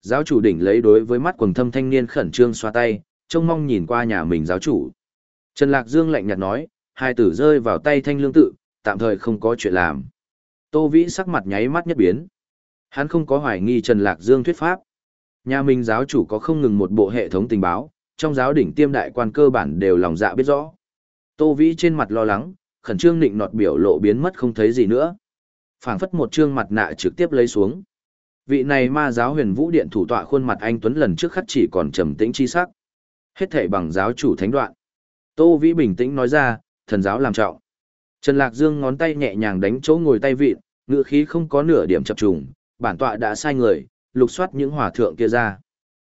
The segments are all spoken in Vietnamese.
giáo chủ đỉnh lấy đối với mắt quần thâm thanh niên khẩn trương xoa tay, trông mong nhìn qua nhà mình giáo chủ. Trần Lạc Dương lạnh nhạt nói, hai tử rơi vào tay thanh lương tự, tạm thời không có chuyện làm. Tô Vĩ sắc mặt nháy mắt nhất biến. Hắn không có hoài nghi Trần Lạc Dương thuyết pháp. Nhà mình giáo chủ có không ngừng một bộ hệ thống tình báo, trong giáo đỉnh tiêm đại quan cơ bản đều lòng dạ biết rõ. Tô Vĩ trên mặt lo lắng, khẩn trương định nọt biểu lộ biến mất không thấy gì nữa. phảng phất một trương mặt nạ trực tiếp lấy xuống. Vị này ma giáo huyền vũ điện thủ tọa khuôn mặt anh Tuấn lần trước khắc chỉ còn trầm tĩnh chi sắc. Hết thể bằng giáo chủ thánh đoạn. Tô Vĩ bình tĩnh nói ra, thần giáo làm trọng. Trần Lạc Dương ngón tay nhẹ nhàng đánh chỗ ngồi tay vịn, ngựa khí không có nửa điểm chập trùng, bản tọa đã sai người, lục soát những hòa thượng kia ra.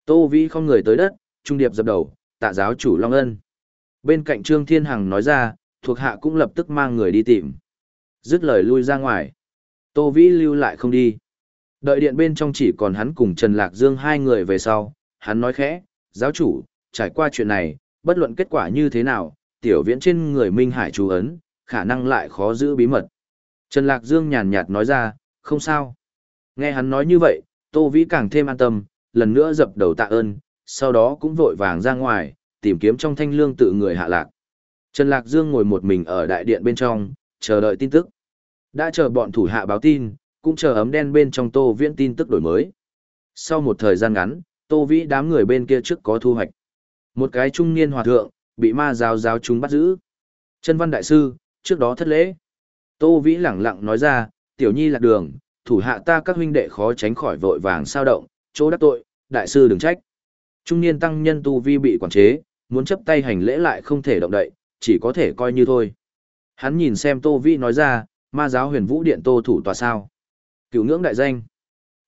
Tô Vĩ không người tới đất, trung điệp dập đầu, tạ giáo chủ Long Ân. Bên cạnh Trương Thiên Hằng nói ra, thuộc hạ cũng lập tức mang người đi tìm. Dứt lời lui ra ngoài. Tô Vĩ lưu lại không đi. Đợi điện bên trong chỉ còn hắn cùng Trần Lạc Dương hai người về sau, hắn nói khẽ, giáo chủ, trải qua chuyện này, bất luận kết quả như thế nào, tiểu viễn trên người Minh Hải chú ấn, khả năng lại khó giữ bí mật. Trần Lạc Dương nhàn nhạt nói ra, không sao. Nghe hắn nói như vậy, Tô Vĩ càng thêm an tâm, lần nữa dập đầu tạ ơn, sau đó cũng vội vàng ra ngoài, tìm kiếm trong thanh lương tự người hạ lạc. Trần Lạc Dương ngồi một mình ở đại điện bên trong, chờ đợi tin tức. Đã chờ bọn thủ hạ báo tin, cũng chờ ấm đen bên trong Tô Viễn tin tức đổi mới. Sau một thời gian ngắn, Tô Vĩ đám người bên kia trước có thu hoạch. Một cái trung niên hòa thượng, bị ma giáo giáo chúng bắt giữ. Chân văn đại sư, trước đó thất lễ. Tô Vĩ lẳng lặng nói ra, tiểu nhi lạc đường, thủ hạ ta các huynh đệ khó tránh khỏi vội vàng sao động, chỗ đắc tội, đại sư đừng trách. Trung niên tăng nhân tu vi bị quản chế, muốn chấp tay hành lễ lại không thể động đậy, chỉ có thể coi như thôi. Hắn nhìn xem Tô Vĩ nói ra, ma giáo huyền vũ điện tô thủ tòa sao. Cựu ngưỡng đại danh.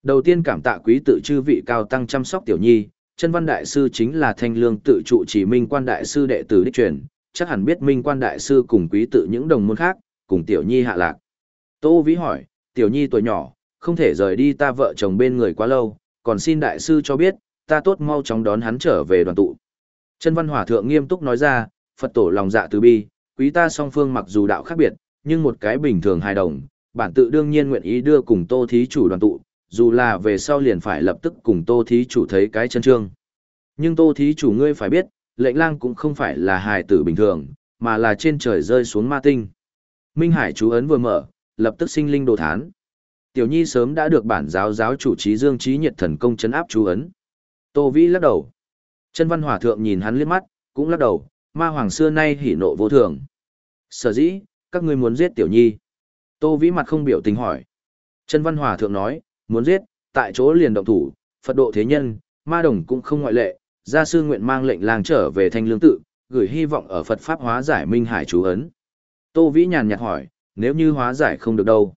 Đầu tiên cảm tạ quý tự chư vị cao tăng chăm sóc tiểu nhi, chân văn đại sư chính là thanh lương tự trụ chỉ minh quan đại sư đệ tử đích truyền, chắc hẳn biết minh quan đại sư cùng quý tự những đồng môn khác, cùng tiểu nhi hạ lạc. Tô Vĩ hỏi, tiểu nhi tuổi nhỏ, không thể rời đi ta vợ chồng bên người quá lâu, còn xin đại sư cho biết, ta tốt mau chóng đón hắn trở về đoàn tụ. Chân văn hỏa thượng nghiêm túc nói ra, Phật tổ lòng dạ từ bi, quý ta song phương mặc dù đạo khác biệt, nhưng một cái bình thường hài đồng, bản tự đương nhiên nguyện ý đưa cùng tô thí chủ đoàn tụ, dù là về sau liền phải lập tức cùng tô thí chủ thấy cái chân trương. Nhưng tô thí chủ ngươi phải biết, lệnh lang cũng không phải là hài tử bình thường, mà là trên trời rơi xuống ma tinh. Minh Hải chú ấn vừa mở, lập tức sinh linh đồ thán. Tiểu Nhi sớm đã được bản giáo giáo chủ trí Dương trí nhiệt thần công chấn áp chú ấn. Tô Vĩ lắc đầu. Chân Văn Hòa thượng nhìn hắn liếc mắt, cũng lắc đầu, ma hoàng xưa nay hỉ nộ vô thường. Sở dĩ, các ngươi muốn giết Tiểu Nhi. Tô Vĩ mặt không biểu tình hỏi. Trần Văn Hòa thượng nói, muốn giết, tại chỗ liền động thủ, Phật độ thế nhân, ma đồng cũng không ngoại lệ, gia sư nguyện mang lệnh lang trở về thanh lương tự, gửi hy vọng ở Phật Pháp hóa giải minh hải chú ấn. Tô Vĩ nhàn nhạt hỏi, nếu như hóa giải không được đâu.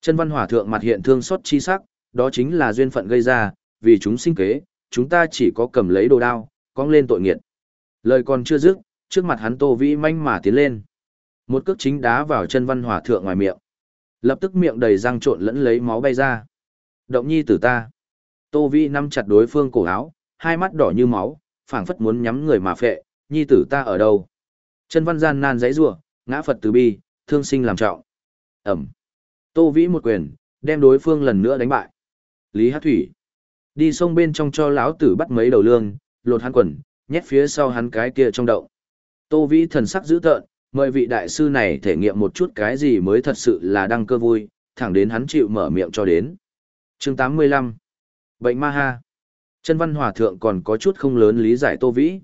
Trần văn Hòa thượng mặt hiện thương xót chi sắc, đó chính là duyên phận gây ra, vì chúng sinh kế, chúng ta chỉ có cầm lấy đồ đao, cong lên tội nghiệt. Lời còn chưa dứt, trước mặt hắn Tô Vĩ manh mà tiến lên. Một cước chính đá vào chân văn hỏa thượng ngoài miệng. Lập tức miệng đầy răng trộn lẫn lấy máu bay ra. Động nhi tử ta. Tô Vĩ nắm chặt đối phương cổ áo, hai mắt đỏ như máu, phảng phất muốn nhắm người mà phệ, nhi tử ta ở đâu? Chân văn gian nan giấy rủa, ngã Phật từ bi, thương sinh làm trọng. Ẩm. Tô Vĩ một quyền, đem đối phương lần nữa đánh bại. Lý Hát Thủy. Đi sông bên trong cho lão tử bắt mấy đầu lương, lột hắn quần, nhét phía sau hắn cái kia trong đậu. Tô Vĩ thần sắc dữ tợn, mời vị đại sư này thể nghiệm một chút cái gì mới thật sự là đăng cơ vui, thẳng đến hắn chịu mở miệng cho đến. chương 85. Bệnh ma ha. Chân văn hòa thượng còn có chút không lớn lý giải Tô Vĩ.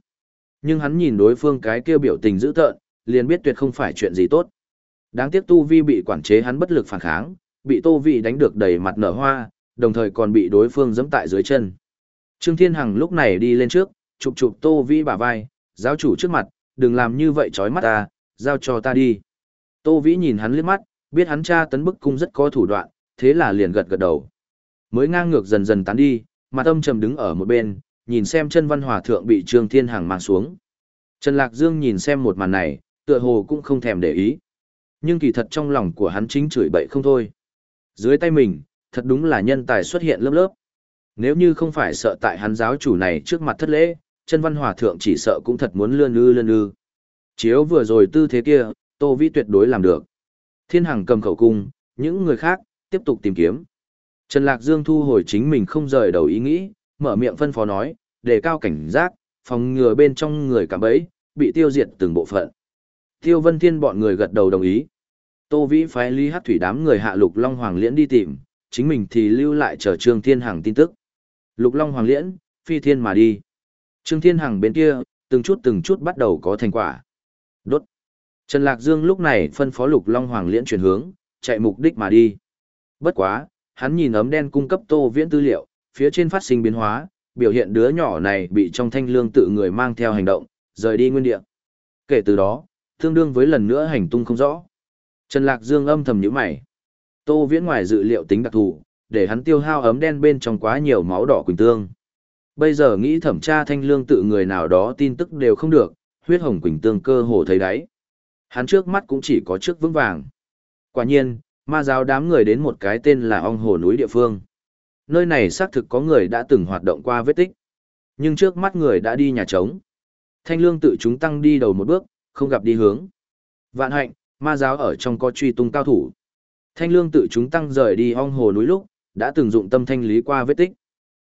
Nhưng hắn nhìn đối phương cái kia biểu tình dữ tợn, liền biết tuyệt không phải chuyện gì tốt. Đáng tiếc Tu Vi bị quản chế hắn bất lực phản kháng, bị Tô Vĩ đánh được đầy mặt nở hoa, đồng thời còn bị đối phương giẫm tại dưới chân. Trương Thiên Hằng lúc này đi lên trước, chụp chụp Tô Vĩ bả vai, giáo chủ trước mặt, đừng làm như vậy chói mắt ta, giao cho ta đi. Tô Vĩ nhìn hắn liếc mắt, biết hắn cha tấn bức cung rất có thủ đoạn, thế là liền gật gật đầu. Mới ngang ngược dần dần tán đi, mà tâm trầm đứng ở một bên, nhìn xem chân văn hòa thượng bị Trương Thiên Hằng mang xuống. Trần Lạc Dương nhìn xem một màn này, tựa hồ cũng không thèm để ý. Nhưng kỳ thật trong lòng của hắn chính chửi bậy không thôi. Dưới tay mình, thật đúng là nhân tài xuất hiện lớp lớp. Nếu như không phải sợ tại hắn giáo chủ này trước mặt thất lễ, chân văn hòa thượng chỉ sợ cũng thật muốn lươn ư lươn ư. Chiếu vừa rồi tư thế kia, Tô Vĩ tuyệt đối làm được. Thiên Hằng cầm khẩu cung, những người khác, tiếp tục tìm kiếm. Trần Lạc Dương thu hồi chính mình không rời đầu ý nghĩ, mở miệng phân phó nói, đề cao cảnh giác, phòng ngừa bên trong người cảm bẫy, bị tiêu diệt từng bộ phận. Tiêu Vân Thiên bọn người gật đầu đồng ý. Tô Vĩ phái Lý Hắc Thủy đám người hạ Lục Long Hoàng Liễn đi tìm, chính mình thì lưu lại chờ Trương Thiên Hằng tin tức. Lục Long Hoàng Liễn, phi thiên mà đi. Trương Thiên Hằng bên kia, từng chút từng chút bắt đầu có thành quả. Đốt. Trần Lạc Dương lúc này phân phó Lục Long Hoàng Liễn chuyển hướng, chạy mục đích mà đi. Bất quá, hắn nhìn ấm đen cung cấp Tô Viễn tư liệu, phía trên phát sinh biến hóa, biểu hiện đứa nhỏ này bị trong thanh lương tự người mang theo hành động, rời đi nguyên địa. Kể từ đó, tương đương với lần nữa hành tung không rõ. Trần Lạc Dương âm thầm nhíu mày. Tô Viễn ngoài dự liệu tính đặc thù, để hắn tiêu hao ấm đen bên trong quá nhiều máu đỏ quỳnh tương. Bây giờ nghĩ thẩm tra thanh lương tự người nào đó tin tức đều không được, huyết hồng quỳnh tương cơ hồ thấy đáy. Hắn trước mắt cũng chỉ có trước vững vàng. Quả nhiên, ma giáo đám người đến một cái tên là ong hồ núi địa phương. Nơi này xác thực có người đã từng hoạt động qua vết tích. Nhưng trước mắt người đã đi nhà trống. Thanh lương tự chúng tăng đi đầu một bước, không gặp đi hướng. Vạn hạnh, ma giáo ở trong có truy tung cao thủ. Thanh lương tự chúng tăng rời đi ong hồ núi lúc, đã từng dụng tâm thanh lý qua vết tích.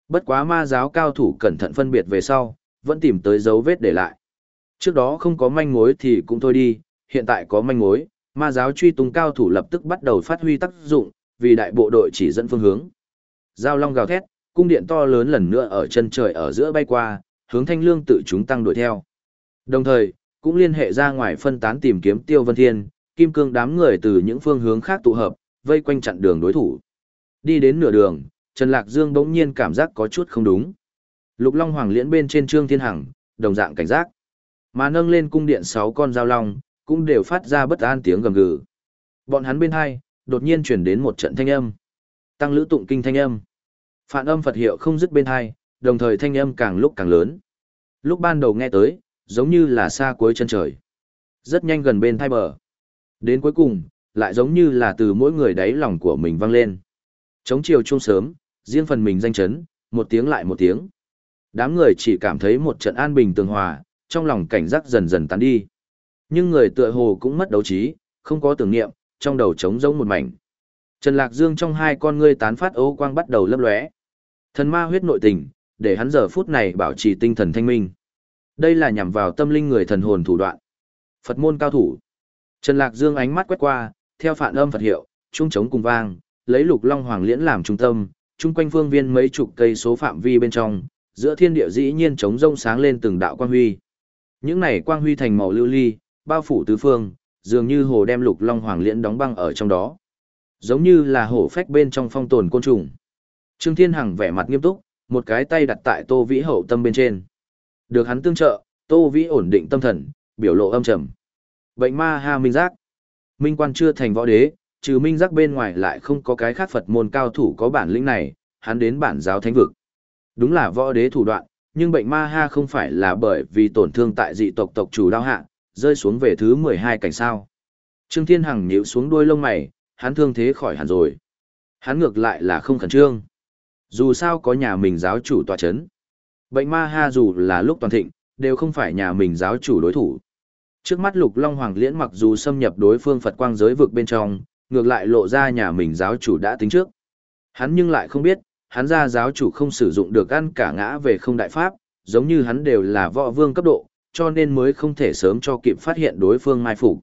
Bất quá ma giáo cao thủ cẩn thận phân biệt về sau, vẫn tìm tới dấu vết để lại. Trước đó không có manh mối thì cũng thôi đi, hiện tại có manh mối, ma giáo truy tung cao thủ lập tức bắt đầu phát huy tác dụng, vì đại bộ đội chỉ dẫn phương hướng. Giao long gào thét, cung điện to lớn lần nữa ở chân trời ở giữa bay qua, hướng thanh lương tự chúng tăng đuổi theo. Đồng thời, cũng liên hệ ra ngoài phân tán tìm kiếm Tiêu Vân Thiên, Kim Cương đám người từ những phương hướng khác tụ hợp, vây quanh chặn đường đối thủ. Đi đến nửa đường, Trần Lạc Dương bỗng nhiên cảm giác có chút không đúng. Lục Long Hoàng liễn bên trên Trương Thiên Hằng, đồng dạng cảnh giác. Mà nâng lên cung điện sáu con dao long, cũng đều phát ra bất an tiếng gầm gừ. Bọn hắn bên hai, đột nhiên chuyển đến một trận thanh âm. Tăng lữ tụng kinh thanh âm. Phản âm Phật hiệu không dứt bên hai, đồng thời thanh âm càng lúc càng lớn. Lúc ban đầu nghe tới, giống như là xa cuối chân trời. Rất nhanh gần bên thai bờ. Đến cuối cùng, lại giống như là từ mỗi người đáy lòng của mình vang lên. Chống chiều chung sớm, riêng phần mình danh chấn, một tiếng lại một tiếng. Đám người chỉ cảm thấy một trận an bình tường hòa, trong lòng cảnh giác dần dần tán đi. Nhưng người tựa hồ cũng mất đấu trí, không có tưởng niệm, trong đầu trống rỗng một mảnh. Trần Lạc Dương trong hai con ngươi tán phát ấu quang bắt đầu lấp lóe. Thần ma huyết nội tình, để hắn giờ phút này bảo trì tinh thần thanh minh. Đây là nhằm vào tâm linh người thần hồn thủ đoạn. Phật môn cao thủ. Trần Lạc Dương ánh mắt quét qua, theo phản âm Phật hiệu, trung trống cùng vang, lấy lục long hoàng liễn làm trung tâm, chung quanh phương viên mấy chục cây số phạm vi bên trong, giữa thiên địa dĩ nhiên trống rông sáng lên từng đạo quang huy. Những này quang huy thành màu lưu ly, bao phủ tứ phương, dường như hồ đem lục long hoàng liễn đóng băng ở trong đó. Giống như là hổ phách bên trong phong tồn côn trùng. Trương Thiên Hằng vẻ mặt nghiêm túc, một cái tay đặt tại Tô Vĩ hậu tâm bên trên. Được hắn tương trợ, Tô Vĩ ổn định tâm thần, biểu lộ âm trầm. Bệnh ma ha minh giác. Minh quan chưa thành võ đế, trừ minh giác bên ngoài lại không có cái khác Phật môn cao thủ có bản lĩnh này, hắn đến bản giáo thánh vực. Đúng là võ đế thủ đoạn, nhưng bệnh ma ha không phải là bởi vì tổn thương tại dị tộc tộc chủ đao hạ, rơi xuống về thứ 12 cảnh sao. Trương Thiên Hằng nhíu xuống đuôi lông mày, hắn thương thế khỏi hẳn rồi. Hắn ngược lại là không khẩn trương. Dù sao có nhà mình giáo chủ tòa chấn. Bệnh ma ha dù là lúc toàn thịnh, đều không phải nhà mình giáo chủ đối thủ. Trước mắt lục long hoàng liễn mặc dù xâm nhập đối phương Phật quang giới vực bên trong, ngược lại lộ ra nhà mình giáo chủ đã tính trước. Hắn nhưng lại không biết, hắn ra giáo chủ không sử dụng được ăn cả ngã về không đại pháp, giống như hắn đều là võ vương cấp độ, cho nên mới không thể sớm cho kịp phát hiện đối phương mai phục.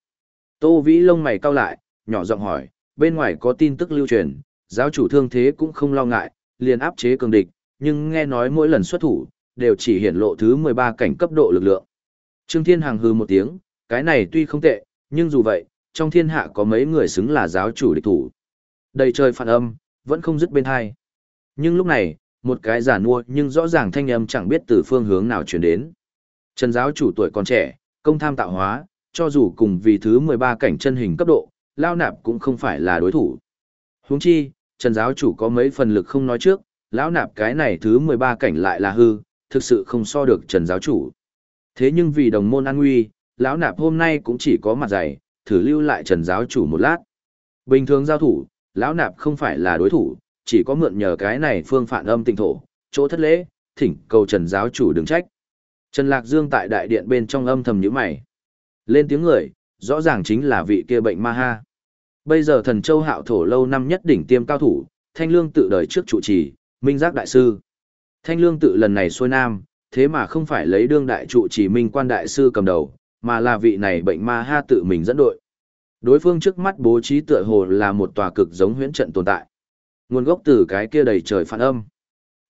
Tô Vĩ lông mày cau lại, nhỏ giọng hỏi, bên ngoài có tin tức lưu truyền, giáo chủ thương thế cũng không lo ngại, liền áp chế cường địch, nhưng nghe nói mỗi lần xuất thủ, đều chỉ hiển lộ thứ 13 cảnh cấp độ lực lượng. Trương Thiên Hằng hừ một tiếng, cái này tuy không tệ, nhưng dù vậy, trong thiên hạ có mấy người xứng là giáo chủ địch thủ. Đầy trời phản âm, vẫn không dứt bên hai. Nhưng lúc này, một cái giả mua nhưng rõ ràng thanh âm chẳng biết từ phương hướng nào chuyển đến. Trần giáo chủ tuổi còn trẻ, công tham tạo hóa, cho dù cùng vì thứ 13 cảnh chân hình cấp độ, lao nạp cũng không phải là đối thủ. Huống chi, Trần giáo chủ có mấy phần lực không nói trước, lão nạp cái này thứ 13 cảnh lại là hư, thực sự không so được Trần giáo chủ. Thế nhưng vì đồng môn an nguy, lão nạp hôm nay cũng chỉ có mặt dày, thử lưu lại Trần giáo chủ một lát. Bình thường giao thủ, lão nạp không phải là đối thủ, chỉ có mượn nhờ cái này phương phản âm tinh thổ, chỗ thất lễ, thỉnh cầu Trần giáo chủ đừng trách. Trần Lạc Dương tại đại điện bên trong âm thầm nhíu mày. Lên tiếng người, rõ ràng chính là vị kia bệnh ma ha. Bây giờ thần châu hạo thổ lâu năm nhất đỉnh tiêm cao thủ, thanh lương tự đời trước trụ trì, minh giác đại sư. Thanh lương tự lần này xuôi nam, thế mà không phải lấy đương đại trụ trì minh quan đại sư cầm đầu, mà là vị này bệnh ma ha tự mình dẫn đội. Đối phương trước mắt bố trí tựa hồ là một tòa cực giống huyễn trận tồn tại. Nguồn gốc từ cái kia đầy trời phản âm.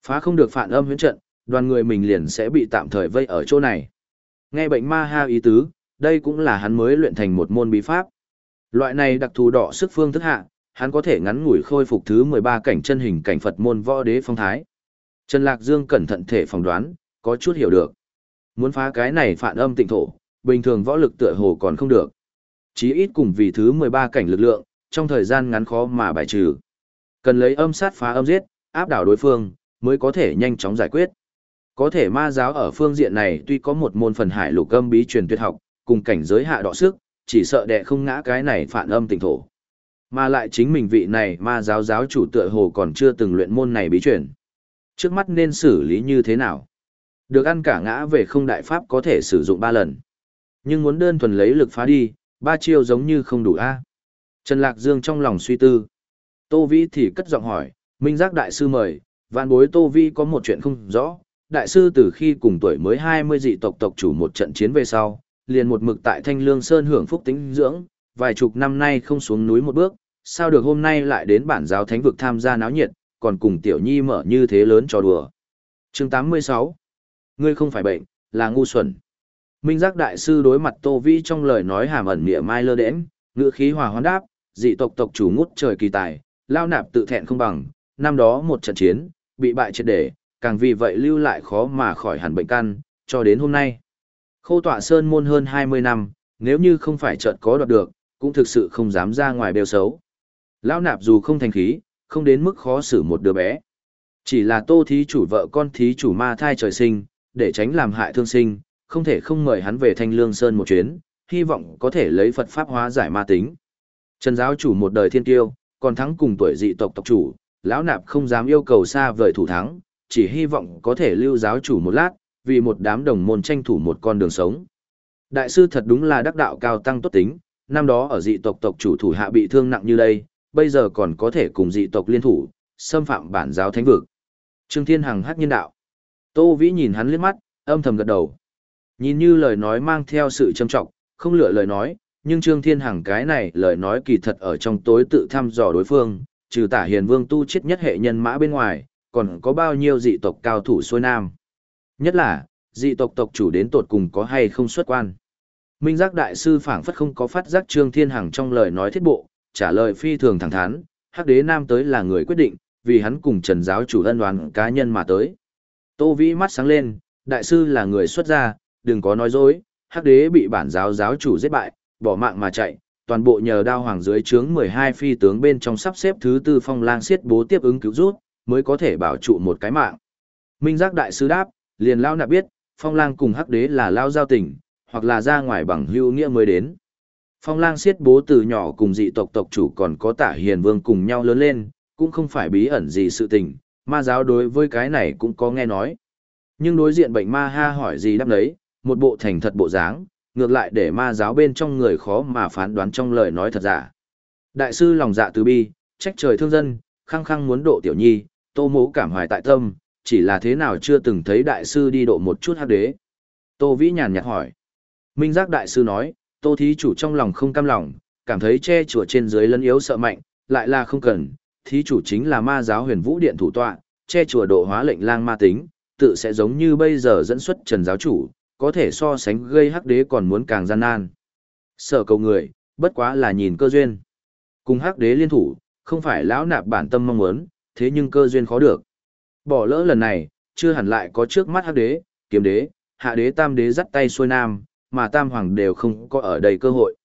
Phá không được phản âm huyễn trận, đoàn người mình liền sẽ bị tạm thời vây ở chỗ này. Nghe bệnh ma ha ý tứ, đây cũng là hắn mới luyện thành một môn bí pháp. Loại này đặc thù đỏ sức phương thức hạ, hắn có thể ngắn ngủi khôi phục thứ 13 cảnh chân hình cảnh Phật môn võ đế phong thái. Trần Lạc Dương cẩn thận thể phỏng đoán, có chút hiểu được. Muốn phá cái này phản âm tịnh thổ, bình thường võ lực tựa hồ còn không được. Chí ít cùng vì thứ 13 cảnh lực lượng, trong thời gian ngắn khó mà bài trừ. Cần lấy âm sát phá âm giết, áp đảo đối phương, mới có thể nhanh chóng giải quyết. Có thể ma giáo ở phương diện này tuy có một môn phần hải lục âm bí truyền tuyệt học, cùng cảnh giới hạ đọ sức, chỉ sợ đệ không ngã cái này phản âm tình thổ. Mà lại chính mình vị này ma giáo giáo chủ tựa hồ còn chưa từng luyện môn này bí truyền. Trước mắt nên xử lý như thế nào? Được ăn cả ngã về không đại pháp có thể sử dụng ba lần. Nhưng muốn đơn thuần lấy lực phá đi, ba chiêu giống như không đủ a. Trần Lạc Dương trong lòng suy tư. Tô Vĩ thì cất giọng hỏi, Minh Giác Đại Sư mời, vạn bối Tô Vĩ có một chuyện không rõ. Đại sư từ khi cùng tuổi mới 20 dị tộc tộc chủ một trận chiến về sau, liền một mực tại Thanh Lương Sơn hưởng phúc tính dưỡng, vài chục năm nay không xuống núi một bước, sao được hôm nay lại đến bản giáo thánh vực tham gia náo nhiệt, còn cùng Tiểu Nhi mở như thế lớn cho đùa. chương 86 Ngươi không phải bệnh, là ngu xuẩn. Minh giác đại sư đối mặt Tô Vĩ trong lời nói hàm ẩn mỉa mai lơ đễnh, ngữ khí hòa hoãn đáp, dị tộc tộc chủ ngút trời kỳ tài, lao nạp tự thẹn không bằng, năm đó một trận chiến, bị bại triệt để, càng vì vậy lưu lại khó mà khỏi hẳn bệnh căn, cho đến hôm nay. Khâu tọa sơn môn hơn 20 năm, nếu như không phải trận có đoạt được, cũng thực sự không dám ra ngoài bêu xấu. Lão nạp dù không thành khí, không đến mức khó xử một đứa bé. Chỉ là tô thí chủ vợ con thí chủ ma thai trời sinh, để tránh làm hại thương sinh, không thể không mời hắn về Thanh Lương Sơn một chuyến, hy vọng có thể lấy Phật Pháp hóa giải ma tính. Trần giáo chủ một đời thiên tiêu, còn thắng cùng tuổi dị tộc tộc chủ, lão nạp không dám yêu cầu xa vời thủ thắng, chỉ hy vọng có thể lưu giáo chủ một lát, vì một đám đồng môn tranh thủ một con đường sống. Đại sư thật đúng là đắc đạo cao tăng tốt tính, năm đó ở dị tộc tộc chủ thủ hạ bị thương nặng như đây, bây giờ còn có thể cùng dị tộc liên thủ, xâm phạm bản giáo thánh vực. Trương Thiên Hằng hát nhân đạo. Tô Vĩ nhìn hắn liếc mắt, âm thầm gật đầu. Nhìn như lời nói mang theo sự trầm trọng, không lựa lời nói, nhưng Trương Thiên Hằng cái này lời nói kỳ thật ở trong tối tự thăm dò đối phương, trừ tả hiền vương tu chết nhất hệ nhân mã bên ngoài, còn có bao nhiêu dị tộc cao thủ xuôi nam. Nhất là, dị tộc tộc chủ đến tột cùng có hay không xuất quan. Minh giác đại sư phảng phất không có phát giác Trương Thiên Hằng trong lời nói thiết bộ, trả lời phi thường thẳng thắn, Hắc Đế Nam tới là người quyết định, vì hắn cùng Trần giáo chủ ân đoàn cá nhân mà tới. Tô Vĩ mắt sáng lên, đại sư là người xuất gia, đừng có nói dối, Hắc Đế bị bản giáo giáo chủ giết bại, bỏ mạng mà chạy, toàn bộ nhờ đao hoàng dưới trướng 12 phi tướng bên trong sắp xếp thứ tư phong lang siết bố tiếp ứng cứu rút, mới có thể bảo trụ một cái mạng. Minh giác đại sư đáp, liền lao nạp biết, phong lang cùng hắc đế là lao giao tình, hoặc là ra ngoài bằng hưu nghĩa mới đến. Phong lang siết bố từ nhỏ cùng dị tộc tộc chủ còn có tả hiền vương cùng nhau lớn lên, cũng không phải bí ẩn gì sự tình, ma giáo đối với cái này cũng có nghe nói. Nhưng đối diện bệnh ma ha hỏi gì đáp đấy, một bộ thành thật bộ dáng, ngược lại để ma giáo bên trong người khó mà phán đoán trong lời nói thật giả. Đại sư lòng dạ từ bi, trách trời thương dân, khăng khăng muốn độ tiểu nhi, tô mố cảm hoài tại tâm, chỉ là thế nào chưa từng thấy đại sư đi độ một chút hắc đế. Tô Vĩ nhàn nhạt hỏi. Minh giác đại sư nói, tô thí chủ trong lòng không cam lòng, cảm thấy che chùa trên dưới lân yếu sợ mạnh, lại là không cần, thí chủ chính là ma giáo huyền vũ điện thủ tọa, che chùa độ hóa lệnh lang ma tính, tự sẽ giống như bây giờ dẫn xuất trần giáo chủ, có thể so sánh gây hắc đế còn muốn càng gian nan. Sợ cầu người, bất quá là nhìn cơ duyên. Cùng hắc đế liên thủ, không phải lão nạp bản tâm mong muốn, thế nhưng cơ duyên khó được. Bỏ lỡ lần này, chưa hẳn lại có trước mắt hắc đế, kiếm đế, hạ đế tam đế dắt tay xuôi nam, mà tam hoàng đều không có ở đây cơ hội.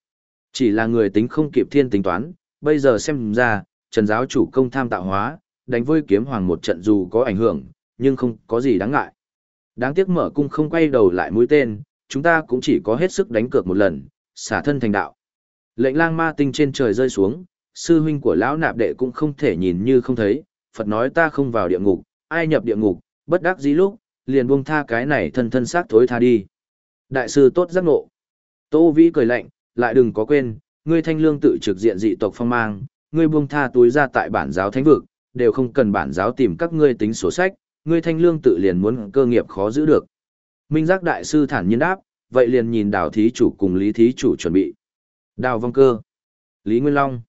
Chỉ là người tính không kịp thiên tính toán, bây giờ xem ra, trần giáo chủ công tham tạo hóa, đánh với kiếm hoàng một trận dù có ảnh hưởng, nhưng không có gì đáng ngại. Đáng tiếc mở cung không quay đầu lại mũi tên, chúng ta cũng chỉ có hết sức đánh cược một lần, xả thân thành đạo. Lệnh lang ma tinh trên trời rơi xuống, sư huynh của lão nạp đệ cũng không thể nhìn như không thấy, Phật nói ta không vào địa ngục, ai nhập địa ngục, bất đắc dĩ lúc, liền buông tha cái này thân thân xác thối tha đi. Đại sư tốt giác ngộ. Tô Vĩ cười lạnh, lại đừng có quên, ngươi thanh lương tự trực diện dị tộc phong mang, ngươi buông tha túi ra tại bản giáo thánh vực, đều không cần bản giáo tìm các ngươi tính sổ sách, ngươi thanh lương tự liền muốn cơ nghiệp khó giữ được. Minh giác đại sư thản nhiên đáp, vậy liền nhìn đào thí chủ cùng lý thí chủ chuẩn bị. Đào vong cơ, Lý Nguyên Long.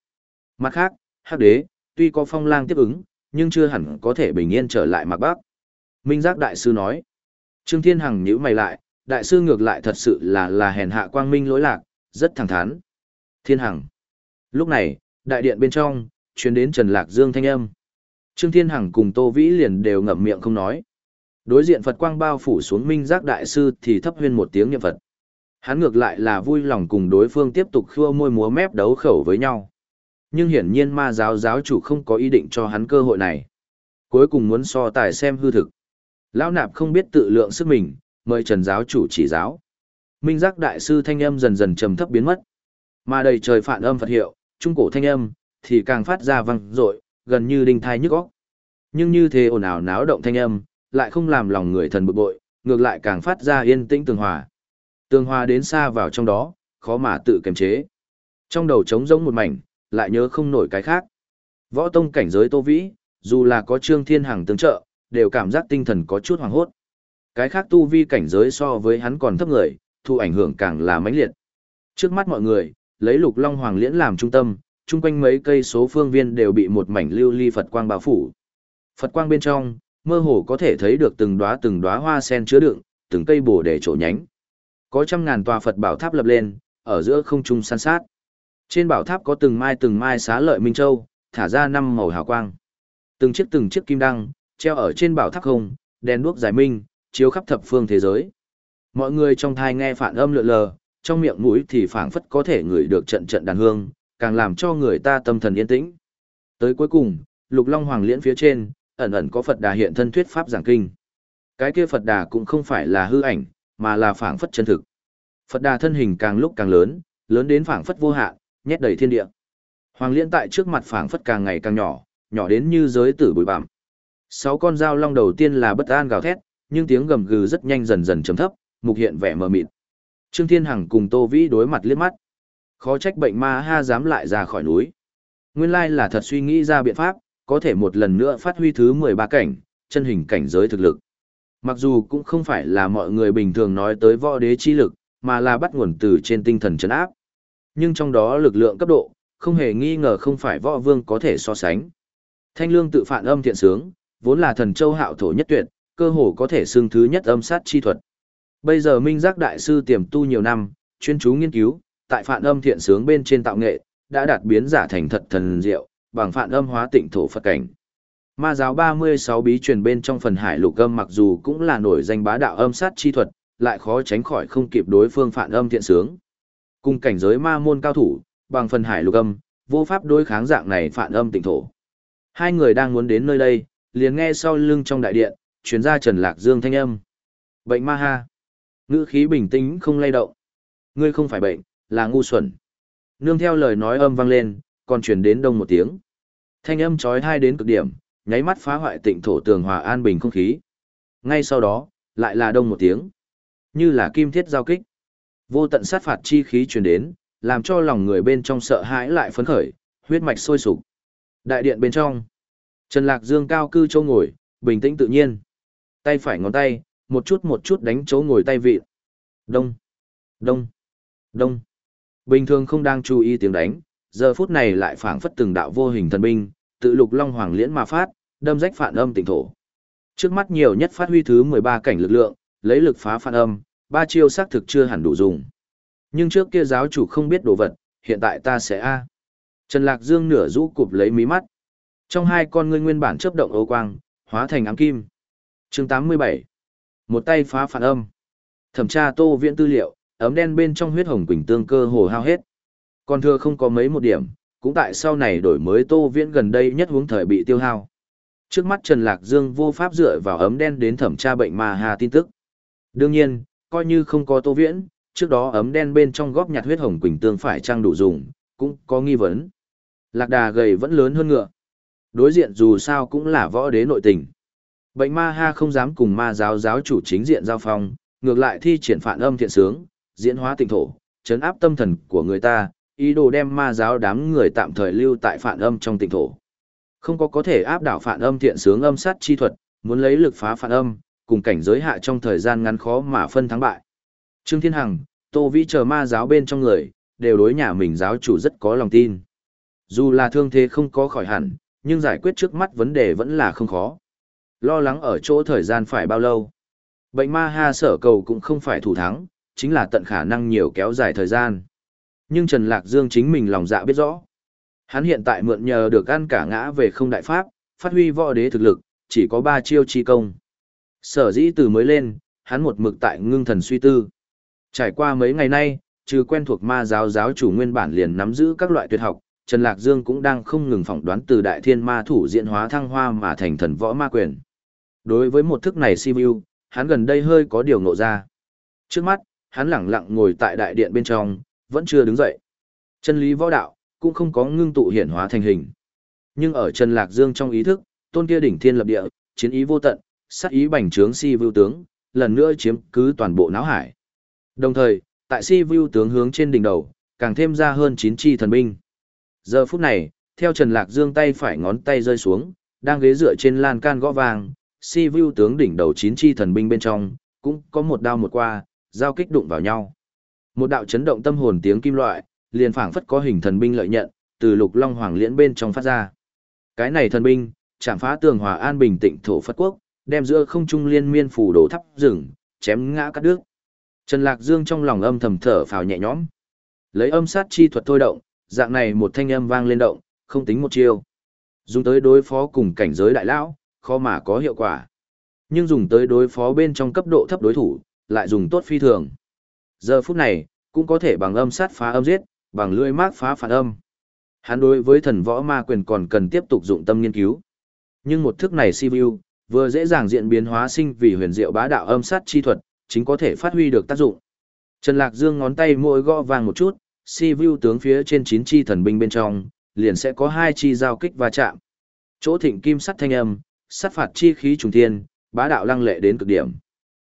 Mặt khác, hắc đế, tuy có phong lang tiếp ứng, nhưng chưa hẳn có thể bình yên trở lại mạc bắc. Minh giác đại sư nói. Trương Thiên Hằng nhíu mày lại, đại sư ngược lại thật sự là là hèn hạ quang minh lỗi lạc, rất thẳng thắn. Thiên Hằng. Lúc này, đại điện bên trong, truyền đến Trần Lạc Dương thanh âm. Trương Thiên Hằng cùng Tô Vĩ liền đều ngậm miệng không nói. Đối diện Phật quang bao phủ xuống minh giác đại sư thì thấp huyên một tiếng niệm Phật. Hắn ngược lại là vui lòng cùng đối phương tiếp tục khua môi múa mép đấu khẩu với nhau. Nhưng hiển nhiên ma giáo giáo chủ không có ý định cho hắn cơ hội này. Cuối cùng muốn so tài xem hư thực. Lão nạp không biết tự lượng sức mình, mời Trần giáo chủ chỉ giáo. Minh giác đại sư thanh âm dần dần trầm thấp biến mất. Mà đầy trời phản âm Phật hiệu, trung cổ thanh âm, thì càng phát ra vang dội, gần như đinh thai nhức óc. Nhưng như thế ồn ào náo động thanh âm, lại không làm lòng người thần bực bội, ngược lại càng phát ra yên tĩnh tường hòa. Tường hòa đến xa vào trong đó, khó mà tự kiềm chế. Trong đầu trống rỗng một mảnh, lại nhớ không nổi cái khác. Võ tông cảnh giới Tô Vĩ, dù là có Trương Thiên Hằng tương trợ, đều cảm giác tinh thần có chút hoàng hốt. Cái khác tu vi cảnh giới so với hắn còn thấp người, thu ảnh hưởng càng là mãnh liệt. Trước mắt mọi người, lấy Lục Long Hoàng Liễn làm trung tâm, chung quanh mấy cây số phương viên đều bị một mảnh lưu ly Phật quang bao phủ. Phật quang bên trong, mơ hồ có thể thấy được từng đóa từng đóa hoa sen chứa đựng, từng cây bồ đề chỗ nhánh. Có trăm ngàn tòa Phật bảo tháp lập lên, ở giữa không trung san sát. Trên bảo tháp có từng mai từng mai xá lợi minh châu, thả ra năm màu hào quang. Từng chiếc từng chiếc kim đăng, treo ở trên bảo tháp không, đèn đuốc giải minh, chiếu khắp thập phương thế giới. Mọi người trong thai nghe phản âm lượn lờ, trong miệng mũi thì phảng phất có thể ngửi được trận trận đàn hương, càng làm cho người ta tâm thần yên tĩnh. Tới cuối cùng, Lục Long Hoàng liễn phía trên, ẩn ẩn có Phật Đà hiện thân thuyết pháp giảng kinh. Cái kia Phật Đà cũng không phải là hư ảnh, mà là phảng phất chân thực. Phật Đà thân hình càng lúc càng lớn, lớn đến phảng phất vô hạn, nhét đầy thiên địa. Hoàng liễn tại trước mặt phảng phất càng ngày càng nhỏ, nhỏ đến như giới tử bụi bặm. Sáu con dao long đầu tiên là bất an gào thét, nhưng tiếng gầm gừ rất nhanh dần dần trầm thấp, mục hiện vẻ mờ mịt. Trương Thiên Hằng cùng Tô Vĩ đối mặt liếc mắt. Khó trách bệnh ma ha dám lại ra khỏi núi. Nguyên lai là thật suy nghĩ ra biện pháp, có thể một lần nữa phát huy thứ 13 cảnh, chân hình cảnh giới thực lực. Mặc dù cũng không phải là mọi người bình thường nói tới võ đế chi lực, mà là bắt nguồn từ trên tinh thần chấn áp. Nhưng trong đó lực lượng cấp độ, không hề nghi ngờ không phải võ vương có thể so sánh. Thanh lương tự phản âm thiện sướng, vốn là thần châu hạo thổ nhất tuyệt, cơ hồ có thể xưng thứ nhất âm sát chi thuật. Bây giờ Minh Giác đại sư tiềm tu nhiều năm, chuyên chú nghiên cứu, tại phản âm thiện sướng bên trên tạo nghệ, đã đạt biến giả thành thật thần diệu, bằng phản âm hóa tịnh thổ Phật cảnh. Ma giáo 36 bí truyền bên trong phần hải lục âm mặc dù cũng là nổi danh bá đạo âm sát chi thuật, lại khó tránh khỏi không kịp đối phương phản âm thiện sướng. Cùng cảnh giới ma môn cao thủ, bằng phần hải lục âm, vô pháp đối kháng dạng này phản âm tịnh thổ. Hai người đang muốn đến nơi đây, liền nghe sau lưng trong đại điện, truyền ra Trần Lạc Dương thanh âm. Bệnh ma ha. Ngữ khí bình tĩnh không lay động. Ngươi không phải bệnh, là ngu xuẩn. Nương theo lời nói âm vang lên, còn truyền đến đông một tiếng. Thanh âm chói tai đến cực điểm, nháy mắt phá hoại tịnh thổ tường hòa an bình không khí. Ngay sau đó, lại là đông một tiếng. Như là kim thiết giao kích. Vô tận sát phạt chi khí truyền đến, làm cho lòng người bên trong sợ hãi lại phấn khởi, huyết mạch sôi sục. Đại điện bên trong, Trần Lạc Dương cao cư châu ngồi, bình tĩnh tự nhiên. Tay phải ngón tay, một chút một chút đánh chỗ ngồi tay vị. Đông, đông, đông. Bình thường không đang chú ý tiếng đánh, giờ phút này lại phảng phất từng đạo vô hình thần binh, tự lục long hoàng liễn mà phát, đâm rách phản âm tỉnh thổ. Trước mắt nhiều nhất phát huy thứ 13 cảnh lực lượng, lấy lực phá phản âm, ba chiêu xác thực chưa hẳn đủ dùng. Nhưng trước kia giáo chủ không biết đồ vật, hiện tại ta sẽ a. Trần Lạc Dương nửa rũ cụp lấy mí mắt. Trong hai con ngươi nguyên bản chớp động ấu quang, hóa thành ám kim. Chương 87. Một tay phá phản âm. Thẩm tra Tô Viễn tư liệu, ấm đen bên trong huyết hồng quỳnh tương cơ hồ hao hết. Còn thưa không có mấy một điểm, cũng tại sau này đổi mới Tô Viễn gần đây nhất hướng thời bị tiêu hao. Trước mắt Trần Lạc Dương vô pháp dựa vào ấm đen đến thẩm tra bệnh ma hà tin tức. Đương nhiên, coi như không có Tô Viễn, trước đó ấm đen bên trong góp nhặt huyết hồng quỳnh tương phải trang đủ dùng, cũng có nghi vấn. Lạc đà gầy vẫn lớn hơn ngựa. Đối diện dù sao cũng là võ đế nội tình. Bệnh ma ha không dám cùng ma giáo giáo chủ chính diện giao phong, ngược lại thi triển phản âm thiện sướng, diễn hóa tình thổ, chấn áp tâm thần của người ta, ý đồ đem ma giáo đám người tạm thời lưu tại phản âm trong tình thổ. Không có có thể áp đảo phản âm thiện sướng âm sát chi thuật, muốn lấy lực phá phản âm, cùng cảnh giới hạ trong thời gian ngắn khó mà phân thắng bại. Trương Thiên Hằng, Tô Vĩ chờ ma giáo bên trong người, đều đối nhà mình giáo chủ rất có lòng tin. Dù là thương thế không có khỏi hẳn, nhưng giải quyết trước mắt vấn đề vẫn là không khó. Lo lắng ở chỗ thời gian phải bao lâu. Bệnh ma ha sở cầu cũng không phải thủ thắng, chính là tận khả năng nhiều kéo dài thời gian. Nhưng Trần Lạc Dương chính mình lòng dạ biết rõ. Hắn hiện tại mượn nhờ được ăn cả ngã về không đại pháp, phát huy võ đế thực lực, chỉ có ba chiêu chi công. Sở dĩ từ mới lên, hắn một mực tại ngưng thần suy tư. Trải qua mấy ngày nay, trừ quen thuộc ma giáo giáo chủ nguyên bản liền nắm giữ các loại tuyệt học, Trần Lạc Dương cũng đang không ngừng phỏng đoán từ đại thiên ma thủ diễn hóa thăng hoa mà thành thần võ ma quyền. Đối với một thức này Sivu, hắn gần đây hơi có điều ngộ ra. Trước mắt, hắn lẳng lặng ngồi tại đại điện bên trong, vẫn chưa đứng dậy. Chân lý võ đạo, cũng không có ngưng tụ hiển hóa thành hình. Nhưng ở Trần Lạc Dương trong ý thức, tôn kia đỉnh thiên lập địa, chiến ý vô tận, sát ý bành trướng si vưu tướng, lần nữa chiếm cứ toàn bộ não hải. Đồng thời, tại si vưu tướng hướng trên đỉnh đầu, càng thêm ra hơn chín chi thần binh. Giờ phút này, theo Trần Lạc Dương tay phải ngón tay rơi xuống, đang ghế dựa trên lan can gõ vàng, si vưu tướng đỉnh đầu chín chi thần binh bên trong, cũng có một đao một qua, giao kích đụng vào nhau. Một đạo chấn động tâm hồn tiếng kim loại, liền phảng phất có hình thần binh lợi nhận, từ lục long hoàng liễn bên trong phát ra. Cái này thần binh, chạm phá tường hòa an bình tịnh thổ Phật quốc, đem giữa không trung liên miên phủ đổ thắp rừng, chém ngã các đứt. Trần Lạc Dương trong lòng âm thầm thở phào nhẹ nhõm. Lấy âm sát chi thuật thôi động, dạng này một thanh âm vang lên động, không tính một chiêu. Dùng tới đối phó cùng cảnh giới đại lão, khó mà có hiệu quả. Nhưng dùng tới đối phó bên trong cấp độ thấp đối thủ, lại dùng tốt phi thường. Giờ phút này, cũng có thể bằng âm sát phá âm giết, bằng lưỡi mác phá phản âm. Hắn đối với thần võ ma quyền còn cần tiếp tục dụng tâm nghiên cứu. Nhưng một thức này Sivu, vừa dễ dàng diễn biến hóa sinh vì huyền diệu bá đạo âm sát chi thuật, chính có thể phát huy được tác dụng. Trần Lạc Dương ngón tay mỗi gõ vàng một chút, Sivu tướng phía trên chín chi thần binh bên trong, liền sẽ có hai chi giao kích va chạm. Chỗ thịnh kim sắt thanh âm, sát phạt chi khí trùng thiên, bá đạo lăng lệ đến cực điểm.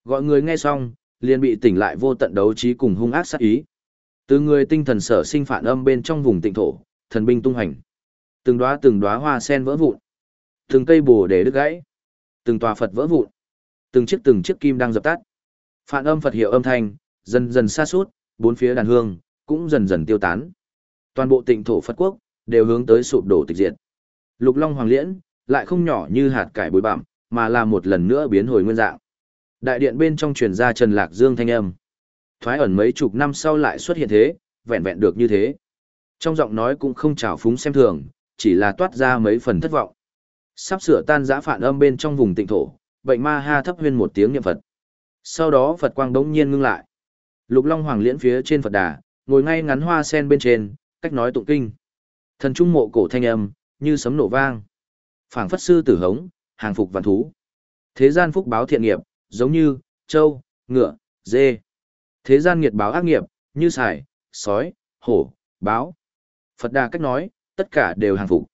Gọi người nghe xong, liền bị tỉnh lại vô tận đấu trí cùng hung ác sát ý. Từ người tinh thần sở sinh phản âm bên trong vùng tịnh thổ, thần binh tung hành. Từng đóa từng đóa hoa sen vỡ vụn. Từng cây bồ đề đứt gãy. Từng tòa Phật vỡ vụn. Từng chiếc từng chiếc kim đang dập tắt. Phản âm Phật hiệu âm thanh, dần dần xa suốt, bốn phía đàn hương cũng dần dần tiêu tán. Toàn bộ tịnh thổ Phật quốc đều hướng tới sụp đổ tịch diệt. Lục Long Hoàng Liễn lại không nhỏ như hạt cải bụi bặm, mà là một lần nữa biến hồi nguyên dạng. Đại điện bên trong truyền ra Trần Lạc Dương thanh âm. Thoái ẩn mấy chục năm sau lại xuất hiện thế, vẹn vẹn được như thế. Trong giọng nói cũng không trào phúng xem thường, chỉ là toát ra mấy phần thất vọng. Sắp sửa tan giã phản âm bên trong vùng tịnh thổ, bệnh ma ha thấp huyên một tiếng niệm Phật. Sau đó Phật quang đống nhiên ngưng lại. Lục Long Hoàng liễn phía trên Phật đà, ngồi ngay ngắn hoa sen bên trên, cách nói tụng kinh. Thần trung mộ cổ thanh âm, như sấm nổ vang. Phảng phất sư tử hống, hàng phục vạn thú. Thế gian phúc báo thiện nghiệp, giống như, trâu, ngựa, dê. Thế gian nghiệt báo ác nghiệp, như sải, sói, hổ, báo. Phật đà cách nói, tất cả đều hàng phục.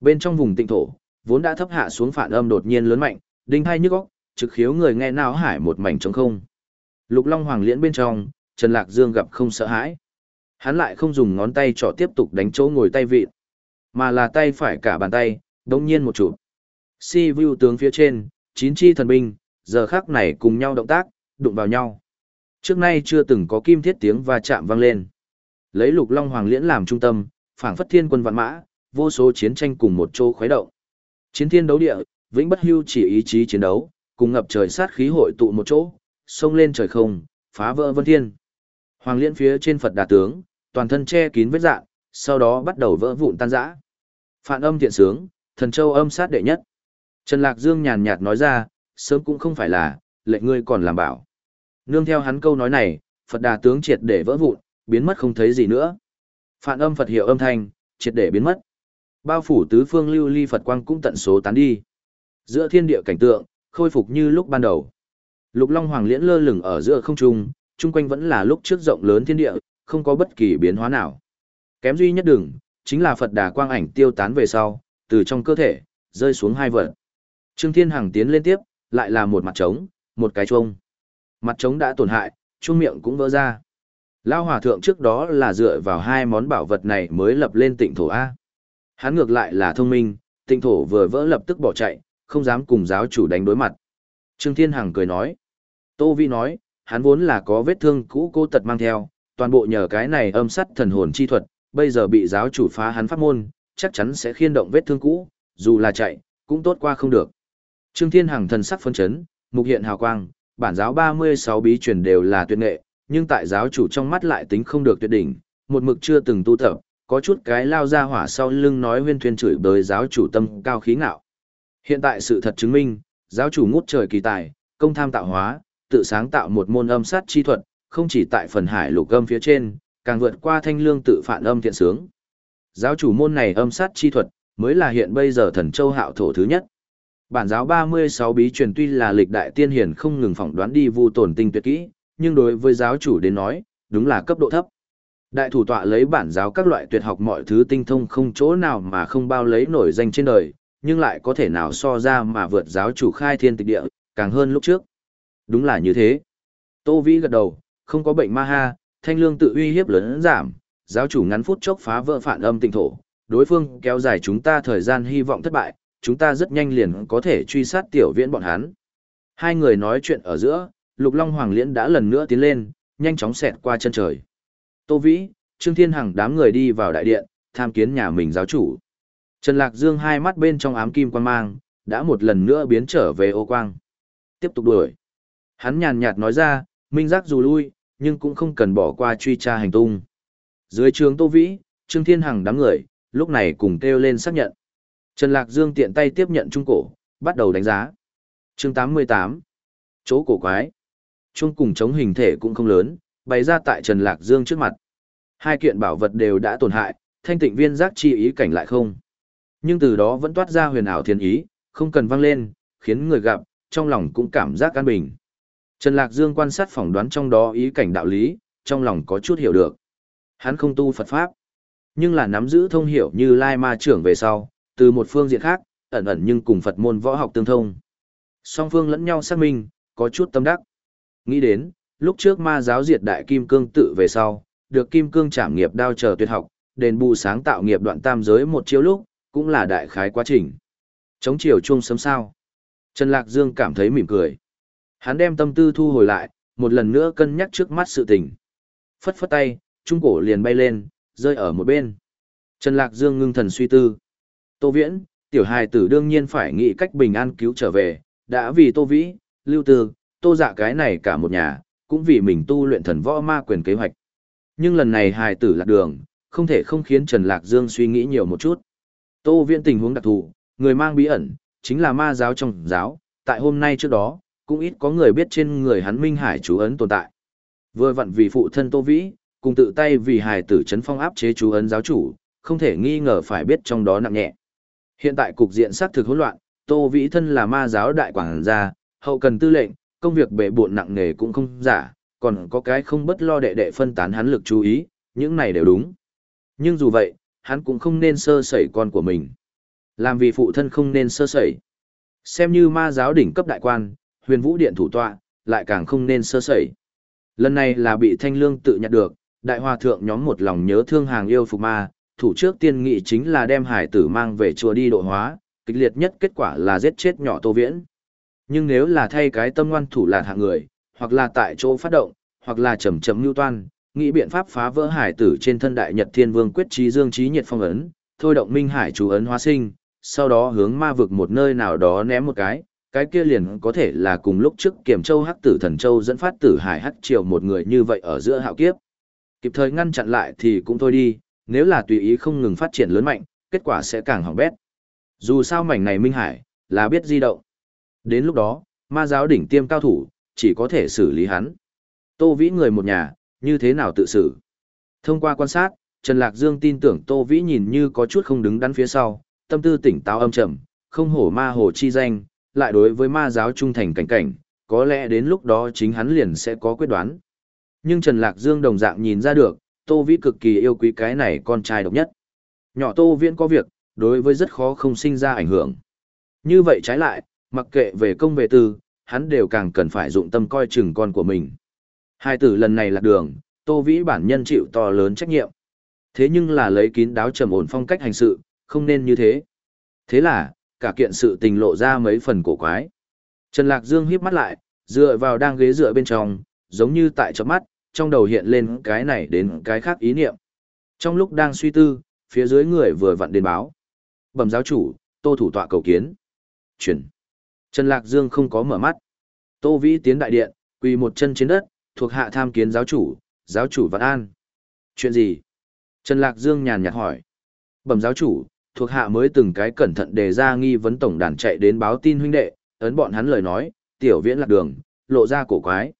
Bên trong vùng tịnh thổ, vốn đã thấp hạ xuống phản âm đột nhiên lớn mạnh, đinh hai nhức óc, trực khiếu người nghe não hải một mảnh trống không. Lục Long Hoàng liễn bên trong, Trần Lạc Dương gặp không sợ hãi. Hắn lại không dùng ngón tay trỏ tiếp tục đánh chỗ ngồi tay vịt, mà là tay phải cả bàn tay, đống nhiên một chụp. Si vu tướng phía trên, chín chi thần binh, giờ khác này cùng nhau động tác, đụng vào nhau. Trước nay chưa từng có kim thiết tiếng va chạm vang lên. Lấy lục long hoàng liễn làm trung tâm, phảng phất thiên quân vạn mã, vô số chiến tranh cùng một chỗ khuấy động. Chiến thiên đấu địa, vĩnh bất hưu chỉ ý chí chiến đấu, cùng ngập trời sát khí hội tụ một chỗ, xông lên trời không, phá vỡ vân thiên. Hoàng liễn phía trên Phật đà tướng, toàn thân che kín vết dạng, sau đó bắt đầu vỡ vụn tan rã. Phản âm thiện sướng, thần châu âm sát đệ nhất. Trần Lạc Dương nhàn nhạt nói ra, sớm cũng không phải là, lệnh ngươi còn làm bảo. Nương theo hắn câu nói này, Phật đà tướng triệt để vỡ vụn, biến mất không thấy gì nữa. Phản âm Phật hiệu âm thanh, triệt để biến mất. Bao phủ tứ phương lưu ly Phật quang cũng tận số tán đi. Giữa thiên địa cảnh tượng, khôi phục như lúc ban đầu. Lục Long Hoàng liễn lơ lửng ở giữa không trung, chung quanh vẫn là lúc trước rộng lớn thiên địa, không có bất kỳ biến hóa nào. Kém duy nhất đừng, chính là Phật đà quang ảnh tiêu tán về sau, từ trong cơ thể, rơi xuống hai vật. Trương Thiên Hằng tiến lên tiếp, lại là một mặt trống, một cái chuông. Mặt trống đã tổn hại, chuông miệng cũng vỡ ra. Lao hòa thượng trước đó là dựa vào hai món bảo vật này mới lập lên tịnh thổ A. Hắn ngược lại là thông minh, tịnh thổ vừa vỡ lập tức bỏ chạy, không dám cùng giáo chủ đánh đối mặt. Trương Thiên Hằng cười nói. Tô Vi nói, hắn vốn là có vết thương cũ cô tật mang theo, toàn bộ nhờ cái này âm sắt thần hồn chi thuật, bây giờ bị giáo chủ phá hắn pháp môn, chắc chắn sẽ khiên động vết thương cũ, dù là chạy, cũng tốt qua không được. Trương Thiên Hằng thần sắc phấn chấn, mục hiện hào quang, bản giáo 36 bí truyền đều là tuyệt nghệ, nhưng tại giáo chủ trong mắt lại tính không được tuyệt đỉnh, một mực chưa từng tu tập, có chút cái lao ra hỏa sau lưng nói huyên thuyên chửi bới giáo chủ tâm cao khí ngạo. Hiện tại sự thật chứng minh, giáo chủ ngút trời kỳ tài, công tham tạo hóa, tự sáng tạo một môn âm sát chi thuật, không chỉ tại phần hải lục âm phía trên, càng vượt qua thanh lương tự phản âm thiện sướng. Giáo chủ môn này âm sát chi thuật, mới là hiện bây giờ thần châu hạo thổ thứ nhất. Bản giáo 36 bí truyền tuy là lịch đại tiên hiển không ngừng phỏng đoán đi vu tổn tinh tuyệt kỹ, nhưng đối với giáo chủ đến nói, đúng là cấp độ thấp. Đại thủ tọa lấy bản giáo các loại tuyệt học mọi thứ tinh thông không chỗ nào mà không bao lấy nổi danh trên đời, nhưng lại có thể nào so ra mà vượt giáo chủ khai thiên tịch địa, càng hơn lúc trước. Đúng là như thế. Tô Vĩ gật đầu, không có bệnh ma ha, thanh lương tự uy hiếp lớn giảm, giáo chủ ngắn phút chốc phá vỡ phản âm tinh thổ, đối phương kéo dài chúng ta thời gian hy vọng thất bại, chúng ta rất nhanh liền có thể truy sát tiểu viễn bọn hắn. Hai người nói chuyện ở giữa, Lục Long Hoàng Liễn đã lần nữa tiến lên, nhanh chóng xẹt qua chân trời. Tô Vĩ, Trương Thiên Hằng đám người đi vào đại điện, tham kiến nhà mình giáo chủ. Trần Lạc Dương hai mắt bên trong ám kim quan mang, đã một lần nữa biến trở về ô quang. Tiếp tục đuổi. Hắn nhàn nhạt nói ra, minh giác dù lui, nhưng cũng không cần bỏ qua truy tra hành tung. Dưới trường Tô Vĩ, Trương Thiên Hằng đám người, lúc này cùng kêu lên xác nhận. Trần Lạc Dương tiện tay tiếp nhận trung cổ, bắt đầu đánh giá. chương 88. Chỗ cổ quái. Trung cùng chống hình thể cũng không lớn, bày ra tại Trần Lạc Dương trước mặt. Hai kiện bảo vật đều đã tổn hại, thanh tịnh viên giác chi ý cảnh lại không. Nhưng từ đó vẫn toát ra huyền ảo thiên ý, không cần văng lên, khiến người gặp, trong lòng cũng cảm giác an bình. Trần Lạc Dương quan sát phỏng đoán trong đó ý cảnh đạo lý, trong lòng có chút hiểu được. Hắn không tu Phật Pháp, nhưng là nắm giữ thông hiểu như Lai Ma trưởng về sau, từ một phương diện khác, ẩn ẩn nhưng cùng Phật môn võ học tương thông. Song phương lẫn nhau xác minh, có chút tâm đắc. Nghĩ đến, lúc trước ma giáo diệt đại kim cương tự về sau, được kim cương trảm nghiệp đao chờ tuyệt học, đền bù sáng tạo nghiệp đoạn tam giới một chiếu lúc, cũng là đại khái quá trình. Chống chiều chuông sớm sao. Trần Lạc Dương cảm thấy mỉm cười. Hắn đem tâm tư thu hồi lại, một lần nữa cân nhắc trước mắt sự tình. Phất phất tay, trung cổ liền bay lên, rơi ở một bên. Trần Lạc Dương ngưng thần suy tư. Tô Viễn, tiểu hài tử đương nhiên phải nghĩ cách bình an cứu trở về, đã vì Tô Vĩ, Lưu Tư, Tô Dạ cái này cả một nhà, cũng vì mình tu luyện thần võ ma quyền kế hoạch. Nhưng lần này hài tử lạc đường, không thể không khiến Trần Lạc Dương suy nghĩ nhiều một chút. Tô Viễn tình huống đặc thù, người mang bí ẩn, chính là ma giáo trong giáo, tại hôm nay trước đó, cũng ít có người biết trên người hắn Minh Hải chú ấn tồn tại. Vừa vặn vì phụ thân Tô Vĩ, cùng tự tay vì hài tử Trấn phong áp chế chú ấn giáo chủ, không thể nghi ngờ phải biết trong đó nặng nhẹ. Hiện tại cục diện sát thực hỗn loạn, Tô Vĩ thân là ma giáo đại quảng gia, hậu cần tư lệnh, công việc bệ bộn nặng nề cũng không giả, còn có cái không bất lo đệ đệ phân tán hắn lực chú ý, những này đều đúng. Nhưng dù vậy, hắn cũng không nên sơ sẩy con của mình. Làm vì phụ thân không nên sơ sẩy. Xem như ma giáo đỉnh cấp đại quan, huyền vũ điện thủ tọa, lại càng không nên sơ sẩy. Lần này là bị thanh lương tự nhặt được, đại hòa thượng nhóm một lòng nhớ thương hàng yêu phục ma, thủ trước tiên nghị chính là đem hải tử mang về chùa đi độ hóa, kịch liệt nhất kết quả là giết chết nhỏ tô viễn. Nhưng nếu là thay cái tâm ngoan thủ là hạng người, hoặc là tại chỗ phát động, hoặc là chầm chầm lưu toan, nghĩ biện pháp phá vỡ hải tử trên thân đại nhật thiên vương quyết trí dương trí nhiệt phong ấn, thôi động minh hải chú ấn hóa sinh, sau đó hướng ma vực một nơi nào đó ném một cái, cái kia liền có thể là cùng lúc trước kiểm châu hắc tử thần châu dẫn phát tử hải hắc triều một người như vậy ở giữa hạo kiếp. Kịp thời ngăn chặn lại thì cũng thôi đi, nếu là tùy ý không ngừng phát triển lớn mạnh, kết quả sẽ càng hỏng bét. Dù sao mảnh này minh hải, là biết di động. Đến lúc đó, ma giáo đỉnh tiêm cao thủ, chỉ có thể xử lý hắn. Tô Vĩ người một nhà, như thế nào tự xử? Thông qua quan sát, Trần Lạc Dương tin tưởng Tô Vĩ nhìn như có chút không đứng đắn phía sau, tâm tư tỉnh táo âm trầm, không hổ ma hồ chi danh, lại đối với ma giáo trung thành cảnh cảnh, có lẽ đến lúc đó chính hắn liền sẽ có quyết đoán. Nhưng Trần Lạc Dương đồng dạng nhìn ra được, Tô Vĩ cực kỳ yêu quý cái này con trai độc nhất. Nhỏ Tô Viễn có việc, đối với rất khó không sinh ra ảnh hưởng. Như vậy trái lại, mặc kệ về công về tư, hắn đều càng cần phải dụng tâm coi chừng con của mình. Hai tử lần này lạc đường, Tô Vĩ bản nhân chịu to lớn trách nhiệm. Thế nhưng là lấy kín đáo trầm ổn phong cách hành sự, không nên như thế. Thế là, cả kiện sự tình lộ ra mấy phần cổ quái. Trần Lạc Dương híp mắt lại, dựa vào đang ghế dựa bên trong, giống như tại chớp mắt, trong đầu hiện lên cái này đến cái khác ý niệm. Trong lúc đang suy tư, phía dưới người vừa vặn đến báo. Bẩm giáo chủ, Tô thủ tọa cầu kiến. Chuyển. Trần Lạc Dương không có mở mắt. Tô Vĩ tiến đại điện, quỳ một chân trên đất, thuộc hạ tham kiến giáo chủ, giáo chủ vạn an. Chuyện gì? Trần Lạc Dương nhàn nhạt hỏi. Bẩm giáo chủ, thuộc hạ mới từng cái cẩn thận đề ra nghi vấn tổng đàn chạy đến báo tin huynh đệ, ấn bọn hắn lời nói, tiểu viễn lạc đường, lộ ra cổ quái.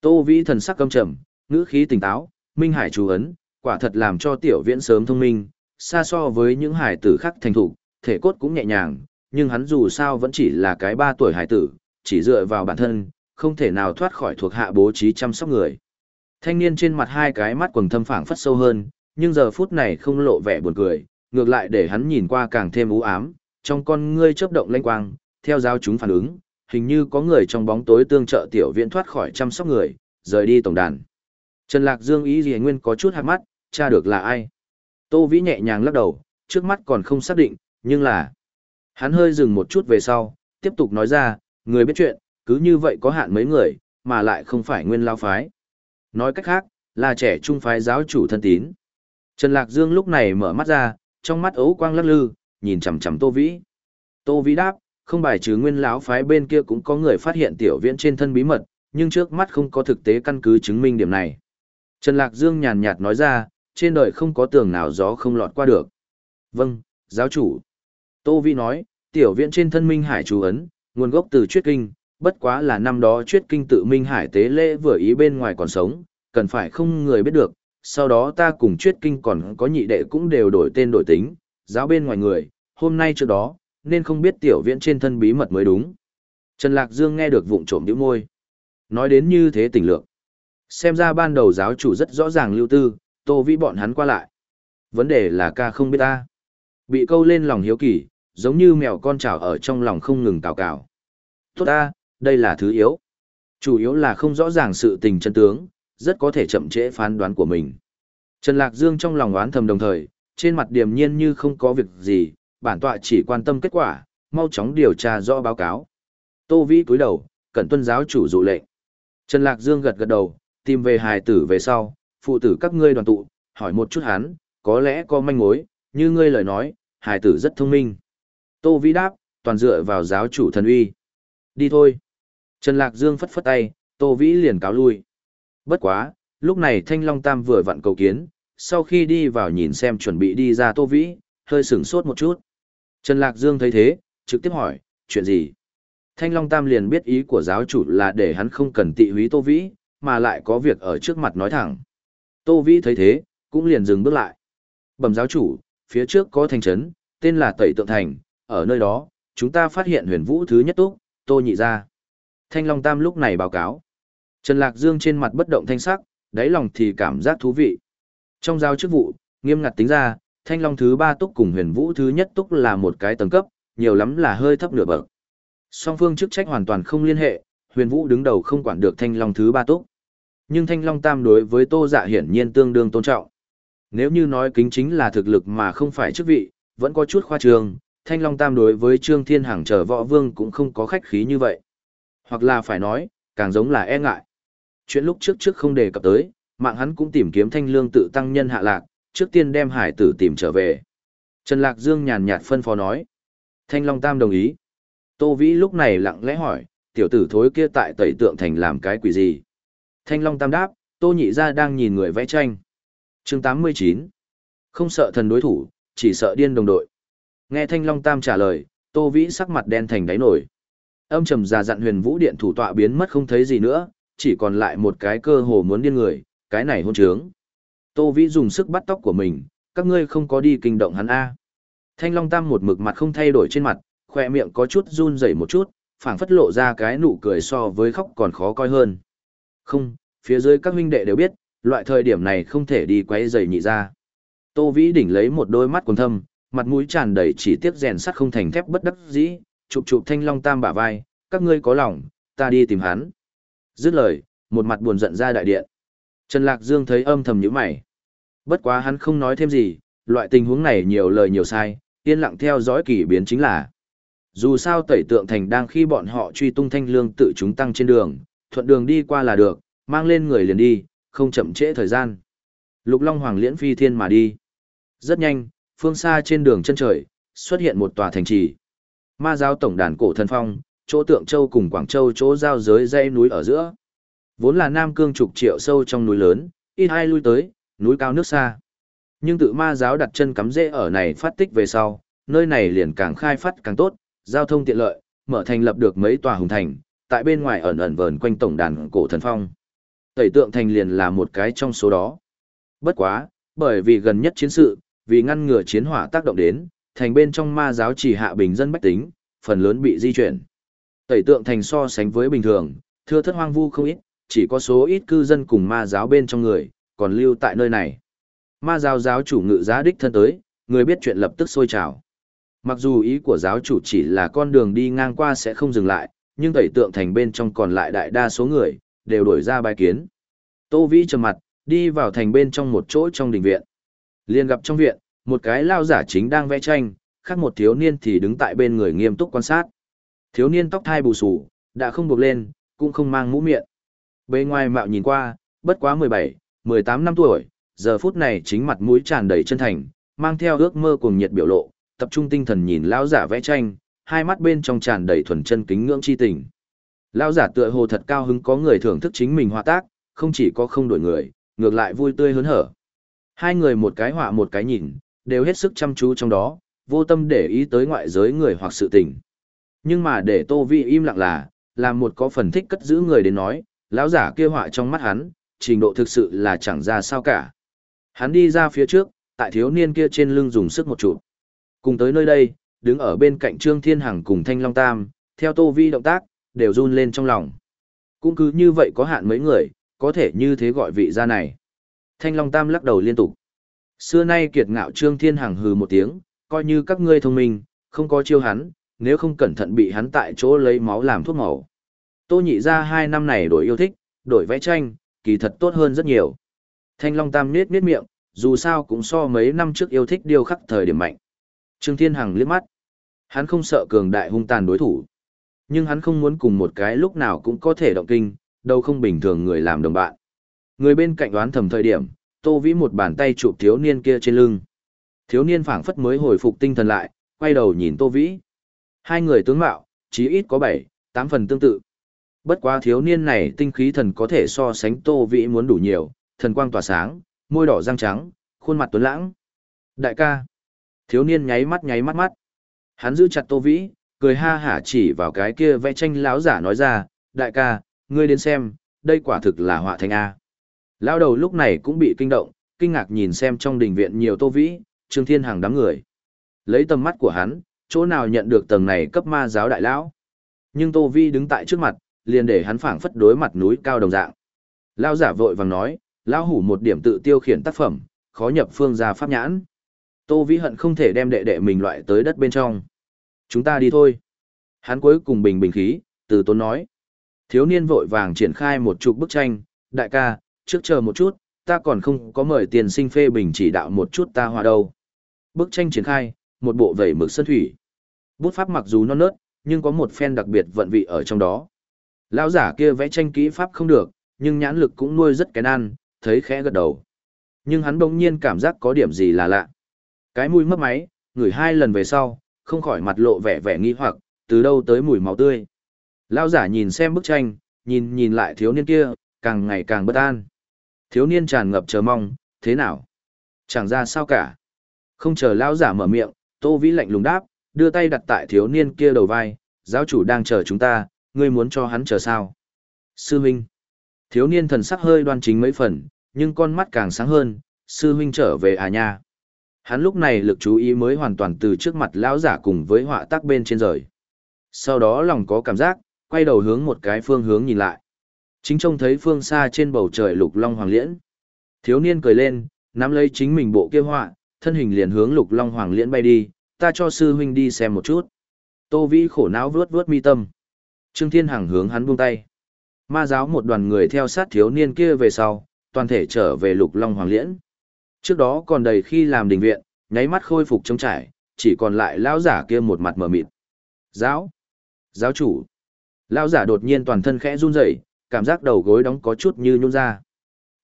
Tô Vĩ thần sắc căm trầm, ngữ khí tỉnh táo, minh hải chú ấn, quả thật làm cho tiểu viễn sớm thông minh, xa so với những hải tử khác thành thủ, thể cốt cũng nhẹ nhàng, nhưng hắn dù sao vẫn chỉ là cái ba tuổi hải tử, chỉ dựa vào bản thân, không thể nào thoát khỏi thuộc hạ bố trí chăm sóc người. Thanh niên trên mặt hai cái mắt quầng thâm phảng phất sâu hơn, nhưng giờ phút này không lộ vẻ buồn cười, ngược lại để hắn nhìn qua càng thêm u ám, trong con ngươi chớp động lanh quang, theo giáo chúng phản ứng, hình như có người trong bóng tối tương trợ tiểu viện thoát khỏi chăm sóc người, rời đi tổng đàn. Trần Lạc Dương ý gì nguyên có chút hạt mắt, tra được là ai. Tô Vĩ nhẹ nhàng lắc đầu, trước mắt còn không xác định, nhưng là... Hắn hơi dừng một chút về sau, tiếp tục nói ra, người biết chuyện, cứ như vậy có hạn mấy người, mà lại không phải nguyên lao phái. Nói cách khác, là trẻ trung phái giáo chủ thân tín. Trần Lạc Dương lúc này mở mắt ra, trong mắt ấu quang lắc lư, nhìn chằm chằm Tô Vĩ. Tô Vĩ đáp, không bài trừ nguyên lão phái bên kia cũng có người phát hiện tiểu viễn trên thân bí mật, nhưng trước mắt không có thực tế căn cứ chứng minh điểm này. Trần Lạc Dương nhàn nhạt nói ra, trên đời không có tường nào gió không lọt qua được. Vâng, giáo chủ. Tô Vĩ nói, tiểu viện trên thân minh hải chú ấn, nguồn gốc từ Chuyết kinh, bất quá là năm đó Chuyết kinh tự minh hải tế lễ vừa ý bên ngoài còn sống, cần phải không người biết được, sau đó ta cùng Chuyết kinh còn có nhị đệ cũng đều đổi tên đổi tính, giáo bên ngoài người, hôm nay trước đó, nên không biết tiểu viện trên thân bí mật mới đúng. Trần Lạc Dương nghe được vụng trộm điểm môi. Nói đến như thế tình lượng. Xem ra ban đầu giáo chủ rất rõ ràng lưu tư, tô vĩ bọn hắn qua lại. Vấn đề là ca không biết ta. Bị câu lên lòng hiếu kỳ, giống như mèo con chảo ở trong lòng không ngừng cào cào. Tốt ta, đây là thứ yếu. Chủ yếu là không rõ ràng sự tình chân tướng, rất có thể chậm trễ phán đoán của mình. Trần Lạc Dương trong lòng oán thầm đồng thời, trên mặt điềm nhiên như không có việc gì, bản tọa chỉ quan tâm kết quả, mau chóng điều tra rõ báo cáo. Tô Vĩ cúi đầu, cẩn tuân giáo chủ dụ lệnh. Trần Lạc Dương gật gật đầu, tìm về hài tử về sau, phụ tử các ngươi đoàn tụ, hỏi một chút hắn, có lẽ có manh mối, như ngươi lời nói, hài tử rất thông minh. Tô Vĩ đáp, toàn dựa vào giáo chủ thần uy. Đi thôi. Trần Lạc Dương phất phất tay, Tô Vĩ liền cáo lui. Bất quá, lúc này Thanh Long Tam vừa vặn cầu kiến, sau khi đi vào nhìn xem chuẩn bị đi ra Tô Vĩ, hơi sửng sốt một chút. Trần Lạc Dương thấy thế, trực tiếp hỏi, chuyện gì? Thanh Long Tam liền biết ý của giáo chủ là để hắn không cần tị húy Tô Vĩ, mà lại có việc ở trước mặt nói thẳng. Tô Vĩ thấy thế, cũng liền dừng bước lại. Bẩm giáo chủ, phía trước có thành trấn, tên là Tẩy Tượng Thành, ở nơi đó, chúng ta phát hiện huyền vũ thứ nhất túc, Tô Nhị ra. Thanh Long Tam lúc này báo cáo. Trần Lạc Dương trên mặt bất động thanh sắc, đáy lòng thì cảm giác thú vị. Trong giao chức vụ, nghiêm ngặt tính ra, Thanh Long thứ ba túc cùng huyền vũ thứ nhất túc là một cái tầng cấp, nhiều lắm là hơi thấp nửa bậc. Song phương chức trách hoàn toàn không liên hệ, huyền vũ đứng đầu không quản được Thanh Long thứ ba túc. Nhưng Thanh Long tam đối với Tô Dạ hiển nhiên tương đương tôn trọng. Nếu như nói kính chính là thực lực mà không phải chức vị, vẫn có chút khoa trương, Thanh Long tam đối với Trương Thiên Hằng chờ võ vương cũng không có khách khí như vậy. Hoặc là phải nói, càng giống là e ngại. Chuyện lúc trước trước không đề cập tới, mạng hắn cũng tìm kiếm thanh lương tự tăng nhân hạ lạc, trước tiên đem hải tử tìm trở về. Trần Lạc Dương nhàn nhạt phân phó nói. Thanh Long Tam đồng ý. Tô Vĩ lúc này lặng lẽ hỏi, tiểu tử thối kia tại tẩy tượng thành làm cái quỷ gì? Thanh Long Tam đáp, Tô Nhị Gia đang nhìn người vẽ tranh. chương 89. Không sợ thần đối thủ, chỉ sợ điên đồng đội. Nghe Thanh Long Tam trả lời, Tô Vĩ sắc mặt đen thành đáy nổi. Âm trầm già dặn huyền vũ điện thủ tọa biến mất không thấy gì nữa, chỉ còn lại một cái cơ hồ muốn điên người, cái này hôn trướng. Tô Vĩ dùng sức bắt tóc của mình, các ngươi không có đi kinh động hắn A. Thanh Long Tam một mực mặt không thay đổi trên mặt, khỏe miệng có chút run rẩy một chút, phảng phất lộ ra cái nụ cười so với khóc còn khó coi hơn. Không, phía dưới các huynh đệ đều biết, loại thời điểm này không thể đi quấy rầy nhị ra. Tô Vĩ đỉnh lấy một đôi mắt quần thâm, mặt mũi tràn đầy chỉ tiếc rèn sắt không thành thép bất đắc dĩ, chụp chụp Thanh Long Tam bả vai, các ngươi có lòng, ta đi tìm hắn. Dứt lời, một mặt buồn giận ra đại điện. Trần Lạc Dương thấy âm thầm nhíu mày. Bất quá hắn không nói thêm gì, loại tình huống này nhiều lời nhiều sai, yên lặng theo dõi kỳ biến chính là. Dù sao tẩy tượng thành đang khi bọn họ truy tung thanh lương tự chúng tăng trên đường, thuận đường đi qua là được, mang lên người liền đi, không chậm trễ thời gian. Lục Long Hoàng liễn phi thiên mà đi. Rất nhanh, phương xa trên đường chân trời, xuất hiện một tòa thành trì. Ma giáo tổng đàn cổ thần phong, chỗ tượng châu cùng Quảng Châu chỗ giao giới dãy núi ở giữa. Vốn là Nam Cương trục triệu sâu trong núi lớn, ít hai lui tới, núi cao nước xa. Nhưng tự ma giáo đặt chân cắm rễ ở này phát tích về sau, nơi này liền càng khai phát càng tốt, giao thông tiện lợi, mở thành lập được mấy tòa hùng thành, tại bên ngoài ẩn ẩn vờn quanh tổng đàn cổ thần phong. Tẩy tượng thành liền là một cái trong số đó. Bất quá, bởi vì gần nhất chiến sự, vì ngăn ngừa chiến hỏa tác động đến, thành bên trong ma giáo chỉ hạ bình dân bách tính, phần lớn bị di chuyển. Tẩy tượng thành so sánh với bình thường, thưa thất hoang vu không ít, chỉ có số ít cư dân cùng ma giáo bên trong người, còn lưu tại nơi này. Ma giáo giáo chủ ngự giá đích thân tới, người biết chuyện lập tức sôi trào. Mặc dù ý của giáo chủ chỉ là con đường đi ngang qua sẽ không dừng lại, nhưng tẩy tượng thành bên trong còn lại đại đa số người, đều đổi ra bài kiến. Tô Vĩ trầm mặt, đi vào thành bên trong một chỗ trong đình viện. liền gặp trong viện, một cái lao giả chính đang vẽ tranh, khác một thiếu niên thì đứng tại bên người nghiêm túc quan sát. Thiếu niên tóc thai bù sù, đã không buộc lên, cũng không mang mũ miệng. Bề ngoài mạo nhìn qua, bất quá 17, 18 năm tuổi, giờ phút này chính mặt mũi tràn đầy chân thành, mang theo ước mơ cùng nhiệt biểu lộ, tập trung tinh thần nhìn lão giả vẽ tranh, hai mắt bên trong tràn đầy thuần chân kính ngưỡng chi tình. Lão giả tựa hồ thật cao hứng có người thưởng thức chính mình họa tác, không chỉ có không đổi người, ngược lại vui tươi hớn hở. Hai người một cái họa một cái nhìn, đều hết sức chăm chú trong đó, vô tâm để ý tới ngoại giới người hoặc sự tình. Nhưng mà để Tô Vi im lặng là, làm một có phần thích cất giữ người đến nói, lão giả kia họa trong mắt hắn, trình độ thực sự là chẳng ra sao cả. Hắn đi ra phía trước, tại thiếu niên kia trên lưng dùng sức một chút. Cùng tới nơi đây, đứng ở bên cạnh Trương Thiên Hằng cùng Thanh Long Tam, theo Tô Vi động tác, đều run lên trong lòng. Cũng cứ như vậy có hạn mấy người, có thể như thế gọi vị gia này. Thanh Long Tam lắc đầu liên tục. Xưa nay kiệt ngạo Trương Thiên Hằng hừ một tiếng, coi như các ngươi thông minh, không có chiêu hắn, nếu không cẩn thận bị hắn tại chỗ lấy máu làm thuốc màu. Tô nhị ra hai năm này đổi yêu thích, đổi vẽ tranh, kỳ thật tốt hơn rất nhiều. Thanh Long Tam nết nết miệng, dù sao cũng so mấy năm trước yêu thích điêu khắc thời điểm mạnh. Trương Thiên Hằng liếc mắt. Hắn không sợ cường đại hung tàn đối thủ. Nhưng hắn không muốn cùng một cái lúc nào cũng có thể động kinh, đâu không bình thường người làm đồng bạn. Người bên cạnh đoán thầm thời điểm, Tô Vĩ một bàn tay chụp thiếu niên kia trên lưng. Thiếu niên phảng phất mới hồi phục tinh thần lại, quay đầu nhìn Tô Vĩ. Hai người tướng mạo, chí ít có bảy, tám phần tương tự. Bất quá thiếu niên này tinh khí thần có thể so sánh Tô Vĩ muốn đủ nhiều, thần quang tỏa sáng, môi đỏ răng trắng, khuôn mặt tuấn lãng. Đại ca. Thiếu niên nháy mắt nháy mắt mắt. Hắn giữ chặt Tô Vĩ, cười ha hả chỉ vào cái kia vẽ tranh lão giả nói ra, đại ca, ngươi đến xem, đây quả thực là họa thành A. Lão đầu lúc này cũng bị kinh động, kinh ngạc nhìn xem trong đình viện nhiều Tô Vĩ, Trương Thiên Hằng đám người. Lấy tầm mắt của hắn, chỗ nào nhận được tầng này cấp ma giáo đại lão. Nhưng Tô Vi đứng tại trước mặt, liền để hắn phảng phất đối mặt núi cao đồng dạng. Lão giả vội vàng nói, lão hủ một điểm tự tiêu khiển tác phẩm, khó nhập phương gia pháp nhãn. Tô Vĩ hận không thể đem đệ đệ mình loại tới đất bên trong. Chúng ta đi thôi. Hắn cuối cùng bình bình khí, từ tốn nói. Thiếu niên vội vàng triển khai một chục bức tranh, đại ca, trước chờ một chút, ta còn không có mời tiền sinh phê bình chỉ đạo một chút ta hòa đâu. Bức tranh triển khai, một bộ vẩy mực sơn thủy. Bút pháp mặc dù non nớt, nhưng có một phen đặc biệt vận vị ở trong đó. Lão giả kia vẽ tranh kỹ pháp không được, nhưng nhãn lực cũng nuôi rất cái ăn, thấy khẽ gật đầu. Nhưng hắn bỗng nhiên cảm giác có điểm gì là lạ. Cái mùi mất máy, ngửi hai lần về sau, không khỏi mặt lộ vẻ vẻ nghi hoặc, từ đâu tới mùi máu tươi. Lão giả nhìn xem bức tranh, nhìn nhìn lại thiếu niên kia, càng ngày càng bất an. Thiếu niên tràn ngập chờ mong, thế nào? Chẳng ra sao cả. Không chờ lão giả mở miệng, Tô Vĩ lạnh lùng đáp, đưa tay đặt tại thiếu niên kia đầu vai, giáo chủ đang chờ chúng ta, ngươi muốn cho hắn chờ sao? Sư huynh. Thiếu niên thần sắc hơi đoan chính mấy phần, nhưng con mắt càng sáng hơn, sư huynh trở về à nha. Hắn lúc này lực chú ý mới hoàn toàn từ trước mặt lão giả cùng với họa tác bên trên rời. Sau đó lòng có cảm giác, quay đầu hướng một cái phương hướng nhìn lại. Chính trông thấy phương xa trên bầu trời lục long hoàng liễn. Thiếu niên cười lên, nắm lấy chính mình bộ kia họa, thân hình liền hướng lục long hoàng liễn bay đi, ta cho sư huynh đi xem một chút. Tô Vĩ khổ não vướt vướt mi tâm. Trương Thiên Hằng hướng hắn buông tay. Ma giáo một đoàn người theo sát thiếu niên kia về sau, toàn thể trở về lục long hoàng liễn. Trước đó còn đầy khi làm đình viện, nháy mắt khôi phục trống trải, chỉ còn lại lão giả kia một mặt mờ mịt. Giáo! Giáo chủ! Lão giả đột nhiên toàn thân khẽ run rẩy, cảm giác đầu gối đóng có chút như nhún ra.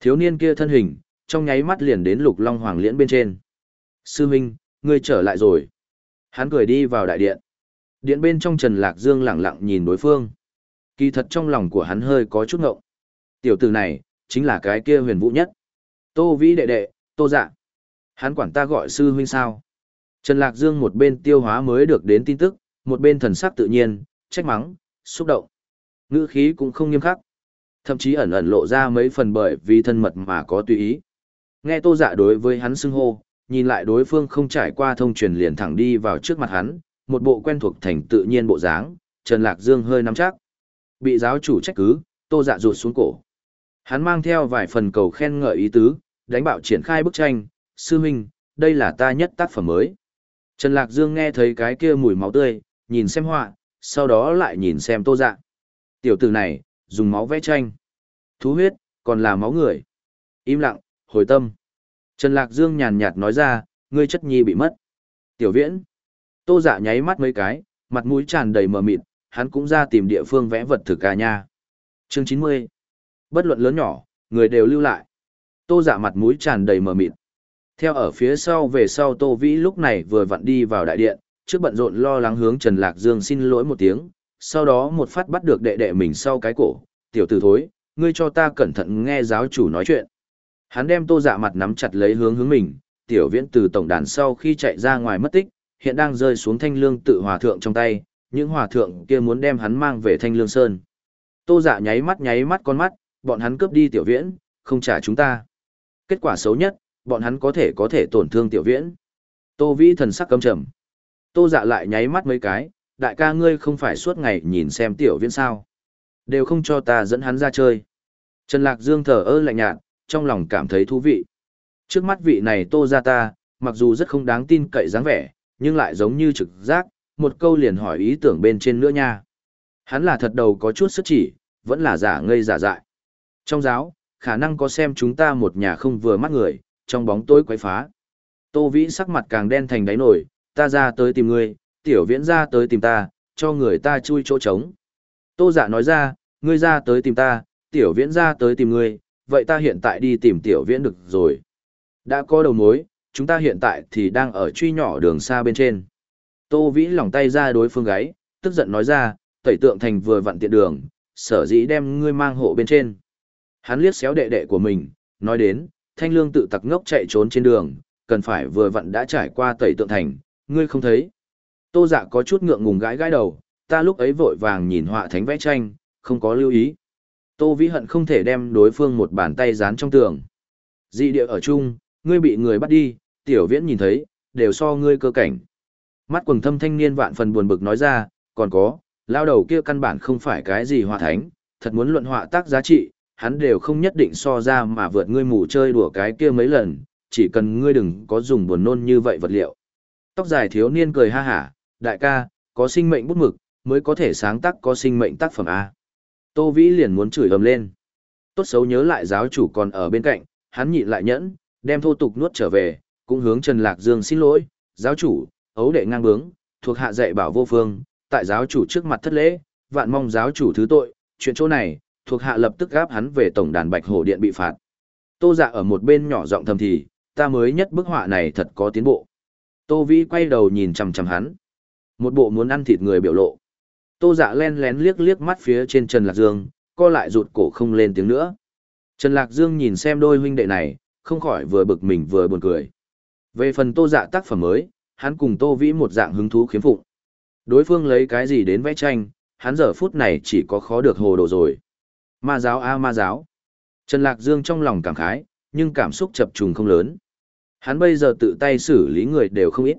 Thiếu niên kia thân hình, trong nháy mắt liền đến lục long hoàng liễn bên trên. Sư Minh, ngươi trở lại rồi. Hắn cười đi vào đại điện. Điện bên trong Trần Lạc Dương lặng lặng nhìn đối phương. Kỳ thật trong lòng của hắn hơi có chút ngộng. Tiểu tử này, chính là cái kia huyền vũ nhất. Tô vĩ đệ đệ, tô dạ. Hắn quản ta gọi sư huynh sao. Trần Lạc Dương một bên tiêu hóa mới được đến tin tức, một bên thần sắc tự nhiên, trách mắng, xúc động. Ngữ khí cũng không nghiêm khắc. Thậm chí ẩn ẩn lộ ra mấy phần bởi vì thân mật mà có tùy ý. Nghe tô dạ đối với hắn xưng hô, nhìn lại đối phương không trải qua thông truyền liền thẳng đi vào trước mặt hắn, một bộ quen thuộc thành tự nhiên bộ dáng, Trần Lạc Dương hơi nắm chắc. Bị giáo chủ trách cứ, tô dạ rụt xuống cổ. Hắn mang theo vài phần cầu khen ngợi ý tứ, đánh bạo triển khai bức tranh, sư huynh, đây là ta nhất tác phẩm mới. Trần Lạc Dương nghe thấy cái kia mùi máu tươi, nhìn xem họa, sau đó lại nhìn xem tô dạ. Tiểu tử này, dùng máu vẽ tranh. Thú huyết, còn là máu người. Im lặng, hồi tâm. Trần Lạc Dương nhàn nhạt nói ra, ngươi chất nhi bị mất. Tiểu viễn. Tô dạ nháy mắt mấy cái, mặt mũi tràn đầy mờ mịt, hắn cũng ra tìm địa phương vẽ vật thực ca nha. Chương 90. Bất luận lớn nhỏ, người đều lưu lại. Tô dạ mặt mũi tràn đầy mờ mịt. Theo ở phía sau về sau Tô Vĩ lúc này vừa vặn đi vào đại điện, trước bận rộn lo lắng hướng Trần Lạc Dương xin lỗi một tiếng, sau đó một phát bắt được đệ đệ mình sau cái cổ, tiểu tử thối, ngươi cho ta cẩn thận nghe giáo chủ nói chuyện. Hắn đem tô dạ mặt nắm chặt lấy hướng hướng mình, tiểu viễn từ tổng đàn sau khi chạy ra ngoài mất tích, hiện đang rơi xuống thanh lương tự hòa thượng trong tay, những hòa thượng kia muốn đem hắn mang về thanh lương sơn. Tô dạ nháy mắt nháy mắt con mắt, bọn hắn cướp đi tiểu viễn, không trả chúng ta. Kết quả xấu nhất, bọn hắn có thể có thể tổn thương tiểu viễn. Tô vĩ thần sắc căm trầm. Tô dạ lại nháy mắt mấy cái, đại ca ngươi không phải suốt ngày nhìn xem tiểu viễn sao. Đều không cho ta dẫn hắn ra chơi. Trần Lạc Dương thở ơ lạnh nhạt, trong lòng cảm thấy thú vị. Trước mắt vị này tô ra ta, mặc dù rất không đáng tin cậy dáng vẻ, nhưng lại giống như trực giác, một câu liền hỏi ý tưởng bên trên nữa nha. Hắn là thật đầu có chút sức chỉ, vẫn là giả ngây giả dại. Trong giáo, khả năng có xem chúng ta một nhà không vừa mắt người, trong bóng tối quấy phá. Tô Vĩ sắc mặt càng đen thành đáy nổi, ta ra tới tìm ngươi, tiểu viễn ra tới tìm ta, cho người ta chui chỗ trống. Tô giả dạ nói ra, ngươi ra tới tìm ta, tiểu viễn ra tới tìm ngươi, vậy ta hiện tại đi tìm tiểu viễn được rồi. Đã có đầu mối, chúng ta hiện tại thì đang ở truy nhỏ đường xa bên trên. Tô Vĩ lỏng tay ra đối phương gáy, tức giận nói ra, tẩy tượng thành vừa vặn tiện đường, sở dĩ đem ngươi mang hộ bên trên. Hắn liếc xéo đệ đệ của mình, nói đến, thanh lương tự tặc ngốc chạy trốn trên đường, cần phải vừa vặn đã trải qua tẩy tượng thành, ngươi không thấy. Tô dạ có chút ngượng ngùng gãi gãi đầu, ta lúc ấy vội vàng nhìn họa thánh vẽ tranh, không có lưu ý. Tô Vĩ hận không thể đem đối phương một bàn tay dán trong tường. Dị địa ở chung, ngươi bị người bắt đi, tiểu viễn nhìn thấy, đều so ngươi cơ cảnh. Mắt quần thâm thanh niên vạn phần buồn bực nói ra, còn có, lao đầu kia căn bản không phải cái gì họa thánh, thật muốn luận họa tác giá trị, hắn đều không nhất định so ra mà vượt ngươi mù chơi đùa cái kia mấy lần, chỉ cần ngươi đừng có dùng buồn nôn như vậy vật liệu. Tóc dài thiếu niên cười ha hả, đại ca, có sinh mệnh bút mực, mới có thể sáng tác có sinh mệnh tác phẩm A. Tô Vĩ liền muốn chửi ầm lên. Tốt xấu nhớ lại giáo chủ còn ở bên cạnh, hắn nhịn lại nhẫn, đem thô tục nuốt trở về, cũng hướng Trần Lạc Dương xin lỗi, giáo chủ, ấu đệ ngang bướng, thuộc hạ dạy bảo vô phương, tại giáo chủ trước mặt thất lễ, vạn mong giáo chủ thứ tội, chuyện chỗ này, thuộc hạ lập tức gáp hắn về tổng đàn Bạch Hổ Điện bị phạt. Tô Dạ ở một bên nhỏ giọng thầm thì, ta mới nhất bức họa này thật có tiến bộ. Tô Vĩ quay đầu nhìn chằm chằm hắn. Một bộ muốn ăn thịt người biểu lộ. Tô Dạ len lén liếc liếc mắt phía trên Trần Lạc Dương, co lại rụt cổ không lên tiếng nữa. Trần Lạc Dương nhìn xem đôi huynh đệ này, không khỏi vừa bực mình vừa buồn cười. Về phần Tô Dạ tác phẩm mới, hắn cùng Tô Vĩ một dạng hứng thú khiếm phụng. Đối phương lấy cái gì đến vẽ tranh, hắn giờ phút này chỉ có khó được hồ đồ rồi. Ma giáo a ma giáo. Trần Lạc Dương trong lòng cảm khái, nhưng cảm xúc chập trùng không lớn. Hắn bây giờ tự tay xử lý người đều không ít.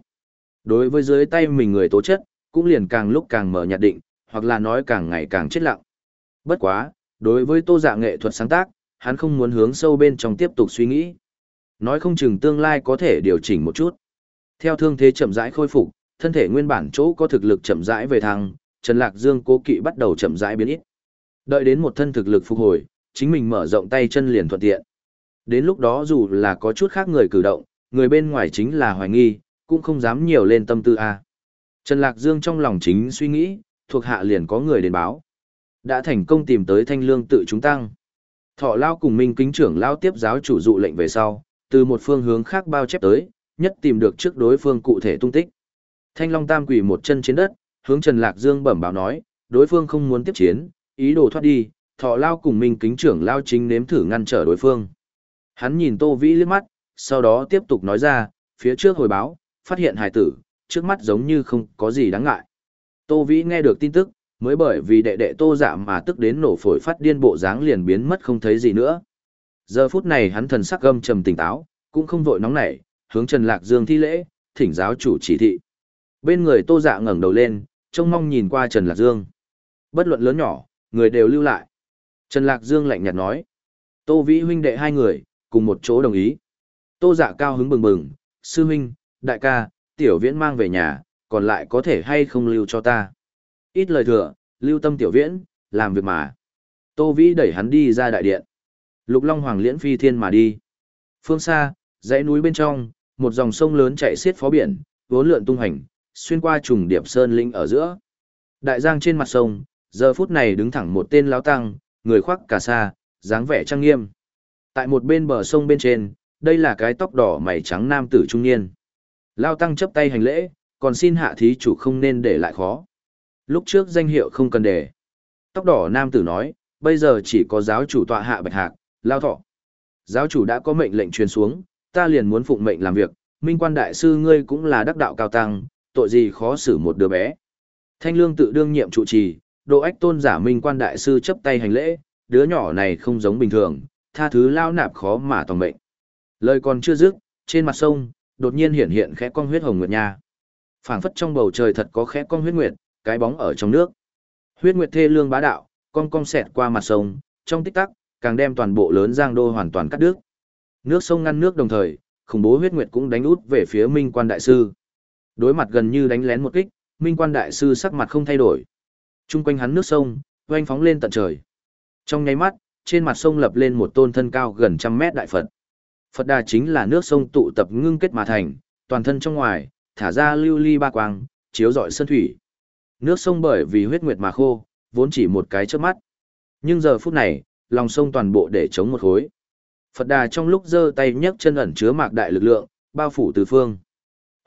Đối với dưới tay mình người tố chất, cũng liền càng lúc càng mở nhạt định, hoặc là nói càng ngày càng chết lặng. Bất quá, đối với tô dạ nghệ thuật sáng tác, hắn không muốn hướng sâu bên trong tiếp tục suy nghĩ. Nói không chừng tương lai có thể điều chỉnh một chút. Theo thương thế chậm rãi khôi phục, thân thể nguyên bản chỗ có thực lực chậm rãi về thăng, Trần Lạc Dương cố kỵ bắt đầu chậm rãi biến ít. Đợi đến một thân thực lực phục hồi, chính mình mở rộng tay chân liền thuận tiện. Đến lúc đó dù là có chút khác người cử động, người bên ngoài chính là hoài nghi, cũng không dám nhiều lên tâm tư a. Trần Lạc Dương trong lòng chính suy nghĩ, thuộc hạ liền có người đến báo. Đã thành công tìm tới thanh lương tự chúng tăng. Thọ Lao cùng Minh Kính trưởng Lao tiếp giáo chủ dụ lệnh về sau, từ một phương hướng khác bao chép tới, nhất tìm được trước đối phương cụ thể tung tích. Thanh Long Tam quỳ một chân trên đất, hướng Trần Lạc Dương bẩm báo nói, đối phương không muốn tiếp chiến, ý đồ thoát đi, Thọ Lao cùng Minh Kính trưởng Lao chính nếm thử ngăn trở đối phương. Hắn nhìn Tô Vĩ liếc mắt, sau đó tiếp tục nói ra, phía trước hồi báo, phát hiện hài tử, trước mắt giống như không có gì đáng ngại. Tô Vĩ nghe được tin tức, mới bởi vì đệ đệ Tô Dạ mà tức đến nổ phổi phát điên bộ dáng liền biến mất không thấy gì nữa. Giờ phút này hắn thần sắc gâm trầm tỉnh táo, cũng không vội nóng nảy, hướng Trần Lạc Dương thi lễ, thỉnh giáo chủ chỉ thị. Bên người Tô Dạ ngẩng đầu lên, trông mong nhìn qua Trần Lạc Dương. Bất luận lớn nhỏ, người đều lưu lại. Trần Lạc Dương lạnh nhạt nói. Tô Vĩ huynh đệ hai người, cùng một chỗ đồng ý. Tô Dạ cao hứng bừng bừng, sư huynh, đại ca, tiểu viễn mang về nhà, còn lại có thể hay không lưu cho ta. Ít lời thừa, lưu tâm tiểu viễn, làm việc mà. Tô Vĩ đẩy hắn đi ra đại điện. Lục Long Hoàng liễn phi thiên mà đi. Phương xa, dãy núi bên trong, một dòng sông lớn chạy xiết phó biển, vốn lượn tung hành, xuyên qua trùng điệp sơn linh ở giữa. Đại giang trên mặt sông, giờ phút này đứng thẳng một tên lão tăng, người khoác cà sa, dáng vẻ trang nghiêm. Tại một bên bờ sông bên trên, đây là cái tóc đỏ mày trắng nam tử trung niên. Lao tăng chấp tay hành lễ, còn xin hạ thí chủ không nên để lại khó. Lúc trước danh hiệu không cần để. Tóc đỏ nam tử nói, bây giờ chỉ có giáo chủ tọa hạ bạch hạc, lao thọ. Giáo chủ đã có mệnh lệnh truyền xuống, ta liền muốn phụng mệnh làm việc, minh quan đại sư ngươi cũng là đắc đạo cao tăng, tội gì khó xử một đứa bé. Thanh lương tự đương nhiệm trụ trì, độ ách tôn giả minh quan đại sư chấp tay hành lễ, đứa nhỏ này không giống bình thường, tha thứ lao nạp khó mà toàn mệnh. Lời còn chưa dứt, trên mặt sông, đột nhiên hiện hiện khẽ con huyết hồng nguyệt nha. Phảng phất trong bầu trời thật có khẽ con huyết nguyệt, cái bóng ở trong nước. Huyết nguyệt thê lương bá đạo, con cong xẹt qua mặt sông, trong tích tắc, càng đem toàn bộ lớn giang đô hoàn toàn cắt đứt. Nước sông ngăn nước đồng thời, khủng bố huyết nguyệt cũng đánh út về phía Minh Quan đại sư. Đối mặt gần như đánh lén một kích, Minh Quan đại sư sắc mặt không thay đổi. Trung quanh hắn nước sông, oanh phóng lên tận trời. Trong nháy mắt, trên mặt sông lập lên một tôn thân cao gần trăm mét đại Phật. Phật đà chính là nước sông tụ tập ngưng kết mà thành, toàn thân trong ngoài, thả ra lưu ly ba quang, chiếu rọi sơn thủy. Nước sông bởi vì huyết nguyệt mà khô, vốn chỉ một cái trước mắt. Nhưng giờ phút này, lòng sông toàn bộ để chống một khối. Phật đà trong lúc giơ tay nhấc chân ẩn chứa mạc đại lực lượng, bao phủ tứ phương.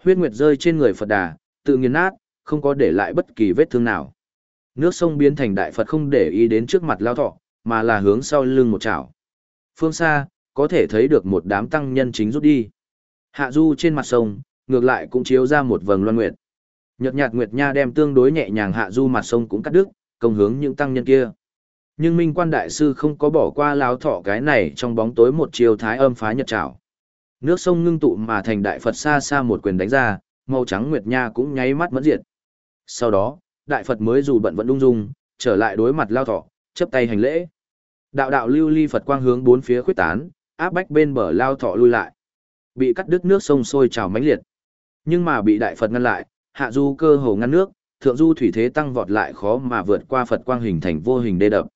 Huyết nguyệt rơi trên người Phật đà, tự nghiền nát, không có để lại bất kỳ vết thương nào. Nước sông biến thành đại Phật không để ý đến trước mặt lao thọ, mà là hướng sau lưng một chảo. Phương xa, có thể thấy được một đám tăng nhân chính rút đi. Hạ du trên mặt sông, ngược lại cũng chiếu ra một vầng loan nguyệt. Nhật nhạt nguyệt nha đem tương đối nhẹ nhàng hạ du mặt sông cũng cắt đứt, công hướng những tăng nhân kia. Nhưng Minh Quan đại sư không có bỏ qua lão thọ cái này trong bóng tối một chiều thái âm phá nhật trảo. Nước sông ngưng tụ mà thành đại Phật xa xa một quyền đánh ra, màu trắng nguyệt nha cũng nháy mắt mẫn diệt. Sau đó, đại Phật mới dù bận vẫn ung dung, trở lại đối mặt lao thọ, chấp tay hành lễ. Đạo đạo lưu ly Phật quang hướng bốn phía khuyết tán, áp bách bên bờ lao thọ lui lại. Bị cắt đứt nước sông sôi trào mãnh liệt. Nhưng mà bị đại Phật ngăn lại, hạ du cơ hồ ngăn nước, thượng du thủy thế tăng vọt lại khó mà vượt qua Phật quang hình thành vô hình đê đập.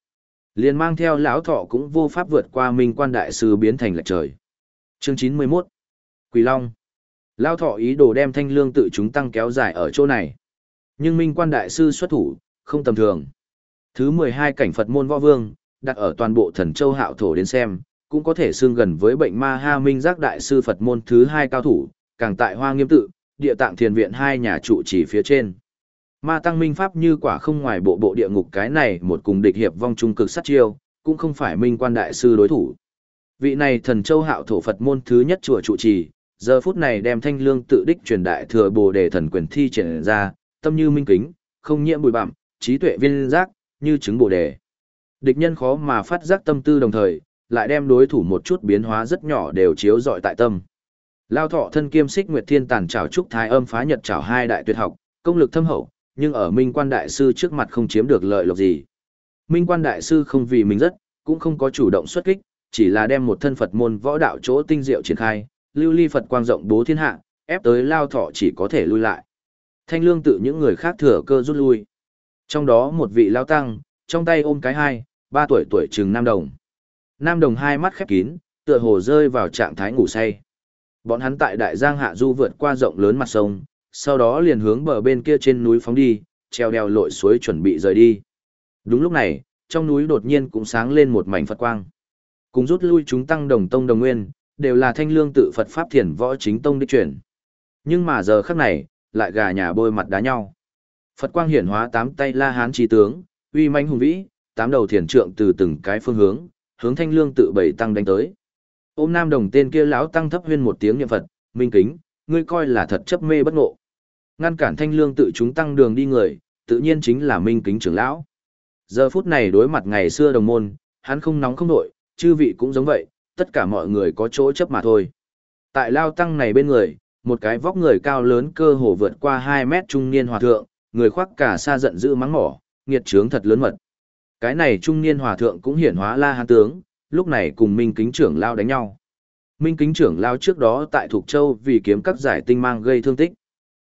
Liền mang theo lão thọ cũng vô pháp vượt qua minh quan đại sư biến thành lệch trời. Chương 91 Quỳ Long Lão thọ ý đồ đem thanh lương tự chúng tăng kéo dài ở chỗ này. Nhưng minh quan đại sư xuất thủ, không tầm thường. Thứ 12 cảnh Phật môn võ vương, đặt ở toàn bộ thần châu hạo thổ đến xem, cũng có thể xương gần với bệnh ma ha minh giác đại sư Phật môn thứ hai cao thủ, càng tại hoa nghiêm tự, địa tạng thiền viện hai nhà trụ chỉ phía trên. Ma tăng minh pháp như quả không ngoài bộ bộ địa ngục cái này một cùng địch hiệp vong trung cực sát chiêu, cũng không phải minh quan đại sư đối thủ. Vị này thần châu hạo thổ Phật môn thứ nhất chùa trụ trì, giờ phút này đem thanh lương tự đích truyền đại thừa bồ đề thần quyền thi triển ra, tâm như minh kính, không nhiễm bụi bặm, trí tuệ viên giác, như chứng bồ đề. Địch nhân khó mà phát giác tâm tư đồng thời, lại đem đối thủ một chút biến hóa rất nhỏ đều chiếu dọi tại tâm. Lao thọ thân kiêm xích nguyệt thiên tàn trảo trúc thái âm phá nhật trảo hai đại tuyệt học, công lực thâm hậu, nhưng ở Minh Quan đại sư trước mặt không chiếm được lợi lộc gì. Minh Quan đại sư không vì mình rất, cũng không có chủ động xuất kích, chỉ là đem một thân Phật môn võ đạo chỗ tinh diệu triển khai, lưu ly Phật quang rộng bố thiên hạ, ép tới Lao thọ chỉ có thể lui lại. Thanh lương tự những người khác thừa cơ rút lui. Trong đó một vị lao tăng, trong tay ôm cái hai, ba tuổi tuổi chừng nam đồng. Nam đồng hai mắt khép kín, tựa hồ rơi vào trạng thái ngủ say. Bọn hắn tại đại giang hạ du vượt qua rộng lớn mặt sông, sau đó liền hướng bờ bên kia trên núi phóng đi, treo đèo lội suối chuẩn bị rời đi. Đúng lúc này, trong núi đột nhiên cũng sáng lên một mảnh Phật quang. Cùng rút lui chúng tăng đồng tông đồng nguyên, đều là thanh lương tự Phật Pháp thiền võ chính tông đích chuyển. Nhưng mà giờ khắc này, lại gà nhà bôi mặt đá nhau. Phật quang hiển hóa tám tay la hán trí tướng, uy manh hùng vĩ, tám đầu thiền trượng từ từng cái phương hướng, hướng thanh lương tự bảy tăng đánh tới. Ôm nam đồng tên kia lão tăng thấp huyên một tiếng niệm Phật, minh kính, ngươi coi là thật chấp mê bất ngộ. Ngăn cản thanh lương tự chúng tăng đường đi người, tự nhiên chính là minh kính trưởng lão. Giờ phút này đối mặt ngày xưa đồng môn, hắn không nóng không nổi, chư vị cũng giống vậy, tất cả mọi người có chỗ chấp mà thôi. Tại lao tăng này bên người, một cái vóc người cao lớn cơ hồ vượt qua 2 mét trung niên hòa thượng, người khoác cả xa giận dữ mắng mỏ, nghiệt trướng thật lớn mật. Cái này trung niên hòa thượng cũng hiển hóa la hán tướng, lúc này cùng Minh Kính trưởng lao đánh nhau. Minh Kính trưởng lao trước đó tại Thục Châu vì kiếm các giải tinh mang gây thương tích.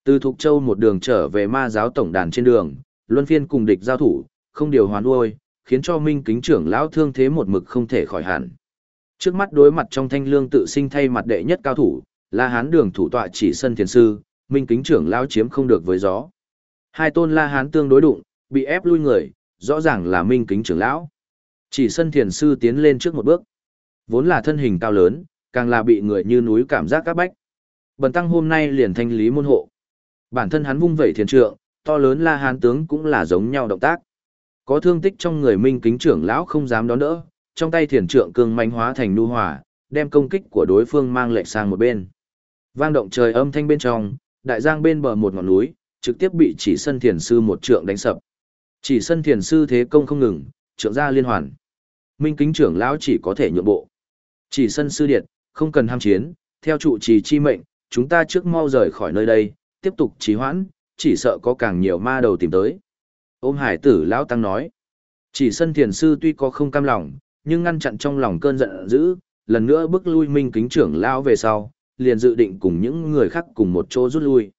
Từ Thục Châu một đường trở về ma giáo tổng đàn trên đường, luân phiên cùng địch giao thủ, không điều hoàn uôi, khiến cho Minh Kính trưởng lão thương thế một mực không thể khỏi hẳn. Trước mắt đối mặt trong thanh lương tự sinh thay mặt đệ nhất cao thủ, La Hán đường thủ tọa chỉ sân thiền sư, Minh Kính trưởng lão chiếm không được với gió. Hai tôn La Hán tương đối đụng, bị ép lui người, rõ ràng là Minh Kính trưởng lão. Chỉ sân thiền sư tiến lên trước một bước. Vốn là thân hình cao lớn, càng là bị người như núi cảm giác các bách. Bần tăng hôm nay liền thanh lý môn hộ. Bản thân hắn vung vẩy thiền trượng, to lớn La Hán tướng cũng là giống nhau động tác. Có thương tích trong người Minh Kính trưởng lão không dám đón đỡ, trong tay thiền trượng cương manh hóa thành nu hòa, đem công kích của đối phương mang lệch sang một bên. Vang động trời âm thanh bên trong, đại giang bên bờ một ngọn núi, trực tiếp bị chỉ sân thiền sư một trượng đánh sập. Chỉ sân thiền sư thế công không ngừng, trượng ra liên hoàn. Minh kính trưởng lão chỉ có thể nhượng bộ. Chỉ sân sư điệt, không cần ham chiến, theo trụ trì chi mệnh, chúng ta trước mau rời khỏi nơi đây, tiếp tục trì hoãn, chỉ sợ có càng nhiều ma đầu tìm tới. Ôm hải tử lão tăng nói. Chỉ sân thiền sư tuy có không cam lòng, nhưng ngăn chặn trong lòng cơn giận dữ, lần nữa bước lui minh kính trưởng lão về sau, liền dự định cùng những người khác cùng một chỗ rút lui.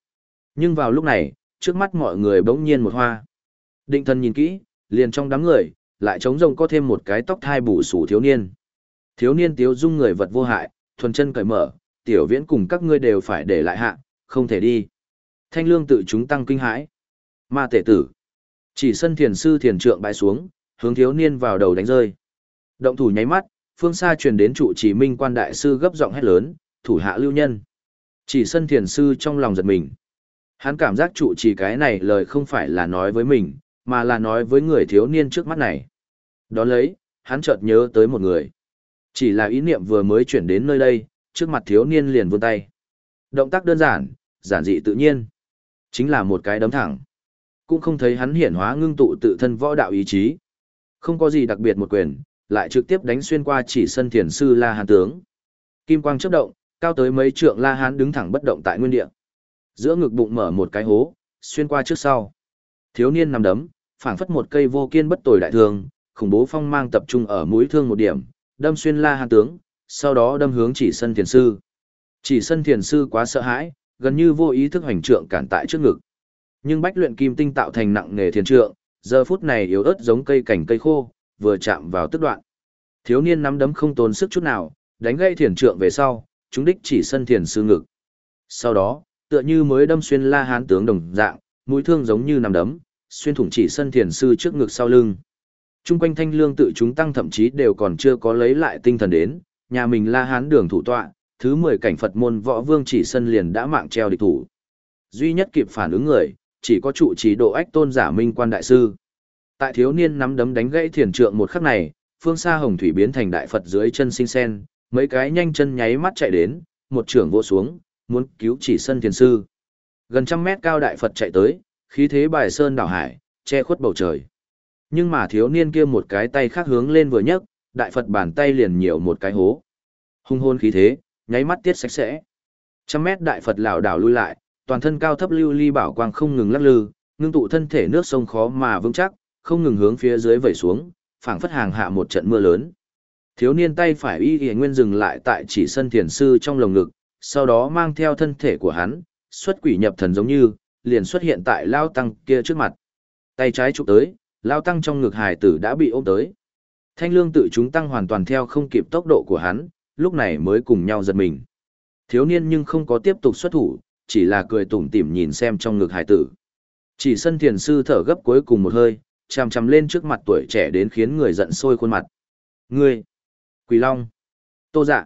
Nhưng vào lúc này, trước mắt mọi người bỗng nhiên một hoa. Định thần nhìn kỹ, liền trong đám người, lại trống rông có thêm một cái tóc thai bù sủ thiếu niên. Thiếu niên tiếu dung người vật vô hại, thuần chân cởi mở, tiểu viễn cùng các ngươi đều phải để lại hạ, không thể đi. Thanh lương tự chúng tăng kinh hãi. Ma tể tử. Chỉ sân thiền sư thiền trượng bãi xuống, hướng thiếu niên vào đầu đánh rơi. Động thủ nháy mắt, phương xa truyền đến trụ chỉ minh quan đại sư gấp giọng hét lớn, thủ hạ lưu nhân. Chỉ sân thiền sư trong lòng giật mình. Hắn cảm giác trụ chỉ cái này lời không phải là nói với mình, mà là nói với người thiếu niên trước mắt này. Đó lấy, hắn chợt nhớ tới một người. Chỉ là ý niệm vừa mới chuyển đến nơi đây, trước mặt thiếu niên liền vươn tay. Động tác đơn giản, giản dị tự nhiên. Chính là một cái đấm thẳng. Cũng không thấy hắn hiển hóa ngưng tụ tự thân võ đạo ý chí. Không có gì đặc biệt một quyền, lại trực tiếp đánh xuyên qua chỉ sân thiền sư La hàn tướng. Kim quang chớp động, cao tới mấy trượng La Hán đứng thẳng bất động tại nguyên địa. Giữa ngực bụng mở một cái hố, xuyên qua trước sau. Thiếu niên nằm đấm, phảng phất một cây vô kiên bất tồi đại thương, khủng bố phong mang tập trung ở mũi thương một điểm, đâm xuyên La Hán tướng, sau đó đâm hướng chỉ sân thiền sư. Chỉ sân thiền sư quá sợ hãi, gần như vô ý thức hành trượng cản tại trước ngực. Nhưng bách luyện kim tinh tạo thành nặng nghề thiền trượng, giờ phút này yếu ớt giống cây cảnh cây khô, vừa chạm vào tức đoạn. Thiếu niên nắm đấm không tốn sức chút nào, đánh gây thiền trượng về sau, chúng đích chỉ sân thiền sư ngực. Sau đó, tựa như mới đâm xuyên la hán tướng đồng dạng, mũi thương giống như nằm đấm, xuyên thủng chỉ sân thiền sư trước ngực sau lưng. Trung quanh thanh lương tự chúng tăng thậm chí đều còn chưa có lấy lại tinh thần đến, nhà mình la hán đường thủ tọa, thứ 10 cảnh Phật môn võ vương chỉ sân liền đã mạng treo địch thủ. Duy nhất kịp phản ứng người, chỉ có trụ trì độ ách tôn giả minh quan đại sư. Tại thiếu niên nắm đấm đánh gãy thiền trượng một khắc này, phương xa hồng thủy biến thành đại Phật dưới chân sinh sen, mấy cái nhanh chân nháy mắt chạy đến, một trưởng vô xuống, muốn cứu chỉ sân thiền sư. Gần trăm mét cao đại Phật chạy tới, khí thế bài sơn đảo hải, che khuất bầu trời. Nhưng mà thiếu niên kia một cái tay khác hướng lên vừa nhấc, đại Phật bàn tay liền nhiều một cái hố. Hung hôn khí thế, nháy mắt tiết sạch sẽ. Trăm mét đại Phật lảo đảo lui lại, toàn thân cao thấp lưu ly bảo quang không ngừng lắc lư, ngưng tụ thân thể nước sông khó mà vững chắc, không ngừng hướng phía dưới vẩy xuống, phảng phất hàng hạ một trận mưa lớn. Thiếu niên tay phải y y nguyên dừng lại tại chỉ sân thiền sư trong lồng ngực, sau đó mang theo thân thể của hắn, xuất quỷ nhập thần giống như, liền xuất hiện tại lao tăng kia trước mặt. Tay trái chụp tới, lao tăng trong ngực hài tử đã bị ôm tới. Thanh lương tự chúng tăng hoàn toàn theo không kịp tốc độ của hắn, lúc này mới cùng nhau giật mình. Thiếu niên nhưng không có tiếp tục xuất thủ, chỉ là cười tủm tỉm nhìn xem trong ngực hải tử. Chỉ sân thiền sư thở gấp cuối cùng một hơi, chằm chằm lên trước mặt tuổi trẻ đến khiến người giận sôi khuôn mặt. Ngươi! Quỷ Long! Tô dạ!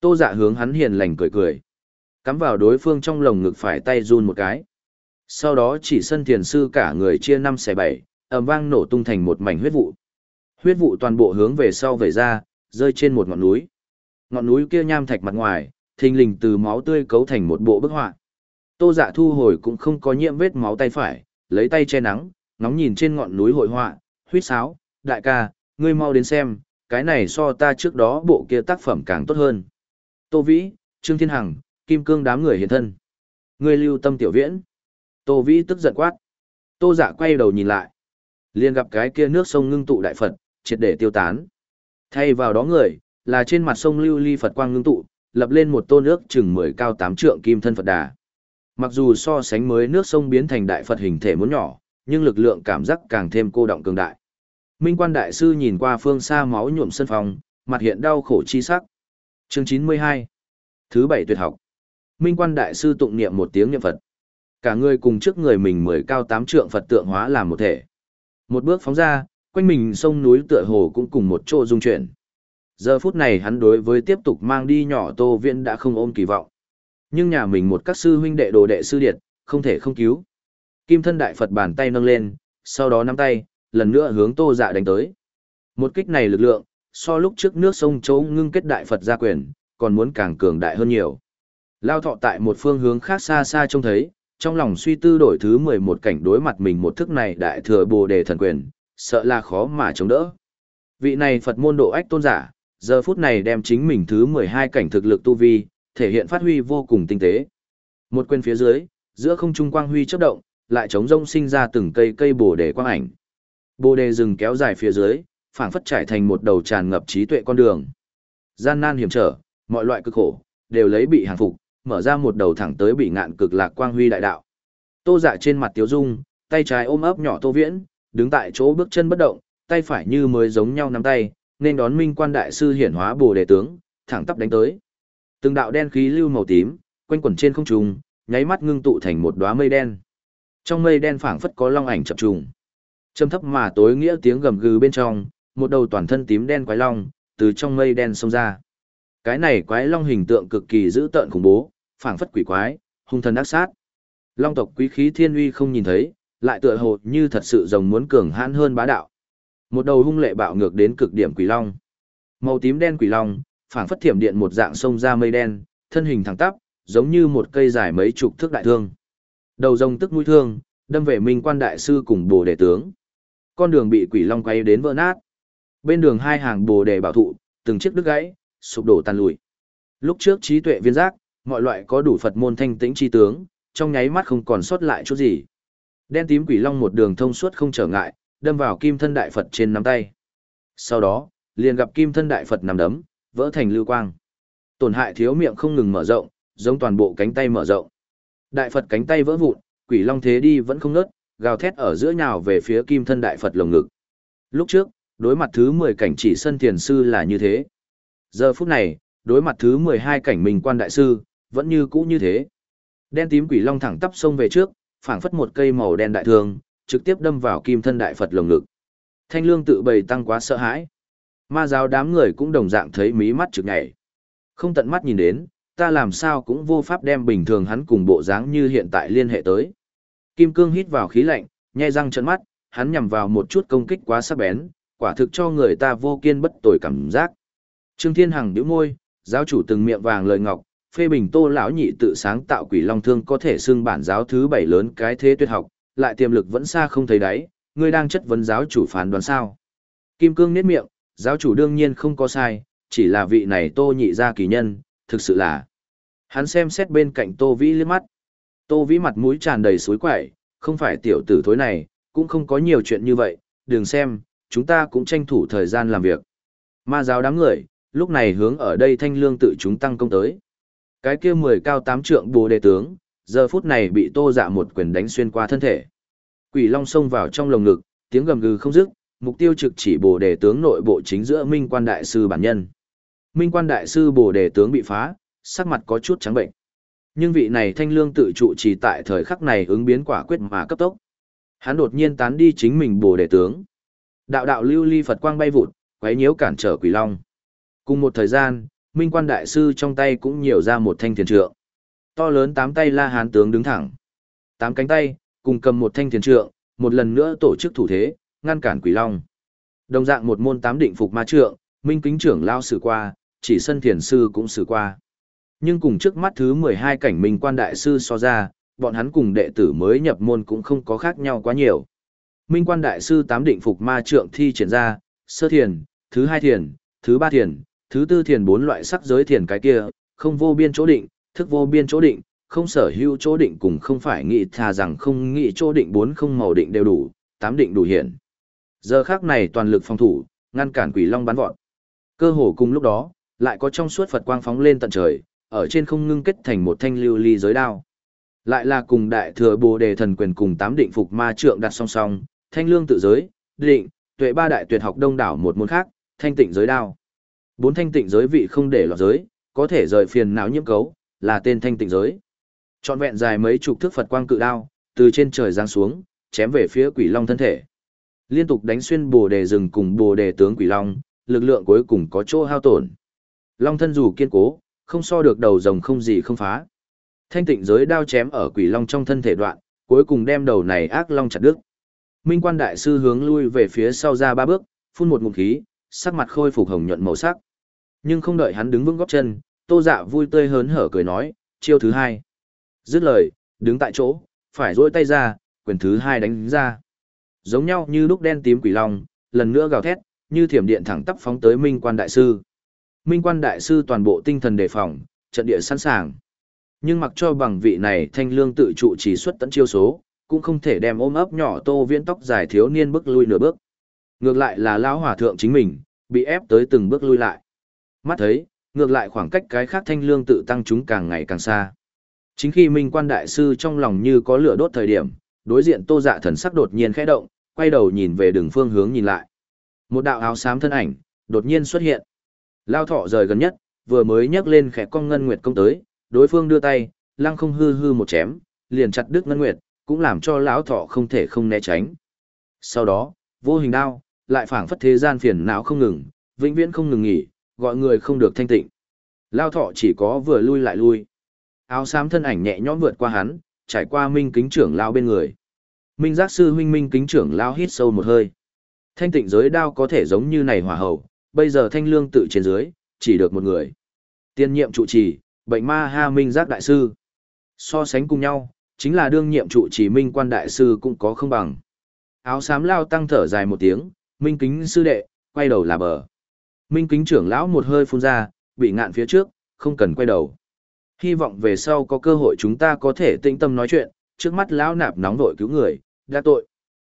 Tô dạ hướng hắn hiền lành cười cười. Cắm vào đối phương trong lồng ngực phải tay run một cái. Sau đó chỉ sân thiền sư cả người chia năm xẻ bảy, ầm vang nổ tung thành một mảnh huyết vụ. Huyết vụ toàn bộ hướng về sau về ra, rơi trên một ngọn núi. Ngọn núi kia nham thạch mặt ngoài, thình lình từ máu tươi cấu thành một bộ bức họa. Tô Dạ thu hồi cũng không có nhiễm vết máu tay phải, lấy tay che nắng, ngóng nhìn trên ngọn núi hội họa, huýt sáo, đại ca, ngươi mau đến xem, cái này so ta trước đó bộ kia tác phẩm càng tốt hơn. Tô Vĩ, Trương Thiên Hằng, Kim Cương đám người hiện thân. Ngươi lưu tâm tiểu viễn. Tô Vĩ tức giận quát. Tô giả quay đầu nhìn lại. liền gặp cái kia nước sông ngưng tụ đại Phật, triệt để tiêu tán. Thay vào đó người, là trên mặt sông lưu ly Phật quang ngưng tụ, lập lên một tôn nước chừng 10 cao 8 trượng kim thân Phật đà. Mặc dù so sánh mới nước sông biến thành đại Phật hình thể muốn nhỏ, nhưng lực lượng cảm giác càng thêm cô động cường đại. Minh quan đại sư nhìn qua phương xa máu nhuộm sân phòng, mặt hiện đau khổ chi sắc. Chương 92 Thứ bảy tuyệt học Minh quan đại sư tụng niệm một tiếng niệm Phật. Cả người cùng trước người mình mười cao tám trượng Phật tượng hóa làm một thể. Một bước phóng ra, quanh mình sông núi tựa hồ cũng cùng một chỗ dung chuyển. Giờ phút này hắn đối với tiếp tục mang đi nhỏ Tô Viễn đã không ôm kỳ vọng. Nhưng nhà mình một các sư huynh đệ đồ đệ sư điệt, không thể không cứu. Kim thân đại Phật bàn tay nâng lên, sau đó nắm tay, lần nữa hướng Tô Dạ đánh tới. Một kích này lực lượng, so lúc trước nước sông Châu ngưng kết đại Phật gia quyền, còn muốn càng cường đại hơn nhiều. Lao thọ tại một phương hướng khác xa xa trông thấy, trong lòng suy tư đổi thứ 11 cảnh đối mặt mình một thức này đại thừa bồ đề thần quyền, sợ là khó mà chống đỡ. Vị này Phật môn độ ách tôn giả, giờ phút này đem chính mình thứ 12 cảnh thực lực tu vi, thể hiện phát huy vô cùng tinh tế. Một quyền phía dưới, giữa không trung quang huy chớp động, lại chống rông sinh ra từng cây cây bồ đề quang ảnh. Bồ đề rừng kéo dài phía dưới, phảng phất trải thành một đầu tràn ngập trí tuệ con đường. Gian nan hiểm trở, mọi loại cực khổ, đều lấy bị hàng phục, mở ra một đầu thẳng tới bị ngạn cực lạc quang huy đại đạo. Tô dạ trên mặt tiếu dung, tay trái ôm ấp nhỏ tô viễn, đứng tại chỗ bước chân bất động, tay phải như mới giống nhau nắm tay, nên đón minh quan đại sư hiển hóa bồ đề tướng, thẳng tắp đánh tới. Từng đạo đen khí lưu màu tím, quanh quẩn trên không trung, nháy mắt ngưng tụ thành một đóa mây đen. Trong mây đen phảng phất có long ảnh chập trùng. Trầm thấp mà tối nghĩa tiếng gầm gừ bên trong, một đầu toàn thân tím đen quái long từ trong mây đen xông ra. Cái này quái long hình tượng cực kỳ dữ tợn khủng bố, phảng phất quỷ quái, hung thần ác sát. Long tộc quý khí thiên uy không nhìn thấy, lại tựa hồ như thật sự rồng muốn cường hãn hơn bá đạo. Một đầu hung lệ bạo ngược đến cực điểm quỷ long. Màu tím đen quỷ long, phảng phất thiểm điện một dạng sông ra mây đen, thân hình thẳng tắp, giống như một cây dài mấy chục thước đại thương. Đầu rồng tức mũi thương, đâm về Minh Quan đại sư cùng Bồ đề tướng. Con đường bị quỷ long quay đến vỡ nát. Bên đường hai hàng Bồ đề bảo thụ, từng chiếc đứt gãy, sụp đổ tan lùi. Lúc trước trí tuệ viên giác, mọi loại có đủ Phật môn thanh tĩnh chi tướng, trong nháy mắt không còn sót lại chút gì. Đen tím quỷ long một đường thông suốt không trở ngại, đâm vào kim thân đại Phật trên nắm tay. Sau đó, liền gặp kim thân đại Phật nằm đấm, vỡ thành lưu quang. Tổn hại thiếu miệng không ngừng mở rộng, giống toàn bộ cánh tay mở rộng. Đại Phật cánh tay vỡ vụn, quỷ long thế đi vẫn không ngớt, gào thét ở giữa nhào về phía kim thân đại Phật lồng ngực. Lúc trước, đối mặt thứ 10 cảnh chỉ sân thiền sư là như thế. Giờ phút này, đối mặt thứ 12 cảnh mình quan đại sư, vẫn như cũ như thế. Đen tím quỷ long thẳng tắp sông về trước, phảng phất một cây màu đen đại thương, trực tiếp đâm vào kim thân đại Phật lồng ngực. Thanh lương tự bày tăng quá sợ hãi. Ma giáo đám người cũng đồng dạng thấy mí mắt trực nhảy. Không tận mắt nhìn đến, ta làm sao cũng vô pháp đem bình thường hắn cùng bộ dáng như hiện tại liên hệ tới. Kim cương hít vào khí lạnh, nhai răng trợn mắt, hắn nhằm vào một chút công kích quá sắc bén, quả thực cho người ta vô kiên bất tồi cảm giác. Trương Thiên Hằng nhíu môi, giáo chủ từng miệng vàng lời ngọc, phê bình Tô lão nhị tự sáng tạo quỷ long thương có thể xưng bản giáo thứ bảy lớn cái thế tuyệt học, lại tiềm lực vẫn xa không thấy đáy, ngươi đang chất vấn giáo chủ phán đoán sao? Kim Cương niết miệng, giáo chủ đương nhiên không có sai, chỉ là vị này Tô nhị gia kỳ nhân, thực sự là. Hắn xem xét bên cạnh Tô Vĩ liếc mắt. Tô Vĩ mặt mũi tràn đầy suối quẩy, không phải tiểu tử thối này, cũng không có nhiều chuyện như vậy, đừng xem, chúng ta cũng tranh thủ thời gian làm việc. Ma giáo đám người, lúc này hướng ở đây thanh lương tự chúng tăng công tới. Cái kia mười cao tám trượng bồ đề tướng, giờ phút này bị tô dạ một quyền đánh xuyên qua thân thể. Quỷ long xông vào trong lồng ngực, tiếng gầm gừ không dứt, mục tiêu trực chỉ bồ đề tướng nội bộ chính giữa minh quan đại sư bản nhân. Minh quan đại sư bồ đề tướng bị phá, sắc mặt có chút trắng bệnh. Nhưng vị này thanh lương tự trụ chỉ tại thời khắc này ứng biến quả quyết mà cấp tốc. Hắn đột nhiên tán đi chính mình bồ đề tướng. Đạo đạo lưu ly Phật quang bay vụt, quấy nhiễu cản trở quỷ long. Cùng một thời gian, Minh Quan đại sư trong tay cũng nhiều ra một thanh thiền trượng. To lớn tám tay La Hán tướng đứng thẳng. Tám cánh tay, cùng cầm một thanh thiền trượng, một lần nữa tổ chức thủ thế, ngăn cản quỷ long. Đồng dạng một môn tám định phục ma trượng, Minh Kính trưởng lao sử qua, chỉ sân thiền sư cũng sử qua. Nhưng cùng trước mắt thứ 12 cảnh Minh Quan đại sư so ra, bọn hắn cùng đệ tử mới nhập môn cũng không có khác nhau quá nhiều. Minh quan đại sư tám định phục ma trượng thi triển ra, sơ thiền, thứ hai thiền, thứ ba thiền, thứ tư thiền bốn loại sắc giới thiền cái kia, không vô biên chỗ định, thức vô biên chỗ định, không sở hữu chỗ định cùng không phải nghĩ thà rằng không nghĩ chỗ định bốn không màu định đều đủ, tám định đủ hiện. Giờ khác này toàn lực phòng thủ, ngăn cản quỷ long bắn vọt. Cơ hồ cùng lúc đó, lại có trong suốt Phật quang phóng lên tận trời, ở trên không ngưng kết thành một thanh lưu ly giới đao. Lại là cùng đại thừa bồ đề thần quyền cùng tám định phục ma trượng đặt song song, thanh lương tự giới, định, tuệ ba đại tuyệt học đông đảo một môn khác, thanh tịnh giới đao. Bốn thanh tịnh giới vị không để lọt giới, có thể rời phiền não nhiễm cấu, là tên thanh tịnh giới. Trọn vẹn dài mấy chục thước Phật quang cự đao, từ trên trời giáng xuống, chém về phía quỷ long thân thể. Liên tục đánh xuyên bồ đề rừng cùng bồ đề tướng quỷ long, lực lượng cuối cùng có chỗ hao tổn. Long thân dù kiên cố, không so được đầu rồng không gì không phá. Thanh tịnh giới đao chém ở quỷ long trong thân thể đoạn, cuối cùng đem đầu này ác long chặt đứt. Minh quan đại sư hướng lui về phía sau ra ba bước, phun một ngụm khí, sắc mặt khôi phục hồng nhuận màu sắc. Nhưng không đợi hắn đứng vững gót chân, Tô Dạ vui tươi hớn hở cười nói, chiêu thứ hai. Dứt lời, đứng tại chỗ, phải duỗi tay ra, quyền thứ hai đánh ra. Giống nhau như lúc đen tím quỷ long, lần nữa gào thét, như thiểm điện thẳng tắp phóng tới Minh quan đại sư. Minh quan đại sư toàn bộ tinh thần đề phòng, trận địa sẵn sàng. Nhưng mặc cho bằng vị này thanh lương tự trụ chỉ xuất tận chiêu số, cũng không thể đem ôm ấp nhỏ tô viễn tóc dài thiếu niên bước lui nửa bước. Ngược lại là lão hòa thượng chính mình, bị ép tới từng bước lui lại. Mắt thấy, ngược lại khoảng cách cái khác thanh lương tự tăng chúng càng ngày càng xa. Chính khi Minh quan đại sư trong lòng như có lửa đốt thời điểm, đối diện tô dạ thần sắc đột nhiên khẽ động, quay đầu nhìn về đường phương hướng nhìn lại. Một đạo áo xám thân ảnh, đột nhiên xuất hiện. Lao thọ rời gần nhất, vừa mới nhấc lên khẽ con ngân nguyệt công tới, đối phương đưa tay, lăng không hư hư một chém, liền chặt đứt ngân nguyệt, cũng làm cho lão thọ không thể không né tránh. Sau đó, vô hình đao, lại phảng phất thế gian phiền não không ngừng, vĩnh viễn không ngừng nghỉ, gọi người không được thanh tịnh. Lao thọ chỉ có vừa lui lại lui. Áo xám thân ảnh nhẹ nhõm vượt qua hắn, trải qua minh kính trưởng lao bên người. Minh giác sư huynh minh kính trưởng lao hít sâu một hơi. Thanh tịnh giới đao có thể giống như này hỏa hậu, bây giờ thanh lương tự trên dưới, chỉ được một người. Tiên nhiệm trụ trì, bệnh ma ha minh giác đại sư. So sánh cùng nhau, chính là đương nhiệm trụ trì minh quan đại sư cũng có không bằng. Áo xám lao tăng thở dài một tiếng, minh kính sư đệ, quay đầu là bờ. Minh kính trưởng lão một hơi phun ra, bị ngạn phía trước, không cần quay đầu. Hy vọng về sau có cơ hội chúng ta có thể tĩnh tâm nói chuyện, trước mắt lão nạp nóng vội cứu người, đã tội.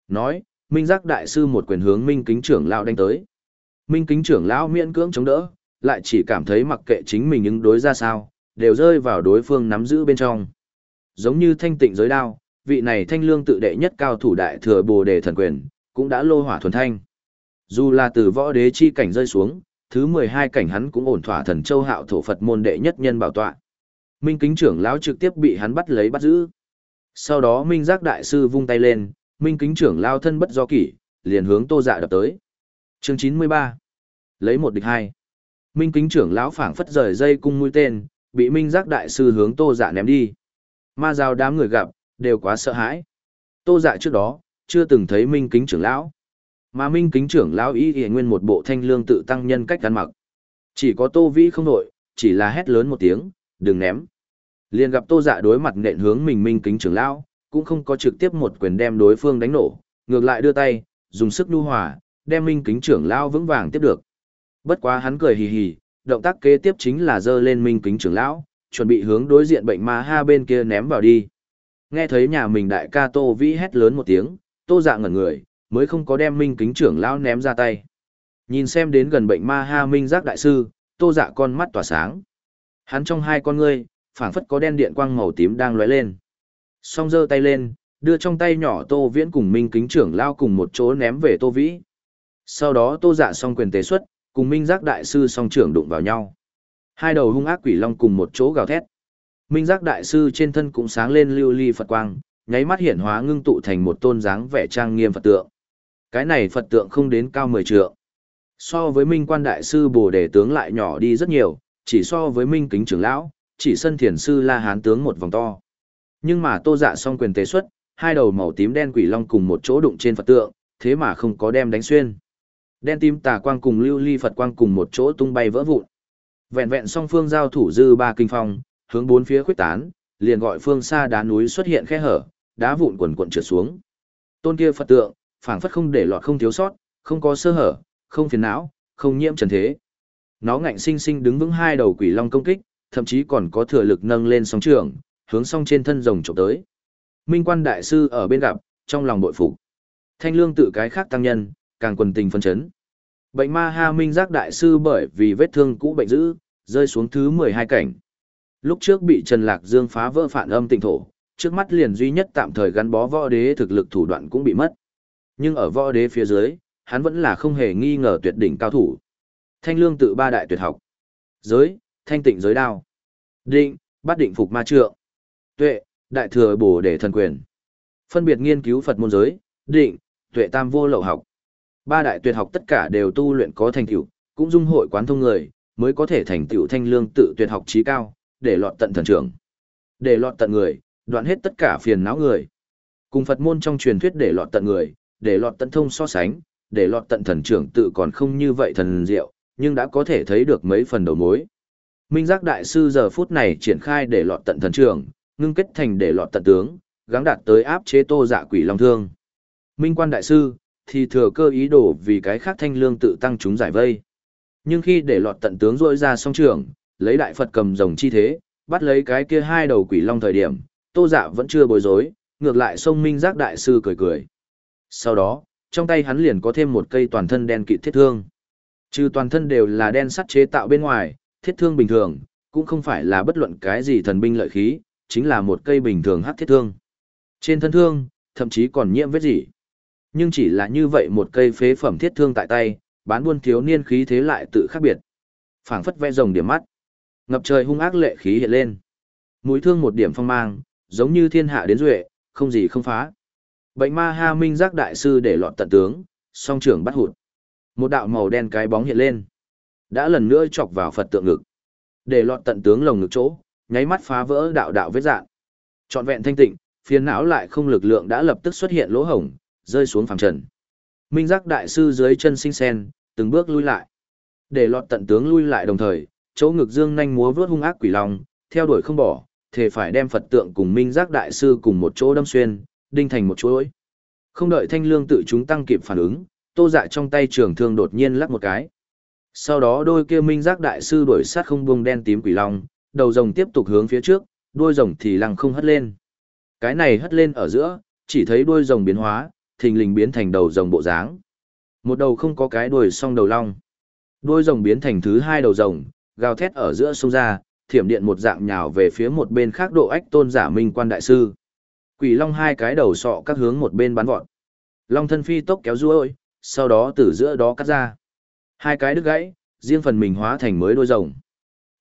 Nói, Minh giác đại sư một quyền hướng Minh kính trưởng lão đánh tới. Minh kính trưởng lão miễn cưỡng chống đỡ, lại chỉ cảm thấy mặc kệ chính mình ứng đối ra sao, đều rơi vào đối phương nắm giữ bên trong. Giống như thanh tịnh giới đao, vị này thanh lương tự đệ nhất cao thủ đại thừa bồ đề thần quyền, cũng đã lô hỏa thuần thanh. Dù là từ võ đế chi cảnh rơi xuống, thứ 12 cảnh hắn cũng ổn thỏa thần châu hạo thổ Phật môn đệ nhất nhân bảo tọa. Minh kính trưởng lão trực tiếp bị hắn bắt lấy bắt giữ. Sau đó Minh giác đại sư vung tay lên, Minh kính trưởng lao thân bất do kỷ, liền hướng tô dạ đập tới. Chương 93 Lấy một địch hai. Minh kính trưởng lão phảng phất rời dây cung mũi tên, bị Minh giác đại sư hướng tô dạ ném đi. Ma giao đám người gặp, đều quá sợ hãi. Tô dạ trước đó, chưa từng thấy Minh kính trưởng lão. Mà Minh kính trưởng lão ý hiện nguyên một bộ thanh lương tự tăng nhân cách ăn mặc. Chỉ có Tô Vĩ không nổi, chỉ là hét lớn một tiếng, đừng ném. Liền gặp Tô Dạ đối mặt nện hướng mình Minh kính trưởng lão, cũng không có trực tiếp một quyền đem đối phương đánh nổ, ngược lại đưa tay, dùng sức nhu hòa, đem Minh kính trưởng lão vững vàng tiếp được. Bất quá hắn cười hì hì, động tác kế tiếp chính là giơ lên Minh kính trưởng lão, chuẩn bị hướng đối diện bệnh ma ha bên kia ném vào đi. Nghe thấy nhà mình đại ca Tô Vĩ hét lớn một tiếng, Tô Dạ ngẩn người, mới không có đem Minh kính trưởng lão ném ra tay. Nhìn xem đến gần bệnh ma ha Minh giác đại sư, Tô Dạ con mắt tỏa sáng. Hắn trong hai con ngươi, phảng phất có đen điện quang màu tím đang lóe lên. Song giơ tay lên, đưa trong tay nhỏ Tô Viễn cùng Minh kính trưởng lão cùng một chỗ ném về Tô Vĩ. Sau đó Tô Dạ song quyền tế xuất, cùng Minh giác đại sư song trưởng đụng vào nhau. Hai đầu hung ác quỷ long cùng một chỗ gào thét. Minh giác đại sư trên thân cũng sáng lên lưu ly Phật quang, nháy mắt hiển hóa ngưng tụ thành một tôn dáng vẻ trang nghiêm Phật tượng. Cái này Phật tượng không đến cao 10 trượng. So với Minh quan đại sư Bồ Đề tướng lại nhỏ đi rất nhiều, chỉ so với Minh kính trưởng lão, chỉ sân thiền sư La Hán tướng một vòng to. Nhưng mà Tô Dạ song quyền tế xuất, hai đầu màu tím đen quỷ long cùng một chỗ đụng trên Phật tượng, thế mà không có đem đánh xuyên. Đen tím tà quang cùng lưu ly Phật quang cùng một chỗ tung bay vỡ vụn. Vẹn vẹn song phương giao thủ dư ba kinh phong, hướng bốn phía khuếch tán, liền gọi phương xa đá núi xuất hiện khe hở, đá vụn quần quần trượt xuống. Tôn kia Phật tượng, phảng phất không để lọt không thiếu sót, không có sơ hở, không phiền não, không nhiễm trần thế. Nó ngạnh sinh sinh đứng vững hai đầu quỷ long công kích, thậm chí còn có thừa lực nâng lên sóng trường, hướng song trên thân rồng chụp tới. Minh quan đại sư ở bên gặp, trong lòng bội phục. Thanh lương tự cái khác tăng nhân, càng quần tình phân chấn. Bệnh ma ha minh giác đại sư bởi vì vết thương cũ bệnh dữ, rơi xuống thứ 12 cảnh. Lúc trước bị Trần Lạc Dương phá vỡ phản âm tịnh thổ, trước mắt liền duy nhất tạm thời gắn bó võ đế thực lực thủ đoạn cũng bị mất. Nhưng ở võ đế phía dưới, hắn vẫn là không hề nghi ngờ tuyệt đỉnh cao thủ. Thanh lương tự ba đại tuyệt học. Giới, thanh tịnh giới đao. Định, bắt định phục ma trượng. Tuệ, đại thừa bổ để thần quyền. Phân biệt nghiên cứu Phật môn giới, định, tuệ tam vô lậu học. Ba đại tuyệt học tất cả đều tu luyện có thành tựu, cũng dung hội quán thông người, mới có thể thành tựu thanh lương tự tuyệt học trí cao, để lọt tận thần trưởng. Để lọt tận người, đoạn hết tất cả phiền não người. Cùng Phật môn trong truyền thuyết để lọt tận người, để lọt tận thông so sánh, để lọt tận thần trưởng tự còn không như vậy thần diệu, nhưng đã có thể thấy được mấy phần đầu mối. Minh giác đại sư giờ phút này triển khai để lọt tận thần trưởng, ngưng kết thành để lọt tận tướng, gắng đạt tới áp chế tô dạ quỷ long thương. Minh quan đại sư, thì thừa cơ ý đồ vì cái khác thanh lương tự tăng chúng giải vây. Nhưng khi để lọt tận tướng rỗi ra song trường, lấy đại Phật cầm rồng chi thế, bắt lấy cái kia hai đầu quỷ long thời điểm, tô dạ vẫn chưa bối rối, ngược lại sông Minh giác đại sư cười cười. Sau đó, trong tay hắn liền có thêm một cây toàn thân đen kịt thiết thương. Trừ toàn thân đều là đen sắt chế tạo bên ngoài, thiết thương bình thường, cũng không phải là bất luận cái gì thần binh lợi khí, chính là một cây bình thường hắc thiết thương. Trên thân thương, thậm chí còn nhiễm vết gì. Nhưng chỉ là như vậy một cây phế phẩm thiết thương tại tay, bán buôn thiếu niên khí thế lại tự khác biệt. phảng phất vẽ rồng điểm mắt. Ngập trời hung ác lệ khí hiện lên. Mũi thương một điểm phong mang, giống như thiên hạ đến duệ, không gì không phá. Bệnh ma ha minh giác đại sư để lọt tận tướng, song trưởng bắt hụt. Một đạo màu đen cái bóng hiện lên. Đã lần nữa chọc vào Phật tượng ngực. Để lọt tận tướng lồng ngực chỗ, nháy mắt phá vỡ đạo đạo vết dạng. Trọn vẹn thanh tịnh, phiền não lại không lực lượng đã lập tức xuất hiện lỗ hổng, rơi xuống phẳng trần. Minh giác đại sư dưới chân sinh sen, từng bước lui lại. Để lọt tận tướng lui lại đồng thời, chỗ ngực dương nhanh múa vớt hung ác quỷ long, theo đuổi không bỏ, thể phải đem Phật tượng cùng Minh giác đại sư cùng một chỗ đâm xuyên, đinh thành một chuỗi. Không đợi thanh lương tự chúng tăng kịp phản ứng, tô dạ trong tay trường thương đột nhiên lắc một cái. Sau đó đôi kia minh giác đại sư đuổi sát không buông đen tím quỷ long, đầu rồng tiếp tục hướng phía trước, đuôi rồng thì lăng không hất lên. Cái này hất lên ở giữa, chỉ thấy đuôi rồng biến hóa, thình lình biến thành đầu rồng bộ dáng. Một đầu không có cái đuôi song đầu long. Đuôi rồng biến thành thứ hai đầu rồng, gào thét ở giữa sông ra, thiểm điện một dạng nhào về phía một bên khác độ ách tôn giả minh quan đại sư. Quỷ long hai cái đầu sọ các hướng một bên bắn vọt. Long thân phi tốc kéo ruôi, sau đó từ giữa đó cắt ra. Hai cái đứt gãy, riêng phần mình hóa thành mới đôi rồng.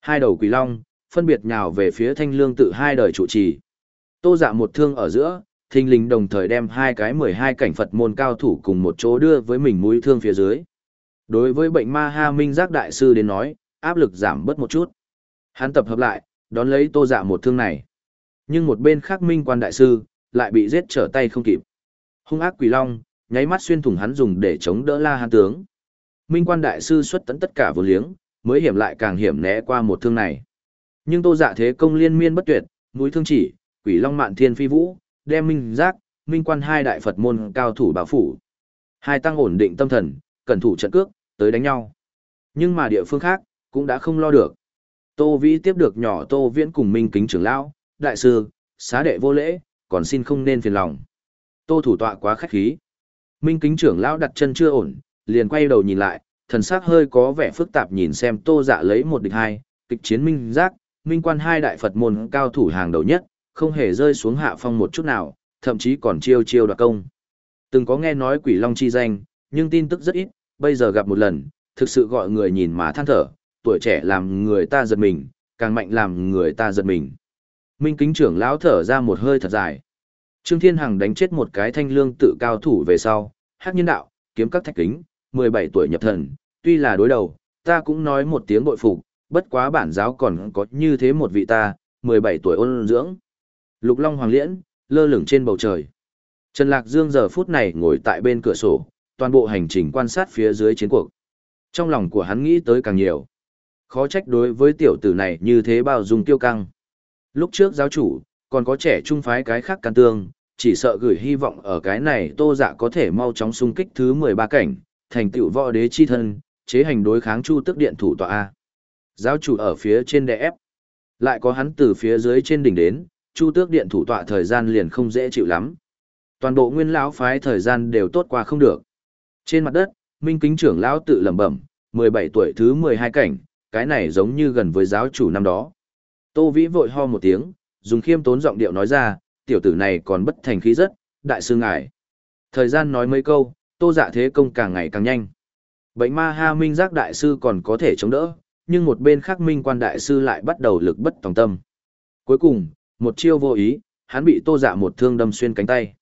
Hai đầu quỷ long, phân biệt nhào về phía thanh lương tự hai đời trụ trì. Tô dạ một thương ở giữa, thình lình đồng thời đem hai cái mười hai cảnh Phật môn cao thủ cùng một chỗ đưa với mình mũi thương phía dưới. Đối với bệnh ma ha minh giác đại sư đến nói, áp lực giảm bớt một chút. Hắn tập hợp lại, đón lấy tô dạ một thương này. Nhưng một bên khác minh quan đại sư, lại bị giết trở tay không kịp. Hung ác quỷ long, nháy mắt xuyên thủng hắn dùng để chống đỡ la hán tướng. Minh quan đại sư xuất tấn tất cả vô liếng, mới hiểm lại càng hiểm né qua một thương này. Nhưng tô dạ thế công liên miên bất tuyệt, núi thương chỉ, quỷ long mạn thiên phi vũ, đem minh giác, minh quan hai đại Phật môn cao thủ bảo phủ. Hai tăng ổn định tâm thần, cẩn thủ trận cước, tới đánh nhau. Nhưng mà địa phương khác, cũng đã không lo được. Tô Vĩ tiếp được nhỏ Tô Viễn cùng Minh Kính trưởng lão, đại sư, xá đệ vô lễ, còn xin không nên phiền lòng. Tô thủ tọa quá khách khí. Minh Kính trưởng lão đặt chân chưa ổn, liền quay đầu nhìn lại, thần sắc hơi có vẻ phức tạp nhìn xem Tô Dạ lấy một địch hai, kịch chiến minh giác, minh quan hai đại Phật môn cao thủ hàng đầu nhất, không hề rơi xuống hạ phong một chút nào, thậm chí còn chiêu chiêu đoạt công. Từng có nghe nói quỷ long chi danh, nhưng tin tức rất ít, bây giờ gặp một lần, thực sự gọi người nhìn mà than thở, tuổi trẻ làm người ta giật mình, càng mạnh làm người ta giật mình. Minh kính trưởng lão thở ra một hơi thật dài. Trương Thiên Hằng đánh chết một cái thanh lương tự cao thủ về sau, hắc nhân đạo, kiếm các thạch kính, 17 tuổi nhập thần, tuy là đối đầu, ta cũng nói một tiếng bội phục, bất quá bản giáo còn có như thế một vị ta, 17 tuổi ôn dưỡng. Lục Long Hoàng Liễn, lơ lửng trên bầu trời. Trần Lạc Dương giờ phút này ngồi tại bên cửa sổ, toàn bộ hành trình quan sát phía dưới chiến cuộc. Trong lòng của hắn nghĩ tới càng nhiều. Khó trách đối với tiểu tử này như thế bao dung tiêu căng. Lúc trước giáo chủ, còn có trẻ trung phái cái khác can tương, chỉ sợ gửi hy vọng ở cái này tô dạ có thể mau chóng xung kích thứ 13 cảnh, thành tựu võ đế chi thân, chế hành đối kháng chu tức điện thủ tọa A. Giáo chủ ở phía trên đè ép. Lại có hắn từ phía dưới trên đỉnh đến, chu tước điện thủ tọa thời gian liền không dễ chịu lắm. Toàn bộ nguyên lão phái thời gian đều tốt qua không được. Trên mặt đất, Minh Kính trưởng lão tự lẩm bẩm, 17 tuổi thứ 12 cảnh, cái này giống như gần với giáo chủ năm đó. Tô Vĩ vội ho một tiếng, dùng khiêm tốn giọng điệu nói ra, tiểu tử này còn bất thành khí rất, đại sư ngài. Thời gian nói mấy câu, tô dạ thế công càng ngày càng nhanh. Bệnh ma ha minh giác đại sư còn có thể chống đỡ, nhưng một bên khác minh quan đại sư lại bắt đầu lực bất tòng tâm. Cuối cùng, một chiêu vô ý, hắn bị tô dạ một thương đâm xuyên cánh tay.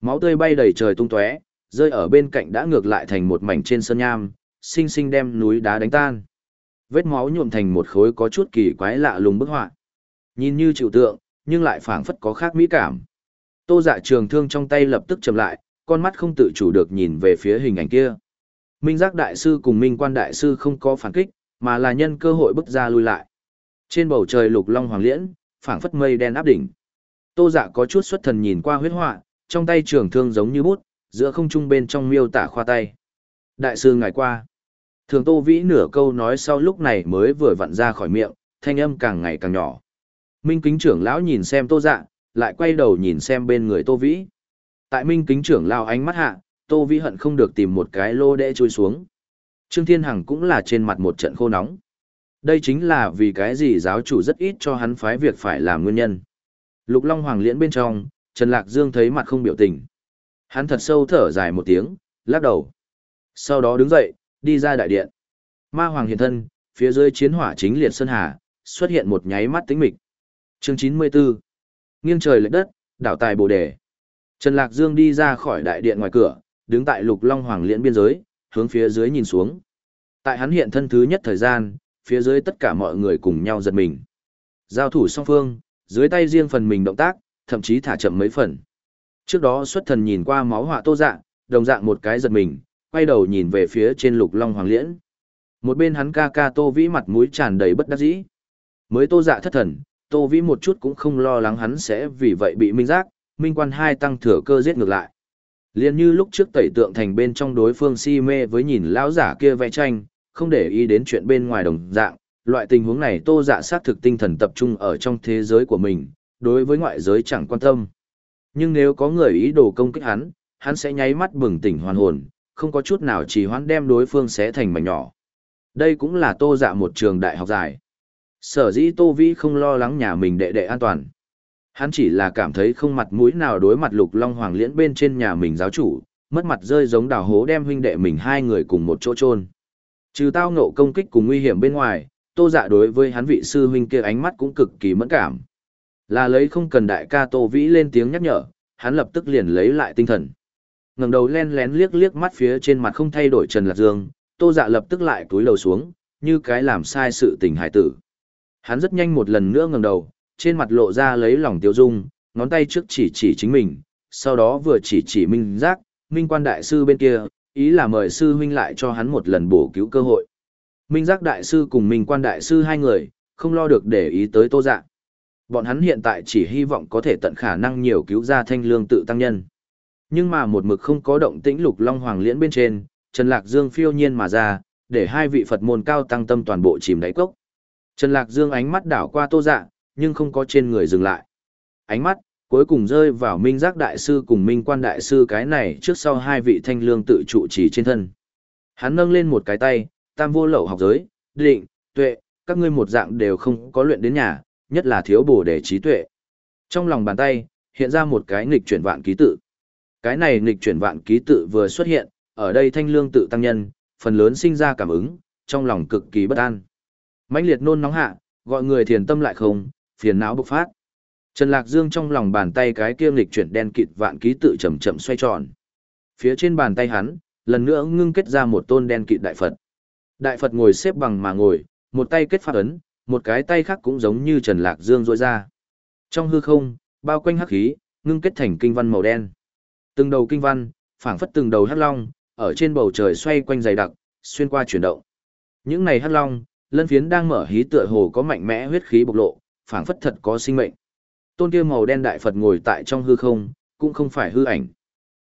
Máu tươi bay đầy trời tung tóe, rơi ở bên cạnh đã ngược lại thành một mảnh trên sơn nham, xinh xinh đem núi đá đánh tan. Vết máu nhuộm thành một khối có chút kỳ quái lạ lùng bức họa. Nhìn như chịu tượng, nhưng lại phảng phất có khác mỹ cảm. Tô dạ trường thương trong tay lập tức chậm lại, con mắt không tự chủ được nhìn về phía hình ảnh kia. Minh giác đại sư cùng minh quan đại sư không có phản kích, mà là nhân cơ hội bức ra lui lại. Trên bầu trời lục long hoàng liễn, phảng phất mây đen áp đỉnh. Tô dạ có chút xuất thần nhìn qua huyết họa, trong tay trường thương giống như bút, giữa không trung bên trong miêu tả khoa tay. Đại sư ngài qua. Thường Tô Vĩ nửa câu nói sau lúc này mới vừa vặn ra khỏi miệng, thanh âm càng ngày càng nhỏ. Minh kính trưởng lão nhìn xem Tô Dạ, lại quay đầu nhìn xem bên người Tô Vĩ. Tại Minh kính trưởng lão ánh mắt hạ, Tô Vĩ hận không được tìm một cái lô để chui xuống. Trương Thiên Hằng cũng là trên mặt một trận khô nóng. Đây chính là vì cái gì giáo chủ rất ít cho hắn phái việc phải làm nguyên nhân. Lục Long Hoàng liễn bên trong, Trần Lạc Dương thấy mặt không biểu tình. Hắn thật sâu thở dài một tiếng, lắc đầu. Sau đó đứng dậy, đi ra đại điện. Ma Hoàng hiện thân, phía dưới chiến hỏa chính liệt sơn hà, xuất hiện một nháy mắt tĩnh mịch. Chương 94 Nghiêng trời lệch đất, đảo tài bồ đề. Trần Lạc Dương đi ra khỏi đại điện ngoài cửa, đứng tại lục long hoàng liễn biên giới, hướng phía dưới nhìn xuống. Tại hắn hiện thân thứ nhất thời gian, phía dưới tất cả mọi người cùng nhau giật mình. Giao thủ song phương, dưới tay riêng phần mình động tác, thậm chí thả chậm mấy phần. Trước đó xuất thần nhìn qua máu họa tô dạng, đồng dạng một cái giật mình, quay đầu nhìn về phía trên lục long hoàng liễn. Một bên hắn ca ca tô vĩ mặt mũi tràn đầy bất đắc dĩ. Mới tô dạ thất thần, tô vĩ một chút cũng không lo lắng hắn sẽ vì vậy bị minh giác, minh quan hai tăng thừa cơ giết ngược lại. Liên như lúc trước tẩy tượng thành bên trong đối phương si mê với nhìn lão giả kia vẽ tranh, không để ý đến chuyện bên ngoài đồng dạng, loại tình huống này tô dạ sát thực tinh thần tập trung ở trong thế giới của mình, đối với ngoại giới chẳng quan tâm. Nhưng nếu có người ý đồ công kích hắn, hắn sẽ nháy mắt bừng tỉnh hoàn hồn, không có chút nào chỉ hoãn đem đối phương xé thành mảnh nhỏ. Đây cũng là tô dạ một trường đại học dài. Sở dĩ tô vĩ không lo lắng nhà mình đệ đệ an toàn. Hắn chỉ là cảm thấy không mặt mũi nào đối mặt lục long hoàng liễn bên trên nhà mình giáo chủ, mất mặt rơi giống đào hố đem huynh đệ mình hai người cùng một chỗ chôn Trừ tao ngộ công kích cùng nguy hiểm bên ngoài, tô dạ đối với hắn vị sư huynh kia ánh mắt cũng cực kỳ mẫn cảm. Là lấy không cần đại ca tô vĩ lên tiếng nhắc nhở, hắn lập tức liền lấy lại tinh thần. ngẩng đầu len lén liếc liếc mắt phía trên mặt không thay đổi Trần Lạc Dương, tô dạ lập tức lại túi lầu xuống, như cái làm sai sự tình hải tử. Hắn rất nhanh một lần nữa ngẩng đầu, trên mặt lộ ra lấy lòng tiêu dung, ngón tay trước chỉ chỉ chính mình, sau đó vừa chỉ chỉ Minh Giác, Minh quan đại sư bên kia, ý là mời sư huynh lại cho hắn một lần bổ cứu cơ hội. Minh Giác đại sư cùng Minh quan đại sư hai người, không lo được để ý tới tô dạ. Bọn hắn hiện tại chỉ hy vọng có thể tận khả năng nhiều cứu ra thanh lương tự tăng nhân. Nhưng mà một mực không có động tĩnh lục long hoàng liễn bên trên, Trần Lạc Dương phiêu nhiên mà ra, để hai vị Phật môn cao tăng tâm toàn bộ chìm đáy cốc. Trần Lạc Dương ánh mắt đảo qua tô dạ, nhưng không có trên người dừng lại. Ánh mắt, cuối cùng rơi vào Minh Giác Đại Sư cùng Minh Quan Đại Sư cái này trước sau hai vị thanh lương tự trụ trì trên thân. Hắn nâng lên một cái tay, tam vô lậu học giới, định, tuệ, các ngươi một dạng đều không có luyện đến nhà, nhất là thiếu bổ để trí tuệ. Trong lòng bàn tay, hiện ra một cái nghịch chuyển vạn ký tự. Cái này nghịch chuyển vạn ký tự vừa xuất hiện, ở đây thanh lương tự tăng nhân, phần lớn sinh ra cảm ứng, trong lòng cực kỳ bất an. mãnh liệt nôn nóng hạ, gọi người thiền tâm lại không, phiền não bộc phát. Trần Lạc Dương trong lòng bàn tay cái kia nghịch chuyển đen kịt vạn ký tự chậm chậm xoay tròn. Phía trên bàn tay hắn, lần nữa ngưng kết ra một tôn đen kịt đại Phật. Đại Phật ngồi xếp bằng mà ngồi, một tay kết pháp ấn, một cái tay khác cũng giống như Trần Lạc Dương rỗi ra. Trong hư không, bao quanh hắc khí, ngưng kết thành kinh văn màu đen. Từng đầu kinh văn, phảng phất từng đầu hắc long, ở trên bầu trời xoay quanh dày đặc, xuyên qua chuyển động. Những này hắc long, lân phiến đang mở hí tựa hồ có mạnh mẽ huyết khí bộc lộ, phảng phất thật có sinh mệnh. Tôn kia màu đen đại Phật ngồi tại trong hư không, cũng không phải hư ảnh.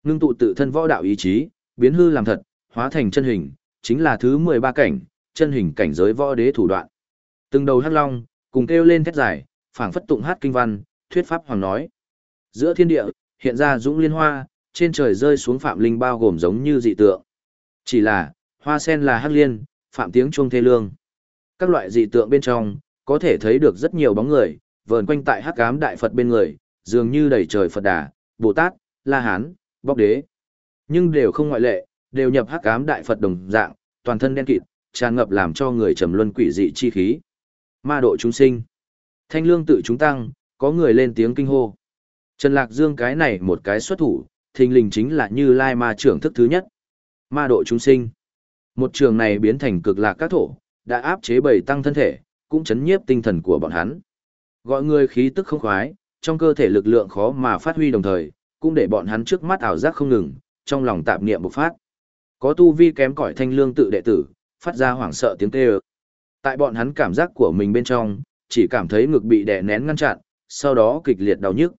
Ngưng tụ tự thân võ đạo ý chí, biến hư làm thật, hóa thành chân hình, chính là thứ 13 cảnh, chân hình cảnh giới võ đế thủ đoạn. Từng đầu hắc long, cùng kêu lên thét dài, phảng phất tụng hát kinh văn, thuyết pháp hoàng nói. Giữa thiên địa, hiện ra dũng liên hoa, trên trời rơi xuống phạm linh bao gồm giống như dị tượng. Chỉ là, hoa sen là hắc liên, phạm tiếng chuông thê lương. Các loại dị tượng bên trong, có thể thấy được rất nhiều bóng người, vờn quanh tại hắc ám đại Phật bên người, dường như đầy trời Phật Đà, Bồ Tát, La Hán, Bóc Đế. Nhưng đều không ngoại lệ, đều nhập hắc ám đại Phật đồng dạng, toàn thân đen kịt, tràn ngập làm cho người trầm luân quỷ dị chi khí. Ma độ chúng sinh. Thanh lương tự chúng tăng, có người lên tiếng kinh hô. Trần Lạc Dương cái này một cái xuất thủ, thình lình chính là như lai ma trưởng thức thứ nhất. Ma độ chúng sinh. Một trường này biến thành cực lạc các thổ, đã áp chế bầy tăng thân thể, cũng chấn nhiếp tinh thần của bọn hắn. Gọi người khí tức không khoái, trong cơ thể lực lượng khó mà phát huy đồng thời, cũng để bọn hắn trước mắt ảo giác không ngừng, trong lòng tạp niệm bộc phát. Có tu vi kém cỏi thanh lương tự đệ tử, phát ra hoảng sợ tiếng kêu. Tại bọn hắn cảm giác của mình bên trong, chỉ cảm thấy ngực bị đè nén ngăn chặn, sau đó kịch liệt đau nhức.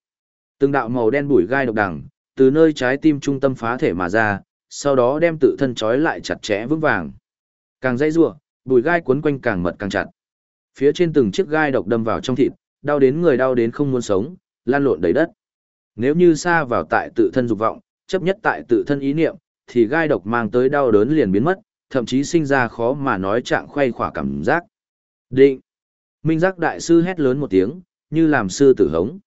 Từng đạo màu đen bụi gai độc đằng, từ nơi trái tim trung tâm phá thể mà ra, sau đó đem tự thân trói lại chặt chẽ vững vàng. Càng dây rủa, bụi gai cuốn quanh càng mật càng chặt. Phía trên từng chiếc gai độc đâm vào trong thịt, đau đến người đau đến không muốn sống, lan lộn đầy đất. Nếu như xa vào tại tự thân dục vọng, chấp nhất tại tự thân ý niệm, thì gai độc mang tới đau đớn liền biến mất, thậm chí sinh ra khó mà nói trạng khoay khỏa cảm giác. Định. Minh giác đại sư hét lớn một tiếng, như làm sư tử hống.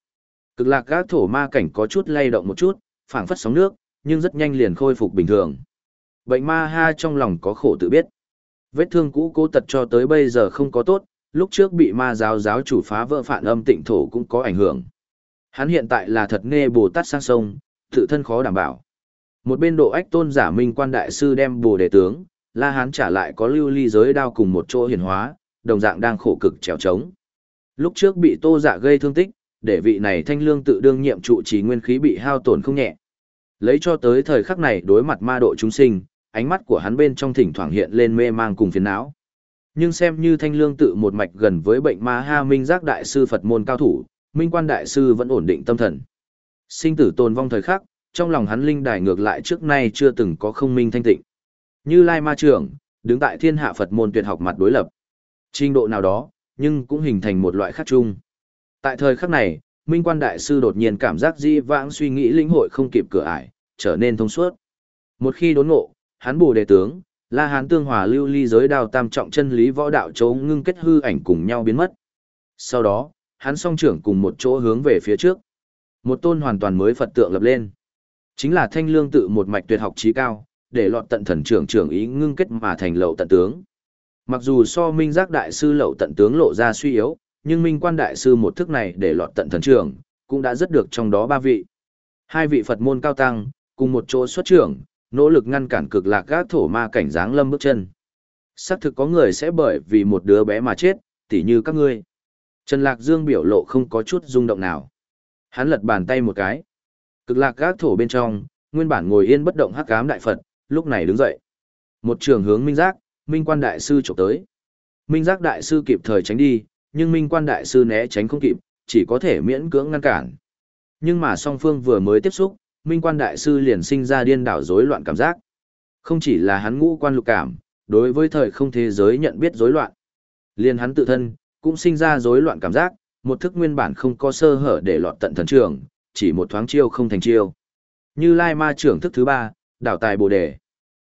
Cực lạc các thổ ma cảnh có chút lay động một chút, phảng phất sóng nước, nhưng rất nhanh liền khôi phục bình thường. Bệnh ma ha trong lòng có khổ tự biết. Vết thương cũ cố tật cho tới bây giờ không có tốt, lúc trước bị ma giáo giáo chủ phá vỡ phản âm tịnh thổ cũng có ảnh hưởng. Hắn hiện tại là thật nghe Bồ Tát sang sông, tự thân khó đảm bảo. Một bên độ ách tôn giả minh quan đại sư đem bồ đề tướng, La Hán trả lại có lưu ly giới đao cùng một chỗ hiển hóa, đồng dạng đang khổ cực trèo trống. Lúc trước bị tô giả gây thương tích, để vị này thanh lương tự đương nhiệm trụ trì nguyên khí bị hao tổn không nhẹ. Lấy cho tới thời khắc này đối mặt ma độ chúng sinh, ánh mắt của hắn bên trong thỉnh thoảng hiện lên mê mang cùng phiền não. Nhưng xem như thanh lương tự một mạch gần với bệnh ma ha minh giác đại sư Phật môn cao thủ, minh quan đại sư vẫn ổn định tâm thần. Sinh tử tồn vong thời khắc, trong lòng hắn linh đài ngược lại trước nay chưa từng có không minh thanh tịnh. Như Lai Ma Trưởng, đứng tại thiên hạ Phật môn tuyệt học mặt đối lập. Trình độ nào đó, nhưng cũng hình thành một loại khác chung. Tại thời khắc này, Minh Quan Đại Sư đột nhiên cảm giác di vãng suy nghĩ linh hội không kịp cửa ải, trở nên thông suốt. Một khi đốn ngộ, hắn bù đề tướng, La Hán tương hòa lưu ly giới đao tam trọng chân lý võ đạo chỗ ngưng kết hư ảnh cùng nhau biến mất. Sau đó, hắn song trưởng cùng một chỗ hướng về phía trước. Một tôn hoàn toàn mới Phật tượng lập lên. Chính là thanh lương tự một mạch tuyệt học trí cao, để lọt tận thần trưởng trưởng ý ngưng kết mà thành lậu tận tướng. Mặc dù so minh giác đại sư lậu tận tướng lộ ra suy yếu, nhưng minh quan đại sư một thức này để lọt tận thần trưởng, cũng đã rất được trong đó ba vị. Hai vị Phật môn cao tăng, cùng một chỗ xuất trưởng, nỗ lực ngăn cản cực lạc gác thổ ma cảnh dáng lâm bước chân. Xác thực có người sẽ bởi vì một đứa bé mà chết, tỉ như các ngươi. Trần Lạc Dương biểu lộ không có chút rung động nào. Hắn lật bàn tay một cái. Cực lạc gác thổ bên trong, nguyên bản ngồi yên bất động hắc ám đại Phật, lúc này đứng dậy. Một trường hướng minh giác, minh quan đại sư chụp tới. Minh giác đại sư kịp thời tránh đi, nhưng minh quan đại sư né tránh không kịp, chỉ có thể miễn cưỡng ngăn cản. Nhưng mà song phương vừa mới tiếp xúc, minh quan đại sư liền sinh ra điên đảo rối loạn cảm giác. Không chỉ là hắn ngũ quan lục cảm, đối với thời không thế giới nhận biết rối loạn. Liền hắn tự thân, cũng sinh ra rối loạn cảm giác, một thức nguyên bản không có sơ hở để lọt tận thần trường, chỉ một thoáng chiêu không thành chiêu. Như Lai Ma trưởng thức thứ ba, đảo tài bồ đề.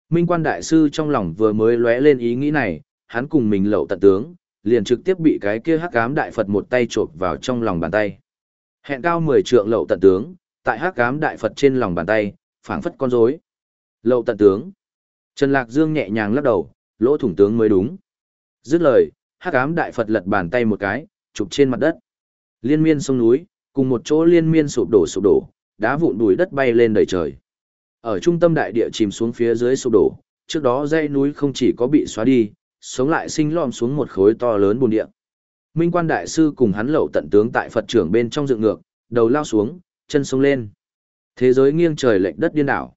Minh quan đại sư trong lòng vừa mới lóe lên ý nghĩ này, hắn cùng mình lậu tận tướng, liền trực tiếp bị cái kia hắc ám đại Phật một tay chộp vào trong lòng bàn tay. Hẹn cao 10 trượng lậu tận tướng, tại hắc cám đại Phật trên lòng bàn tay, phảng phất con rối. Lậu tận tướng. Trần Lạc Dương nhẹ nhàng lắc đầu, lỗ thủng tướng mới đúng. Dứt lời, hắc ám đại Phật lật bàn tay một cái, chụp trên mặt đất. Liên miên sông núi, cùng một chỗ liên miên sụp đổ sụp đổ, đá vụn đùi đất bay lên đầy trời. Ở trung tâm đại địa chìm xuống phía dưới sụp đổ, trước đó dãy núi không chỉ có bị xóa đi, sống lại sinh lom xuống một khối to lớn bùn địa. Minh quan đại sư cùng hắn lậu tận tướng tại Phật trưởng bên trong dựng ngược, đầu lao xuống, chân sông lên. Thế giới nghiêng trời lệch đất điên đảo.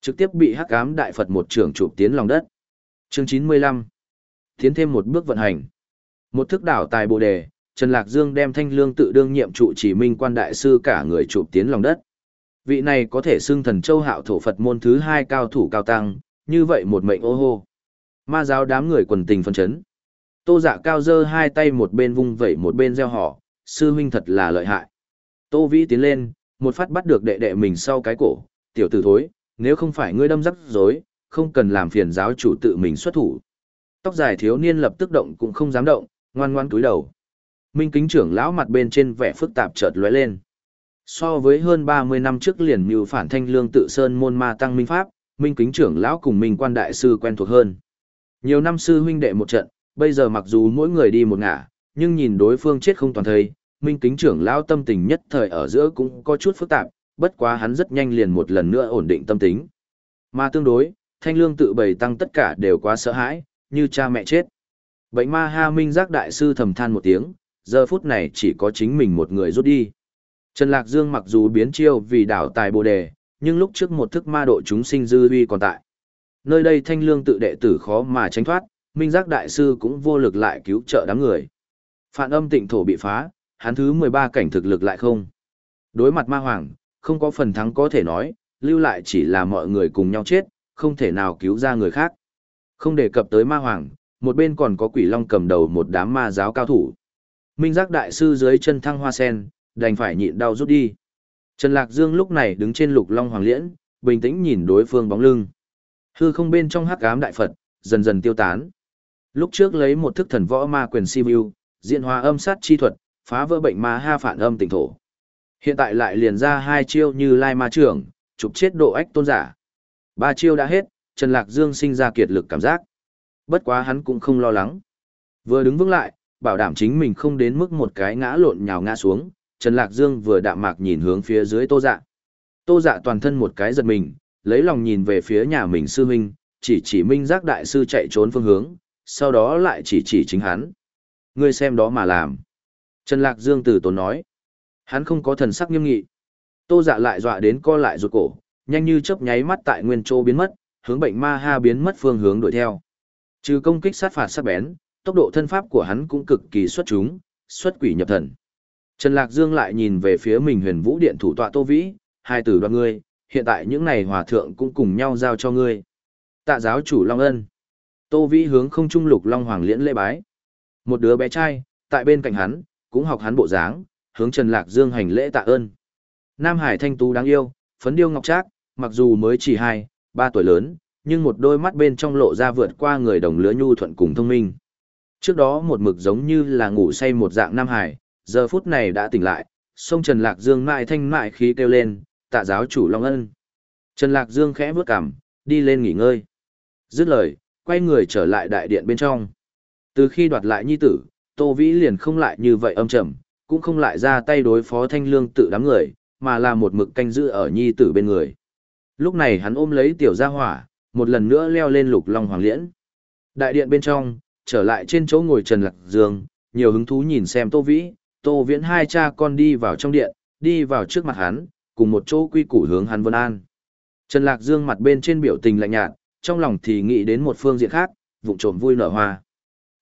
Trực tiếp bị hắc ám đại Phật một trưởng chụp tiến lòng đất. Chương 95. Tiến thêm một bước vận hành. Một thức đảo tài bồ đề, Trần Lạc Dương đem thanh lương tự đương nhiệm trụ chỉ minh quan đại sư cả người chụp tiến lòng đất. Vị này có thể xưng thần châu hạo thổ Phật môn thứ hai cao thủ cao tăng, như vậy một mệnh ô hô. Ma giáo đám người quần tình phân chấn. Tô dạ cao dơ hai tay một bên vung vẩy một bên gieo họ, sư huynh thật là lợi hại. Tô vĩ tiến lên, một phát bắt được đệ đệ mình sau cái cổ, tiểu tử thối, nếu không phải ngươi đâm rắc rối, không cần làm phiền giáo chủ tự mình xuất thủ. Tóc dài thiếu niên lập tức động cũng không dám động, ngoan ngoan túi đầu. Minh kính trưởng lão mặt bên trên vẻ phức tạp chợt lóe lên. So với hơn 30 năm trước liền như phản thanh lương tự sơn môn ma tăng minh pháp, Minh kính trưởng lão cùng Minh quan đại sư quen thuộc hơn. Nhiều năm sư huynh đệ một trận, bây giờ mặc dù mỗi người đi một ngả, nhưng nhìn đối phương chết không toàn thây, Minh kính trưởng lão tâm tình nhất thời ở giữa cũng có chút phức tạp, bất quá hắn rất nhanh liền một lần nữa ổn định tâm tính. Mà tương đối, thanh lương tự bày tăng tất cả đều quá sợ hãi, như cha mẹ chết. Bệnh ma ha minh giác đại sư thầm than một tiếng, giờ phút này chỉ có chính mình một người rút đi. Trần Lạc Dương mặc dù biến chiêu vì đảo tài bồ đề, nhưng lúc trước một thức ma độ chúng sinh dư uy còn tại. Nơi đây thanh lương tự đệ tử khó mà tránh thoát, minh giác đại sư cũng vô lực lại cứu trợ đám người. Phản âm tịnh thổ bị phá, hắn thứ 13 cảnh thực lực lại không. Đối mặt ma hoàng, không có phần thắng có thể nói, lưu lại chỉ là mọi người cùng nhau chết, không thể nào cứu ra người khác. Không đề cập tới ma hoàng, một bên còn có quỷ long cầm đầu một đám ma giáo cao thủ. Minh giác đại sư dưới chân thăng hoa sen, đành phải nhịn đau rút đi. Trần Lạc Dương lúc này đứng trên lục long hoàng liễn, bình tĩnh nhìn đối phương bóng lưng. Hư không bên trong hắc ám đại Phật, dần dần tiêu tán. Lúc trước lấy một thức thần võ ma quyền si view, diện hóa âm sát chi thuật, phá vỡ bệnh ma ha phản âm tỉnh thổ. Hiện tại lại liền ra hai chiêu như lai ma trưởng, chụp chết độ ách tôn giả. Ba chiêu đã hết, Trần Lạc Dương sinh ra kiệt lực cảm giác. Bất quá hắn cũng không lo lắng. Vừa đứng vững lại, bảo đảm chính mình không đến mức một cái ngã lộn nhào ngã xuống, Trần Lạc Dương vừa đạm mạc nhìn hướng phía dưới tô dạ. Tô dạ toàn thân một cái giật mình, lấy lòng nhìn về phía nhà mình sư huynh, chỉ chỉ minh giác đại sư chạy trốn phương hướng, sau đó lại chỉ chỉ chính hắn. Ngươi xem đó mà làm. Trần Lạc Dương Tử tốn nói. Hắn không có thần sắc nghiêm nghị. Tô dạ lại dọa đến co lại ruột cổ, nhanh như chớp nháy mắt tại nguyên chỗ biến mất, hướng bệnh ma ha biến mất phương hướng đuổi theo. Trừ công kích sát phạt sắc bén, tốc độ thân pháp của hắn cũng cực kỳ xuất chúng, xuất quỷ nhập thần. Trần Lạc Dương lại nhìn về phía mình huyền vũ điện thủ tọa Tô Vĩ, hai tử đoạt ngươi, hiện tại những này hòa thượng cũng cùng nhau giao cho ngươi. Tạ giáo chủ Long Ân. Tô Vĩ hướng không trung lục Long Hoàng liễn lễ bái. Một đứa bé trai, tại bên cạnh hắn, cũng học hắn bộ dáng, hướng Trần Lạc Dương hành lễ tạ ơn. Nam Hải thanh tú đáng yêu, phấn điêu ngọc trác, mặc dù mới chỉ hai, ba tuổi lớn, nhưng một đôi mắt bên trong lộ ra vượt qua người đồng lứa nhu thuận cùng thông minh. Trước đó một mực giống như là ngủ say một dạng Nam Hải, giờ phút này đã tỉnh lại, sông Trần Lạc Dương mại thanh mại khí kêu lên, tạ giáo chủ Long Ân. Trần Lạc Dương khẽ bước cằm, đi lên nghỉ ngơi. Dứt lời, quay người trở lại đại điện bên trong. Từ khi đoạt lại nhi tử, Tô Vĩ liền không lại như vậy âm trầm, cũng không lại ra tay đối phó thanh lương tự đám người, mà là một mực canh giữ ở nhi tử bên người. Lúc này hắn ôm lấy tiểu gia hỏa, một lần nữa leo lên lục long hoàng liễn. Đại điện bên trong, trở lại trên chỗ ngồi Trần Lạc Dương, nhiều hứng thú nhìn xem Tô Vĩ, Tô Viễn hai cha con đi vào trong điện, đi vào trước mặt hắn, cùng một chỗ quy củ hướng hắn vân an. Trần Lạc Dương mặt bên trên biểu tình lạnh nhạt, trong lòng thì nghĩ đến một phương diện khác, vụng trộm vui nở hoa.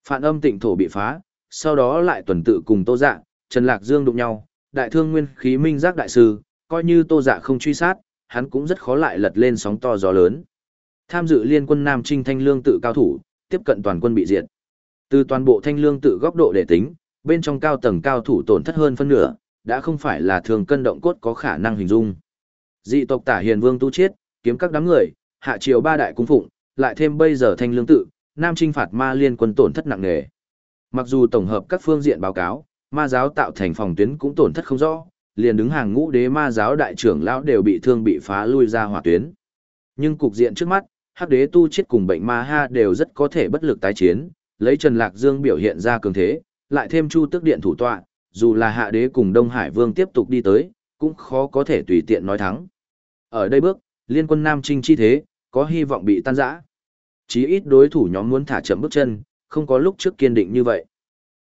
Phản âm tịnh thổ bị phá, sau đó lại tuần tự cùng Tô Dạ, Trần Lạc Dương đụng nhau, đại thương nguyên khí minh giác đại sư, coi như Tô Dạ không truy sát, hắn cũng rất khó lại lật lên sóng to gió lớn. Tham dự liên quân Nam Trinh Thanh Lương tự cao thủ, tiếp cận toàn quân bị diệt. Từ toàn bộ Thanh Lương tự góc độ để tính, bên trong cao tầng cao thủ tổn thất hơn phân nửa, đã không phải là thường cân động cốt có khả năng hình dung. Dị tộc Tả Hiền Vương tu chết, kiếm các đám người, hạ triều ba đại cung phụng, lại thêm bây giờ Thanh Lương tự, Nam Trinh phạt ma liên quân tổn thất nặng nề. Mặc dù tổng hợp các phương diện báo cáo, ma giáo tạo thành phòng tuyến cũng tổn thất không rõ, liền đứng hàng ngũ đế ma giáo đại trưởng lão đều bị thương bị phá lui ra hỏa tuyến. Nhưng cục diện trước mắt, hắc đế tu chết cùng bệnh ma ha đều rất có thể bất lực tái chiến, lấy Trần Lạc Dương biểu hiện ra cường thế, lại thêm chu tức điện thủ tọa, dù là hạ đế cùng Đông Hải Vương tiếp tục đi tới, cũng khó có thể tùy tiện nói thắng. Ở đây bước, liên quân Nam Trinh chi thế, có hy vọng bị tan rã. Chí ít đối thủ nhóm muốn thả chậm bước chân, không có lúc trước kiên định như vậy.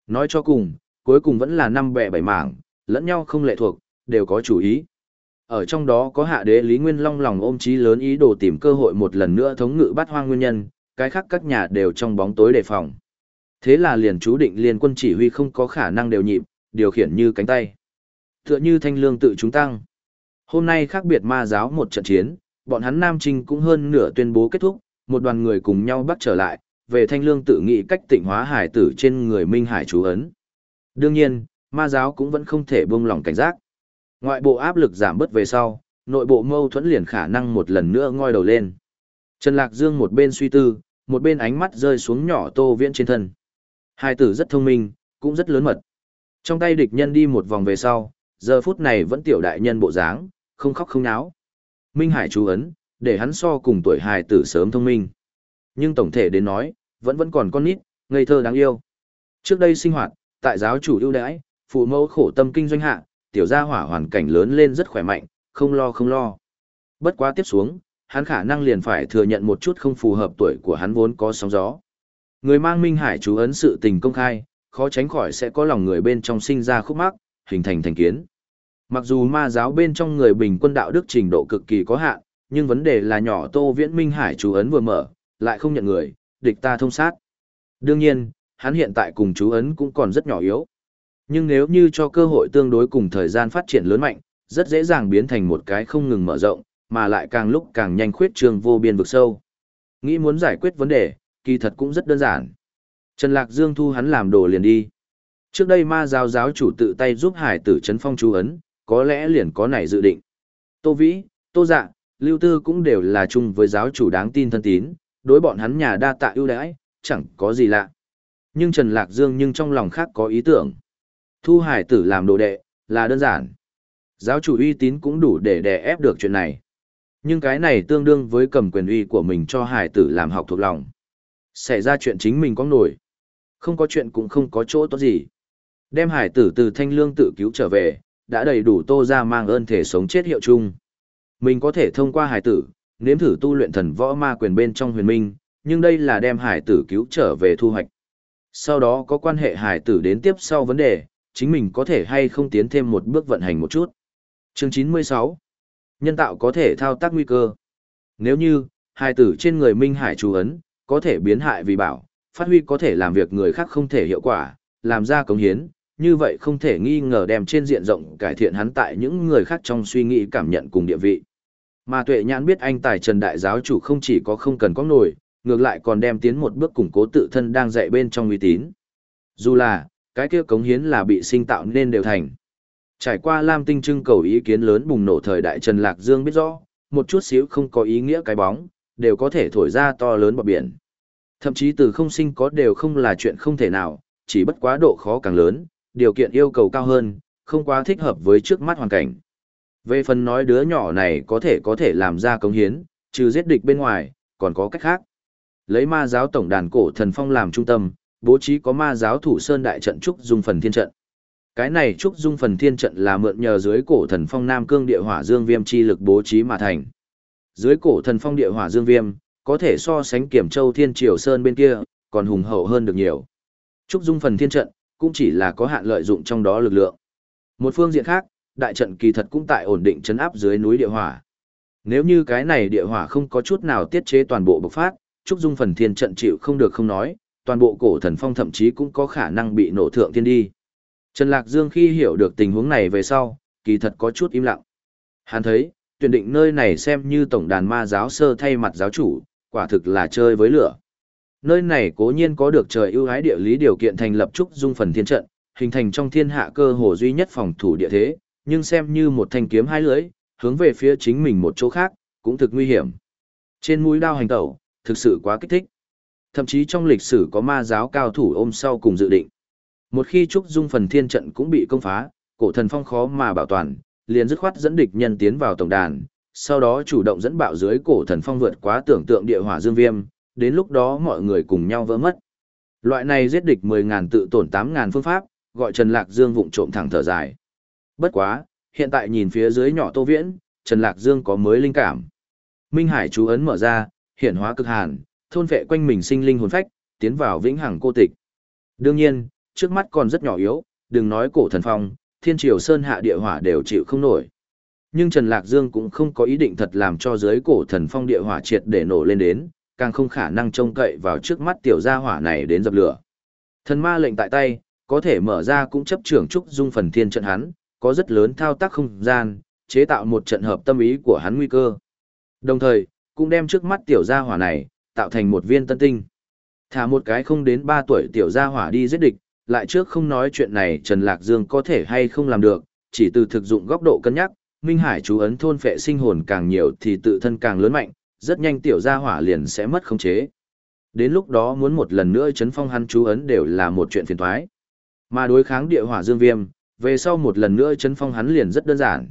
Nói cho cùng, cuối cùng vẫn là năm bè bảy mảng, lẫn nhau không lệ thuộc, đều có chủ ý. Ở trong đó có hạ đế Lý Nguyên Long lòng ôm chí lớn ý đồ tìm cơ hội một lần nữa thống ngự bắt hoang nguyên nhân, cái khác các nhà đều trong bóng tối đề phòng. Thế là liền chú định liên quân chỉ huy không có khả năng đều nhịp, điều khiển như cánh tay. Tựa như thanh lương tự chúng tăng. Hôm nay khác biệt ma giáo một trận chiến, bọn hắn Nam Trinh cũng hơn nửa tuyên bố kết thúc, một đoàn người cùng nhau bắt trở lại, về thanh lương tự nghĩ cách tịnh hóa hải tử trên người Minh Hải chú ấn. Đương nhiên, ma giáo cũng vẫn không thể buông lỏng cảnh giác. Ngoại bộ áp lực giảm bớt về sau, nội bộ mâu thuẫn liền khả năng một lần nữa ngoi đầu lên. Trần Lạc Dương một bên suy tư, một bên ánh mắt rơi xuống nhỏ Tô Viễn trên thân. Hai tử rất thông minh, cũng rất lớn mật. Trong tay địch nhân đi một vòng về sau, giờ phút này vẫn tiểu đại nhân bộ dáng, không khóc không náo. Minh Hải chú ấn, để hắn so cùng tuổi hài tử sớm thông minh. Nhưng tổng thể đến nói, vẫn vẫn còn con nít, ngây thơ đáng yêu. Trước đây sinh hoạt, tại giáo chủ ưu đãi, phụ mẫu khổ tâm kinh doanh hạ, tiểu gia hỏa hoàn cảnh lớn lên rất khỏe mạnh, không lo không lo. Bất quá tiếp xuống, hắn khả năng liền phải thừa nhận một chút không phù hợp tuổi của hắn vốn có sóng gió. Người mang Minh Hải chú ấn sự tình công khai, khó tránh khỏi sẽ có lòng người bên trong sinh ra khúc mắc, hình thành thành kiến. Mặc dù ma giáo bên trong người bình quân đạo đức trình độ cực kỳ có hạn, nhưng vấn đề là nhỏ Tô Viễn Minh Hải chú ấn vừa mở, lại không nhận người, địch ta thông sát. Đương nhiên, hắn hiện tại cùng chú ấn cũng còn rất nhỏ yếu. Nhưng nếu như cho cơ hội tương đối cùng thời gian phát triển lớn mạnh, rất dễ dàng biến thành một cái không ngừng mở rộng, mà lại càng lúc càng nhanh khuyết trường vô biên vực sâu. Nghĩ muốn giải quyết vấn đề, kỳ thật cũng rất đơn giản. Trần Lạc Dương thu hắn làm đồ liền đi. Trước đây ma giáo giáo chủ tự tay giúp hải tử Trấn phong chú ấn, có lẽ liền có này dự định. Tô Vĩ, Tô Dạ, Lưu Tư cũng đều là chung với giáo chủ đáng tin thân tín, đối bọn hắn nhà đa tạ ưu đãi, chẳng có gì lạ. Nhưng Trần Lạc Dương nhưng trong lòng khác có ý tưởng. Thu hải tử làm đồ đệ, là đơn giản. Giáo chủ uy tín cũng đủ để đè ép được chuyện này. Nhưng cái này tương đương với cầm quyền uy của mình cho hải tử làm học thuộc lòng. Xảy ra chuyện chính mình có nổi. Không có chuyện cũng không có chỗ tốt gì. Đem hải tử từ thanh lương tự cứu trở về, đã đầy đủ tô ra mang ơn thể sống chết hiệu chung. Mình có thể thông qua hải tử, nếm thử tu luyện thần võ ma quyền bên trong huyền minh, nhưng đây là đem hải tử cứu trở về thu hoạch. Sau đó có quan hệ hải tử đến tiếp sau vấn đề, chính mình có thể hay không tiến thêm một bước vận hành một chút. Chương 96 Nhân tạo có thể thao tác nguy cơ. Nếu như, hải tử trên người minh hải chú ấn, có thể biến hại vì bảo, phát huy có thể làm việc người khác không thể hiệu quả, làm ra cống hiến, như vậy không thể nghi ngờ đem trên diện rộng cải thiện hắn tại những người khác trong suy nghĩ cảm nhận cùng địa vị. Mà tuệ nhãn biết anh tài trần đại giáo chủ không chỉ có không cần có nổi, ngược lại còn đem tiến một bước củng cố tự thân đang dạy bên trong uy tín. Dù là, cái kia cống hiến là bị sinh tạo nên đều thành. Trải qua Lam Tinh trưng cầu ý kiến lớn bùng nổ thời đại Trần Lạc Dương biết rõ, một chút xíu không có ý nghĩa cái bóng, đều có thể thổi ra to lớn bọt biển. Thậm chí từ không sinh có đều không là chuyện không thể nào, chỉ bất quá độ khó càng lớn, điều kiện yêu cầu cao hơn, không quá thích hợp với trước mắt hoàn cảnh. Về phần nói đứa nhỏ này có thể có thể làm ra công hiến, trừ giết địch bên ngoài, còn có cách khác. Lấy ma giáo tổng đàn cổ thần phong làm trung tâm, bố trí có ma giáo thủ sơn đại trận trúc dung phần thiên trận. Cái này trúc dung phần thiên trận là mượn nhờ dưới cổ thần phong nam cương địa hỏa dương viêm chi lực bố trí mà thành. Dưới cổ thần phong địa hỏa dương viêm, có thể so sánh kiểm châu thiên triều sơn bên kia, còn hùng hậu hơn được nhiều. Trúc dung phần thiên trận, cũng chỉ là có hạn lợi dụng trong đó lực lượng. Một phương diện khác, đại trận kỳ thật cũng tại ổn định chấn áp dưới núi địa hỏa. Nếu như cái này địa hỏa không có chút nào tiết chế toàn bộ bộc phát, Trúc Dung phần thiên trận chịu không được không nói, toàn bộ cổ thần phong thậm chí cũng có khả năng bị nổ thượng thiên đi. Trần Lạc Dương khi hiểu được tình huống này về sau, kỳ thật có chút im lặng. Hắn thấy, tuyển định nơi này xem như tổng đàn ma giáo sơ thay mặt giáo chủ, quả thực là chơi với lửa. Nơi này cố nhiên có được trời ưu ái địa lý điều kiện thành lập trúc dung phần thiên trận, hình thành trong thiên hạ cơ hồ duy nhất phòng thủ địa thế, nhưng xem như một thanh kiếm hai lưỡi, hướng về phía chính mình một chỗ khác, cũng thực nguy hiểm. Trên mũi đao hành tẩu, thực sự quá kích thích. Thậm chí trong lịch sử có ma giáo cao thủ ôm sau cùng dự định. Một khi trúc dung phần thiên trận cũng bị công phá, cổ thần phong khó mà bảo toàn, liền dứt khoát dẫn địch nhân tiến vào tổng đàn, sau đó chủ động dẫn bạo dưới cổ thần phong vượt quá tưởng tượng địa hỏa dương viêm, đến lúc đó mọi người cùng nhau vỡ mất. Loại này giết địch 10.000 tự tổn 8.000 phương pháp, gọi Trần Lạc Dương vụng trộm thẳng thở dài. Bất quá, hiện tại nhìn phía dưới nhỏ Tô Viễn, Trần Lạc Dương có mới linh cảm. Minh Hải chú ấn mở ra, hiển hóa cực hàn, thôn vệ quanh mình sinh linh hồn phách, tiến vào vĩnh hằng cô tịch. Đương nhiên, trước mắt còn rất nhỏ yếu, đừng nói cổ thần phong, thiên triều sơn hạ địa hỏa đều chịu không nổi. Nhưng Trần Lạc Dương cũng không có ý định thật làm cho dưới cổ thần phong địa hỏa triệt để nổ lên đến, càng không khả năng trông cậy vào trước mắt tiểu gia hỏa này đến dập lửa. Thần ma lệnh tại tay, có thể mở ra cũng chấp trưởng trúc dung phần thiên trận hắn, có rất lớn thao tác không gian, chế tạo một trận hợp tâm ý của hắn nguy cơ. Đồng thời, cũng đem trước mắt tiểu gia hỏa này, tạo thành một viên tân tinh. Thả một cái không đến 3 tuổi tiểu gia hỏa đi giết địch, lại trước không nói chuyện này Trần Lạc Dương có thể hay không làm được, chỉ từ thực dụng góc độ cân nhắc, Minh Hải chú ấn thôn phệ sinh hồn càng nhiều thì tự thân càng lớn mạnh, rất nhanh tiểu gia hỏa liền sẽ mất khống chế. Đến lúc đó muốn một lần nữa chấn phong hắn chú ấn đều là một chuyện phiền toái. Mà đối kháng địa hỏa dương viêm, về sau một lần nữa chấn phong hắn liền rất đơn giản.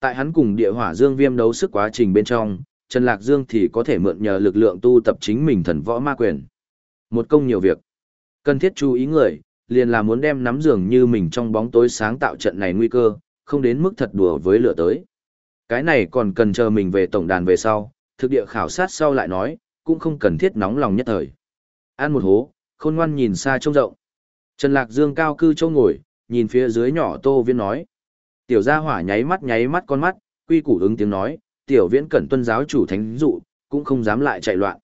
Tại hắn cùng địa hỏa dương viêm đấu sức quá trình bên trong, Trần Lạc Dương thì có thể mượn nhờ lực lượng tu tập chính mình thần võ ma quyền. Một công nhiều việc. Cần thiết chú ý người, liền là muốn đem nắm giường như mình trong bóng tối sáng tạo trận này nguy cơ, không đến mức thật đùa với lửa tới. Cái này còn cần chờ mình về tổng đàn về sau, thực địa khảo sát sau lại nói, cũng không cần thiết nóng lòng nhất thời. Ăn một hố, khôn ngoan nhìn xa trông rộng. Trần Lạc Dương cao cư châu ngồi, nhìn phía dưới nhỏ Tô Viễn nói. Tiểu gia hỏa nháy mắt nháy mắt con mắt, quy củ ứng tiếng nói, tiểu viễn cẩn tuân giáo chủ thánh dụ, cũng không dám lại chạy loạn.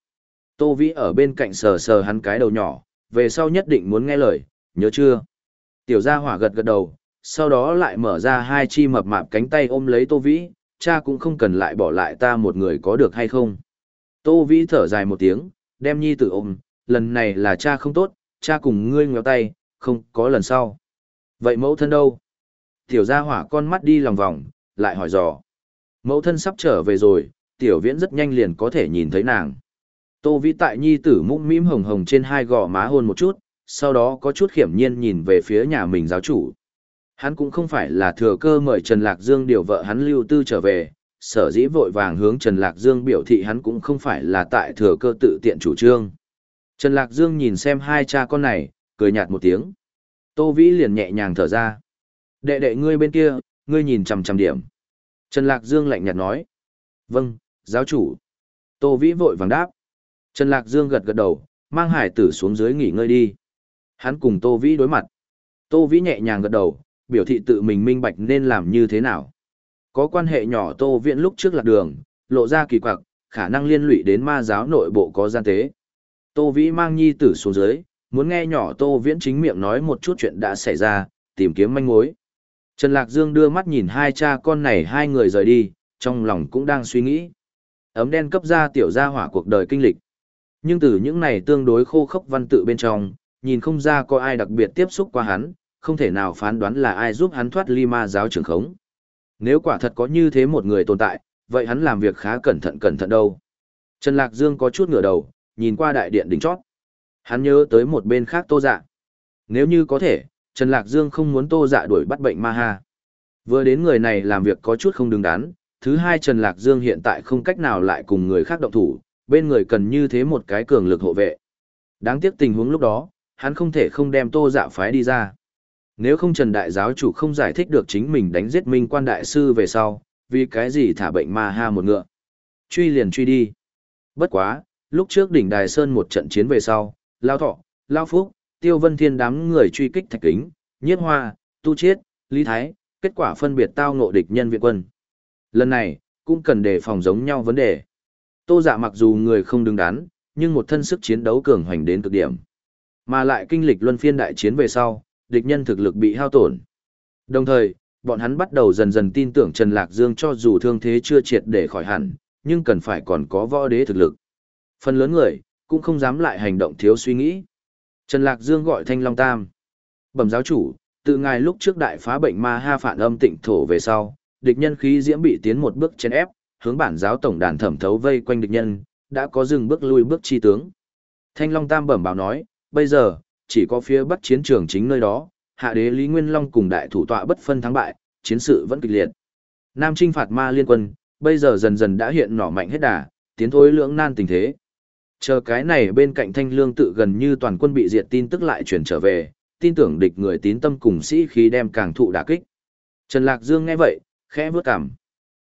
Tô Vĩ ở bên cạnh sờ sờ hắn cái đầu nhỏ, về sau nhất định muốn nghe lời, nhớ chưa? Tiểu gia hỏa gật gật đầu, sau đó lại mở ra hai chi mập mạp cánh tay ôm lấy Tô Vĩ, cha cũng không cần lại bỏ lại ta một người có được hay không. Tô Vĩ thở dài một tiếng, đem nhi tử ôm, lần này là cha không tốt, cha cùng ngươi ngéo tay, không có lần sau. Vậy mẫu thân đâu? Tiểu gia hỏa con mắt đi lòng vòng, lại hỏi dò. Mẫu thân sắp trở về rồi, tiểu viễn rất nhanh liền có thể nhìn thấy nàng. Tô Vĩ tại nhi tử mũm mĩm hồng hồng trên hai gò má hôn một chút, sau đó có chút khiểm nhiên nhìn về phía nhà mình giáo chủ. Hắn cũng không phải là thừa cơ mời Trần Lạc Dương điều vợ hắn lưu tư trở về, sở dĩ vội vàng hướng Trần Lạc Dương biểu thị hắn cũng không phải là tại thừa cơ tự tiện chủ trương. Trần Lạc Dương nhìn xem hai cha con này, cười nhạt một tiếng. Tô Vĩ liền nhẹ nhàng thở ra. Đệ đệ ngươi bên kia, ngươi nhìn chằm chằm điểm. Trần Lạc Dương lạnh nhạt nói. Vâng, giáo chủ. Tô Vĩ vội vàng đáp. Trần Lạc Dương gật gật đầu, mang hải tử xuống dưới nghỉ ngơi đi. Hắn cùng Tô Vĩ đối mặt. Tô Vĩ nhẹ nhàng gật đầu, biểu thị tự mình minh bạch nên làm như thế nào. Có quan hệ nhỏ Tô Viễn lúc trước lạc đường, lộ ra kỳ quặc, khả năng liên lụy đến ma giáo nội bộ có gian tế. Tô Vĩ mang nhi tử xuống dưới, muốn nghe nhỏ Tô Viễn chính miệng nói một chút chuyện đã xảy ra, tìm kiếm manh mối. Trần Lạc Dương đưa mắt nhìn hai cha con này hai người rời đi, trong lòng cũng đang suy nghĩ. Ấm đen cấp ra tiểu gia hỏa cuộc đời kinh lịch. Nhưng từ những này tương đối khô khốc văn tự bên trong, nhìn không ra có ai đặc biệt tiếp xúc qua hắn, không thể nào phán đoán là ai giúp hắn thoát ly ma giáo trường khống. Nếu quả thật có như thế một người tồn tại, vậy hắn làm việc khá cẩn thận cẩn thận đâu. Trần Lạc Dương có chút ngửa đầu, nhìn qua đại điện đỉnh chót. Hắn nhớ tới một bên khác tô dạ. Nếu như có thể, Trần Lạc Dương không muốn tô dạ đuổi bắt bệnh ma ha. Vừa đến người này làm việc có chút không đứng đắn, thứ hai Trần Lạc Dương hiện tại không cách nào lại cùng người khác động thủ, bên người cần như thế một cái cường lực hộ vệ. Đáng tiếc tình huống lúc đó, hắn không thể không đem tô dạ phái đi ra. Nếu không Trần Đại Giáo chủ không giải thích được chính mình đánh giết Minh quan đại sư về sau, vì cái gì thả bệnh ma ha một ngựa. Truy liền truy đi. Bất quá, lúc trước đỉnh Đài Sơn một trận chiến về sau, Lao Thọ, Lao Phúc, Tiêu Vân Thiên đám người truy kích Thạch Kính, Nhiếp Hoa, Tu Chiết, Lý Thái, kết quả phân biệt tao ngộ địch nhân viện quân. Lần này, cũng cần đề phòng giống nhau vấn đề. Tô Dạ mặc dù người không đứng đắn, nhưng một thân sức chiến đấu cường hoành đến cực điểm. Mà lại kinh lịch luân phiên đại chiến về sau, địch nhân thực lực bị hao tổn. Đồng thời, bọn hắn bắt đầu dần dần tin tưởng Trần Lạc Dương cho dù thương thế chưa triệt để khỏi hẳn, nhưng cần phải còn có võ đế thực lực. Phần lớn người, cũng không dám lại hành động thiếu suy nghĩ. Trần Lạc Dương gọi Thanh Long Tam. Bẩm giáo chủ, từ ngài lúc trước đại phá bệnh ma ha phản âm tịnh thổ về sau, địch nhân khí diễm bị tiến một bước chèn ép, hướng bản giáo tổng đàn thẩm thấu vây quanh địch nhân, đã có dừng bước lui bước chi tướng. Thanh Long Tam bẩm báo nói, bây giờ, chỉ có phía bắc chiến trường chính nơi đó, hạ đế Lý Nguyên Long cùng đại thủ tọa bất phân thắng bại, chiến sự vẫn kịch liệt. Nam trinh phạt ma liên quân, bây giờ dần dần đã hiện nỏ mạnh hết đà, tiến thối lưỡng nan tình thế. Chờ cái này bên cạnh thanh lương tự gần như toàn quân bị diệt tin tức lại chuyển trở về, tin tưởng địch người tín tâm cùng sĩ khí đem càng thụ đả kích. Trần Lạc Dương nghe vậy, khẽ bước cảm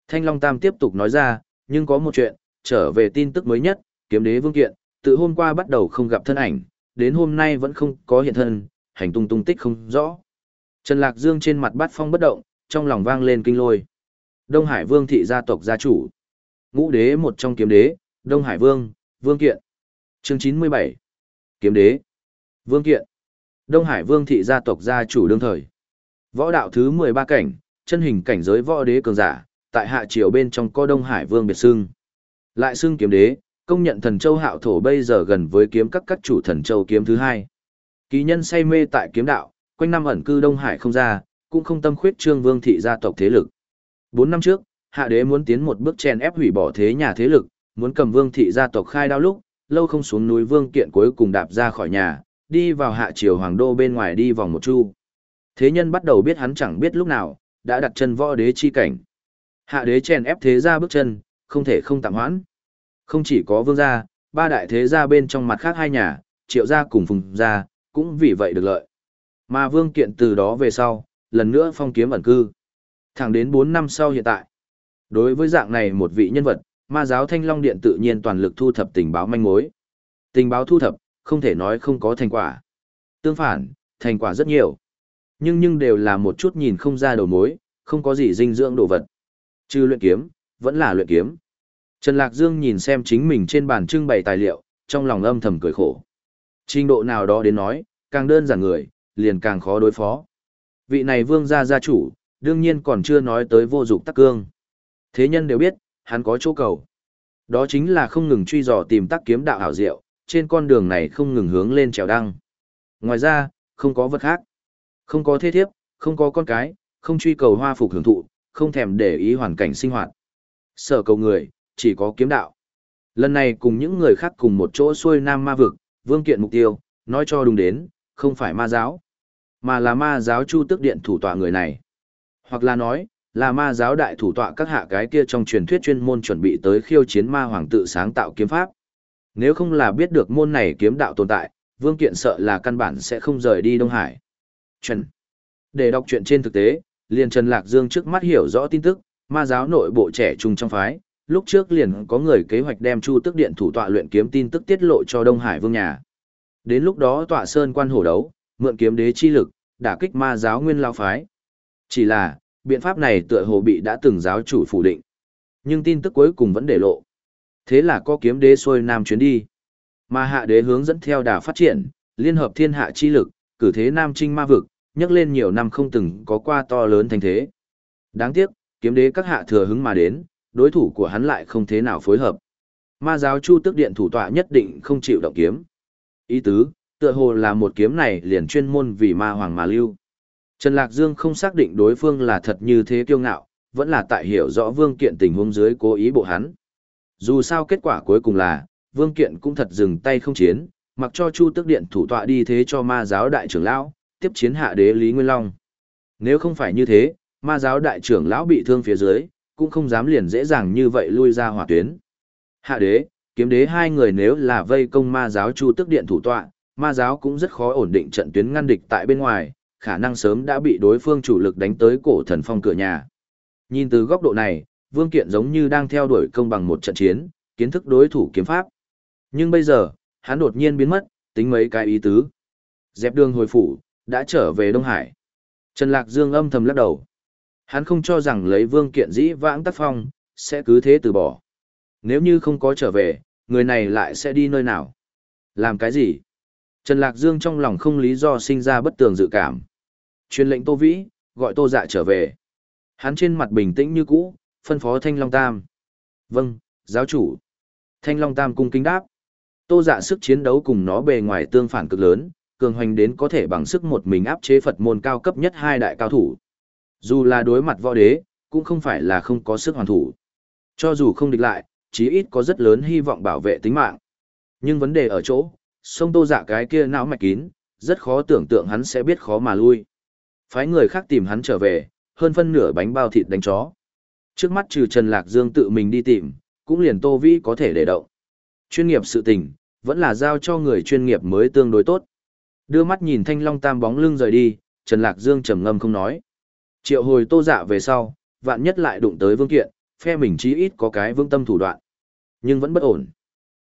Thanh Long Tam tiếp tục nói ra, nhưng có một chuyện, trở về tin tức mới nhất, kiếm đế vương kiện, từ hôm qua bắt đầu không gặp thân ảnh, đến hôm nay vẫn không có hiện thân, hành tung tung tích không rõ. Trần Lạc Dương trên mặt bát phong bất động, trong lòng vang lên kinh lôi. Đông Hải Vương thị gia tộc gia chủ. Ngũ đế một trong kiếm đế, Đông Hải Vương, Vương Kiện. Chương 97. Kiếm đế. Vương Kiện. Đông Hải Vương thị gia tộc gia chủ đương thời. Võ đạo thứ 13 cảnh, chân hình cảnh giới võ đế cường giả, tại hạ triều bên trong có Đông Hải Vương biệt xưng. Lại xưng kiếm đế, công nhận thần châu hạo thổ bây giờ gần với kiếm các các chủ thần châu kiếm thứ hai. Kỳ nhân say mê tại kiếm đạo, quanh năm ẩn cư Đông Hải không ra, cũng không tâm khuyết trương vương thị gia tộc thế lực. Bốn năm trước, hạ đế muốn tiến một bước chen ép hủy bỏ thế nhà thế lực, muốn cầm vương thị gia tộc khai đao lúc, lâu không xuống núi vương kiện cuối cùng đạp ra khỏi nhà, đi vào hạ triều hoàng đô bên ngoài đi vòng một chu. Thế nhân bắt đầu biết hắn chẳng biết lúc nào, đã đặt chân võ đế chi cảnh. Hạ đế chen ép thế gia bước chân, không thể không tạm hoãn. Không chỉ có vương gia, ba đại thế gia bên trong mặt khác hai nhà, triệu gia cùng phùng gia, cũng vì vậy được lợi. Mà vương kiện từ đó về sau, lần nữa phong kiếm ẩn cư. Thẳng đến 4 năm sau hiện tại. Đối với dạng này một vị nhân vật, ma giáo Thanh Long Điện tự nhiên toàn lực thu thập tình báo manh mối. Tình báo thu thập, không thể nói không có thành quả. Tương phản, thành quả rất nhiều. Nhưng nhưng đều là một chút nhìn không ra đầu mối, không có gì dinh dưỡng đồ vật. Trừ luyện kiếm, vẫn là luyện kiếm. Trần Lạc Dương nhìn xem chính mình trên bàn trưng bày tài liệu, trong lòng âm thầm cười khổ. Trình độ nào đó đến nói, càng đơn giản người, liền càng khó đối phó. Vị này vương gia gia chủ, đương nhiên còn chưa nói tới vô dụng tắc cương. Thế nhân đều biết, hắn có chỗ cầu. Đó chính là không ngừng truy dò tìm tắc kiếm đạo hảo diệu, trên con đường này không ngừng hướng lên trèo đăng. Ngoài ra, không có vật khác. Không có thế thiếp, không có con cái, không truy cầu hoa phục hưởng thụ, không thèm để ý hoàn cảnh sinh hoạt. Sở cầu người, chỉ có kiếm đạo. Lần này cùng những người khác cùng một chỗ xuôi nam ma vực, vương kiện mục tiêu, nói cho đúng đến, không phải ma giáo, mà là ma giáo chu tức điện thủ tọa người này. Hoặc là nói, là ma giáo đại thủ tọa các hạ cái kia trong truyền thuyết chuyên môn chuẩn bị tới khiêu chiến ma hoàng tự sáng tạo kiếm pháp. Nếu không là biết được môn này kiếm đạo tồn tại, Vương Kiện sợ là căn bản sẽ không rời đi Đông Hải. Trần. Để đọc chuyện trên thực tế, liền Trần Lạc Dương trước mắt hiểu rõ tin tức, ma giáo nội bộ trẻ trung trong phái, lúc trước liền có người kế hoạch đem Chu Tức Điện thủ tọa luyện kiếm tin tức tiết lộ cho Đông Hải Vương nhà. Đến lúc đó tọa sơn quan hổ đấu, mượn kiếm đế chi lực, đả kích ma giáo nguyên lao phái. Chỉ là, biện pháp này tựa hồ bị đã từng giáo chủ phủ định. Nhưng tin tức cuối cùng vẫn để lộ. Thế là có kiếm đế xuôi nam chuyến đi. Mà hạ đế hướng dẫn theo đà phát triển, liên hợp thiên hạ chi lực, cử thế nam trinh ma vực, nhắc lên nhiều năm không từng có qua to lớn thành thế. Đáng tiếc, kiếm đế các hạ thừa hứng mà đến, đối thủ của hắn lại không thế nào phối hợp. Ma giáo chu tức điện thủ tọa nhất định không chịu động kiếm. Ý tứ, tựa hồ là một kiếm này liền chuyên môn vì ma hoàng mà lưu. Trần Lạc Dương không xác định đối phương là thật như thế kiêu ngạo, vẫn là tại hiểu rõ Vương Kiện tình huống dưới cố ý bộ hắn. Dù sao kết quả cuối cùng là, Vương Kiện cũng thật dừng tay không chiến, mặc cho Chu Tức Điện thủ tọa đi thế cho ma giáo đại trưởng lão, tiếp chiến hạ đế Lý Nguyên Long. Nếu không phải như thế, ma giáo đại trưởng lão bị thương phía dưới, cũng không dám liền dễ dàng như vậy lui ra hỏa tuyến. Hạ đế, kiếm đế hai người nếu là vây công ma giáo Chu Tức Điện thủ tọa, ma giáo cũng rất khó ổn định trận tuyến ngăn địch tại bên ngoài, khả năng sớm đã bị đối phương chủ lực đánh tới cổ thần phong cửa nhà. Nhìn từ góc độ này, Vương Kiện giống như đang theo đuổi công bằng một trận chiến, kiến thức đối thủ kiếm pháp. Nhưng bây giờ, hắn đột nhiên biến mất, tính mấy cái ý tứ. Dẹp đường hồi phủ, đã trở về Đông Hải. Trần Lạc Dương âm thầm lắc đầu. Hắn không cho rằng lấy Vương Kiện dĩ vãng tác phong, sẽ cứ thế từ bỏ. Nếu như không có trở về, người này lại sẽ đi nơi nào? Làm cái gì? Trần Lạc Dương trong lòng không lý do sinh ra bất tường dự cảm. Truyền lệnh Tô Vĩ, gọi Tô Dạ trở về. Hắn trên mặt bình tĩnh như cũ, phân phó Thanh Long Tam. Vâng, giáo chủ. Thanh Long Tam cung kính đáp. Tô Dạ sức chiến đấu cùng nó bề ngoài tương phản cực lớn, cường hoành đến có thể bằng sức một mình áp chế Phật môn cao cấp nhất hai đại cao thủ. Dù là đối mặt võ đế, cũng không phải là không có sức hoàn thủ. Cho dù không địch lại, chí ít có rất lớn hy vọng bảo vệ tính mạng. Nhưng vấn đề ở chỗ, sông tô dạ cái kia não mạch kín, rất khó tưởng tượng hắn sẽ biết khó mà lui. Phái người khác tìm hắn trở về, hơn phân nửa bánh bao thịt đánh chó. Trước mắt trừ Trần Lạc Dương tự mình đi tìm, cũng liền Tô Vĩ có thể để động. Chuyên nghiệp sự tình, vẫn là giao cho người chuyên nghiệp mới tương đối tốt. Đưa mắt nhìn thanh long tam bóng lưng rời đi, Trần Lạc Dương trầm ngâm không nói. Triệu hồi tô dạ về sau, vạn nhất lại đụng tới vương kiện, phe mình chí ít có cái vương tâm thủ đoạn. Nhưng vẫn bất ổn.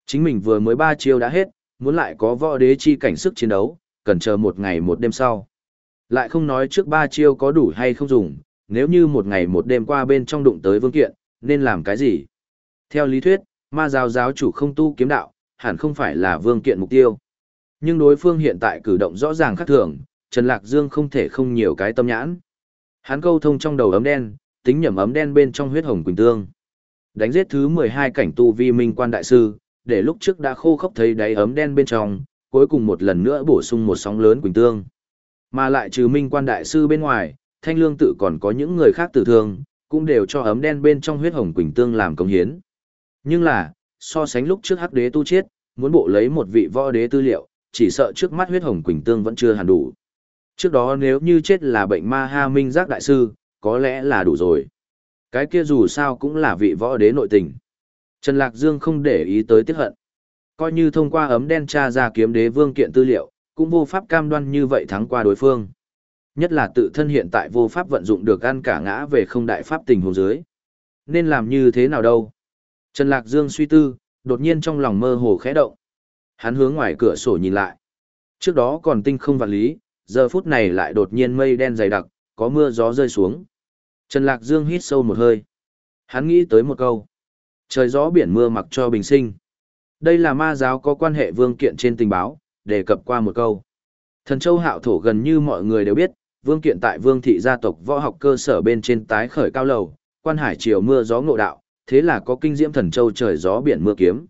Chính mình vừa mới ba chiêu đã hết, muốn lại có võ đế chi cảnh sức chiến đấu, cần chờ một ngày một đêm sau. Lại không nói trước ba chiêu có đủ hay không dùng, nếu như một ngày một đêm qua bên trong đụng tới vương kiện, nên làm cái gì? Theo lý thuyết, ma giáo giáo chủ không tu kiếm đạo, hẳn không phải là vương kiện mục tiêu. Nhưng đối phương hiện tại cử động rõ ràng khác thường, Trần Lạc Dương không thể không nhiều cái tâm nhãn. Hắn câu thông trong đầu ấm đen, tính nhầm ấm đen bên trong huyết hồng quỳnh tương. Đánh giết thứ 12 cảnh tu vi minh quan đại sư, để lúc trước đã khô khốc thấy đáy ấm đen bên trong, cuối cùng một lần nữa bổ sung một sóng lớn quỳnh tương. Mà lại trừ minh quan đại sư bên ngoài, thanh lương tự còn có những người khác tử thương, cũng đều cho ấm đen bên trong huyết hồng quỳnh tương làm công hiến. Nhưng là, so sánh lúc trước hắc đế tu chiết, muốn bộ lấy một vị võ đế tư liệu, chỉ sợ trước mắt huyết hồng quỳnh tương vẫn chưa hẳn đủ. Trước đó nếu như chết là bệnh ma ha minh giác đại sư, có lẽ là đủ rồi. Cái kia dù sao cũng là vị võ đế nội tình. Trần Lạc Dương không để ý tới tiết hận. Coi như thông qua ấm đen tra ra kiếm đế vương kiện tư liệu, cũng vô pháp cam đoan như vậy thắng qua đối phương. Nhất là tự thân hiện tại vô pháp vận dụng được ăn cả ngã về không đại pháp tình huống dưới. Nên làm như thế nào đâu? Trần Lạc Dương suy tư, đột nhiên trong lòng mơ hồ khẽ động. Hắn hướng ngoài cửa sổ nhìn lại. Trước đó còn tinh không vạn lý, giờ phút này lại đột nhiên mây đen dày đặc, có mưa gió rơi xuống. Trần Lạc Dương hít sâu một hơi. Hắn nghĩ tới một câu. Trời gió biển mưa mặc cho bình sinh. Đây là ma giáo có quan hệ vương kiện trên tình báo, đề cập qua một câu. Thần châu hạo thổ gần như mọi người đều biết, vương kiện tại vương thị gia tộc võ học cơ sở bên trên tái khởi cao lầu, quan hải chiều mưa gió ngộ đạo, thế là có kinh diễm thần châu trời gió biển mưa kiếm.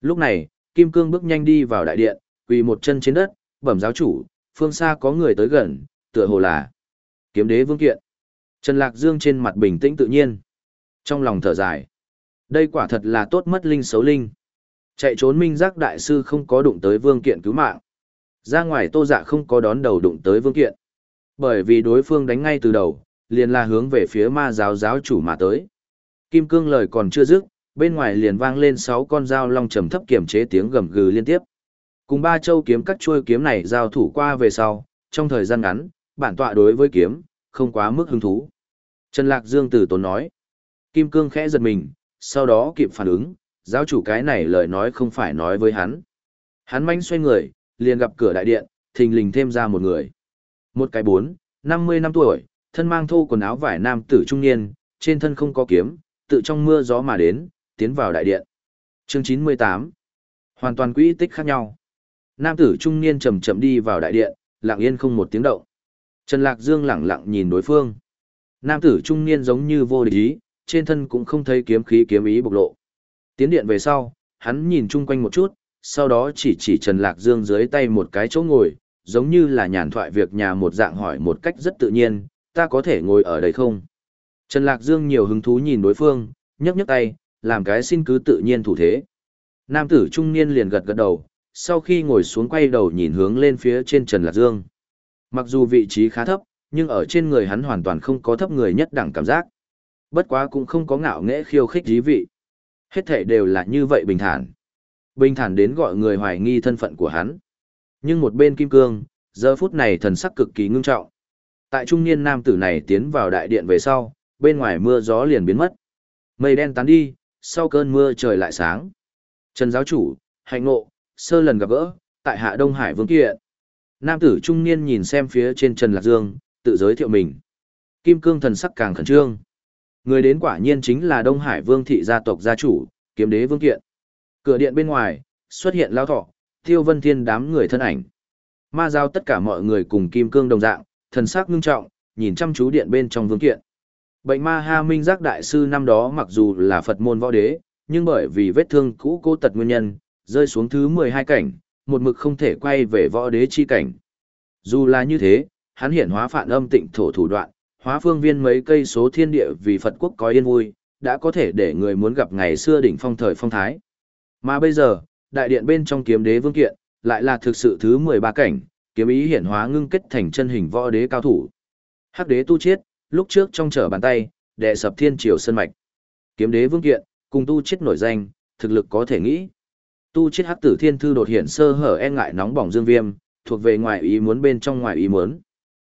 Lúc này, Kim Cương bước nhanh đi vào đại điện, quỳ một chân trên đất, bẩm giáo chủ, phương xa có người tới gần, tựa hồ là kiếm đế vương kiện. Trần Lạc Dương trên mặt bình tĩnh tự nhiên. Trong lòng thở dài. Đây quả thật là tốt mất linh xấu linh. Chạy trốn minh giác đại sư không có đụng tới vương kiện cứu mạng. Ra ngoài tô dạ không có đón đầu đụng tới vương kiện. Bởi vì đối phương đánh ngay từ đầu, liền là hướng về phía ma giáo giáo chủ mà tới. Kim cương lời còn chưa dứt, bên ngoài liền vang lên sáu con dao long trầm thấp kiểm chế tiếng gầm gừ liên tiếp. Cùng ba châu kiếm các chuôi kiếm này giao thủ qua về sau, trong thời gian ngắn, bản tọa đối với kiếm, không quá mức hứng thú. Trần Lạc Dương tử tốn nói. Kim cương khẽ giật mình, sau đó kịp phản ứng, giáo chủ cái này lời nói không phải nói với hắn. Hắn manh xoay người, liền gặp cửa đại điện, thình lình thêm ra một người. Một cái bốn, năm mươi năm tuổi, thân mang thô quần áo vải nam tử trung niên, trên thân không có kiếm, tự trong mưa gió mà đến, tiến vào đại điện. Chương chín mươi tám, Hoàn toàn quỹ tích khác nhau. Nam tử trung niên chậm chậm đi vào đại điện, lặng yên không một tiếng động. Trần Lạc Dương lặng lặng nhìn đối phương. Nam tử trung niên giống như vô địch ý, trên thân cũng không thấy kiếm khí kiếm ý bộc lộ. Tiến điện về sau, hắn nhìn chung quanh một chút, sau đó chỉ chỉ Trần Lạc Dương dưới tay một cái chỗ ngồi, giống như là nhàn thoại việc nhà một dạng hỏi một cách rất tự nhiên, ta có thể ngồi ở đây không? Trần Lạc Dương nhiều hứng thú nhìn đối phương, nhấc nhấc tay, làm cái xin cứ tự nhiên thủ thế. Nam tử trung niên liền gật gật đầu, sau khi ngồi xuống quay đầu nhìn hướng lên phía trên Trần Lạc Dương. Mặc dù vị trí khá thấp, nhưng ở trên người hắn hoàn toàn không có thấp người nhất đẳng cảm giác. Bất quá cũng không có ngạo nghễ khiêu khích dí vị. Hết thể đều là như vậy bình thản. Bình thản đến gọi người hoài nghi thân phận của hắn. Nhưng một bên kim cương, giờ phút này thần sắc cực kỳ ngưng trọng. Tại trung niên nam tử này tiến vào đại điện về sau, bên ngoài mưa gió liền biến mất. Mây đen tán đi, sau cơn mưa trời lại sáng. Trần giáo chủ, hạnh ngộ, sơ lần gặp gỡ, tại hạ Đông Hải Vương Kiện. Nam tử trung niên nhìn xem phía trên Trần Lạc Dương, tự giới thiệu mình. Kim cương thần sắc càng khẩn trương. Người đến quả nhiên chính là Đông Hải Vương thị gia tộc gia chủ, kiếm đế Vương Kiện. Cửa điện bên ngoài, xuất hiện lao thọ, tiêu vân thiên đám người thân ảnh. Ma giao tất cả mọi người cùng kim cương đồng dạng, thần sắc ngưng trọng, nhìn chăm chú điện bên trong Vương Kiện. Bệnh ma ha minh giác đại sư năm đó mặc dù là Phật môn võ đế, nhưng bởi vì vết thương cũ cố tật nguyên nhân, rơi xuống thứ 12 cảnh, một mực không thể quay về võ đế chi cảnh. Dù là như thế, hắn hiển hóa phản âm tịnh thổ thủ đoạn, hóa phương viên mấy cây số thiên địa vì Phật quốc có yên vui, đã có thể để người muốn gặp ngày xưa đỉnh phong thời phong thái. Mà bây giờ, đại điện bên trong kiếm đế vương kiện, lại là thực sự thứ 13 cảnh, kiếm ý hiển hóa ngưng kết thành chân hình võ đế cao thủ. Hắc đế tu chiết, lúc trước trong trở bàn tay, đệ sập thiên triều sơn mạch. Kiếm đế vương kiện, cùng tu chiết nổi danh, thực lực có thể nghĩ. Tu chiết hắc tử thiên thư đột hiện sơ hở e ngại nóng bỏng dương viêm, thuộc về ngoài ý muốn bên trong ngoài ý muốn.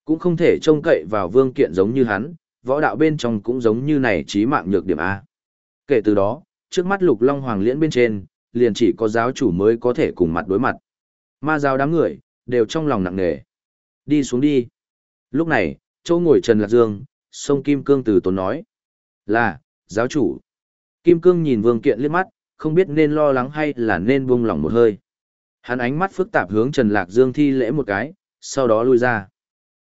Cũng không thể trông cậy vào vương kiện giống như hắn, võ đạo bên trong cũng giống như này trí mạng nhược điểm A. Kể từ đó, trước mắt lục long hoàng liễn bên trên, liền chỉ có giáo chủ mới có thể cùng mặt đối mặt. Ma giáo đám người, đều trong lòng nặng nề. Đi xuống đi. Lúc này, chỗ ngồi Trần Lạc Dương, sông Kim Cương từ tốn nói. Là, giáo chủ. Kim Cương nhìn Vương Kiện liếc mắt, không biết nên lo lắng hay là nên buông lỏng một hơi. Hắn ánh mắt phức tạp hướng Trần Lạc Dương thi lễ một cái, sau đó lui ra.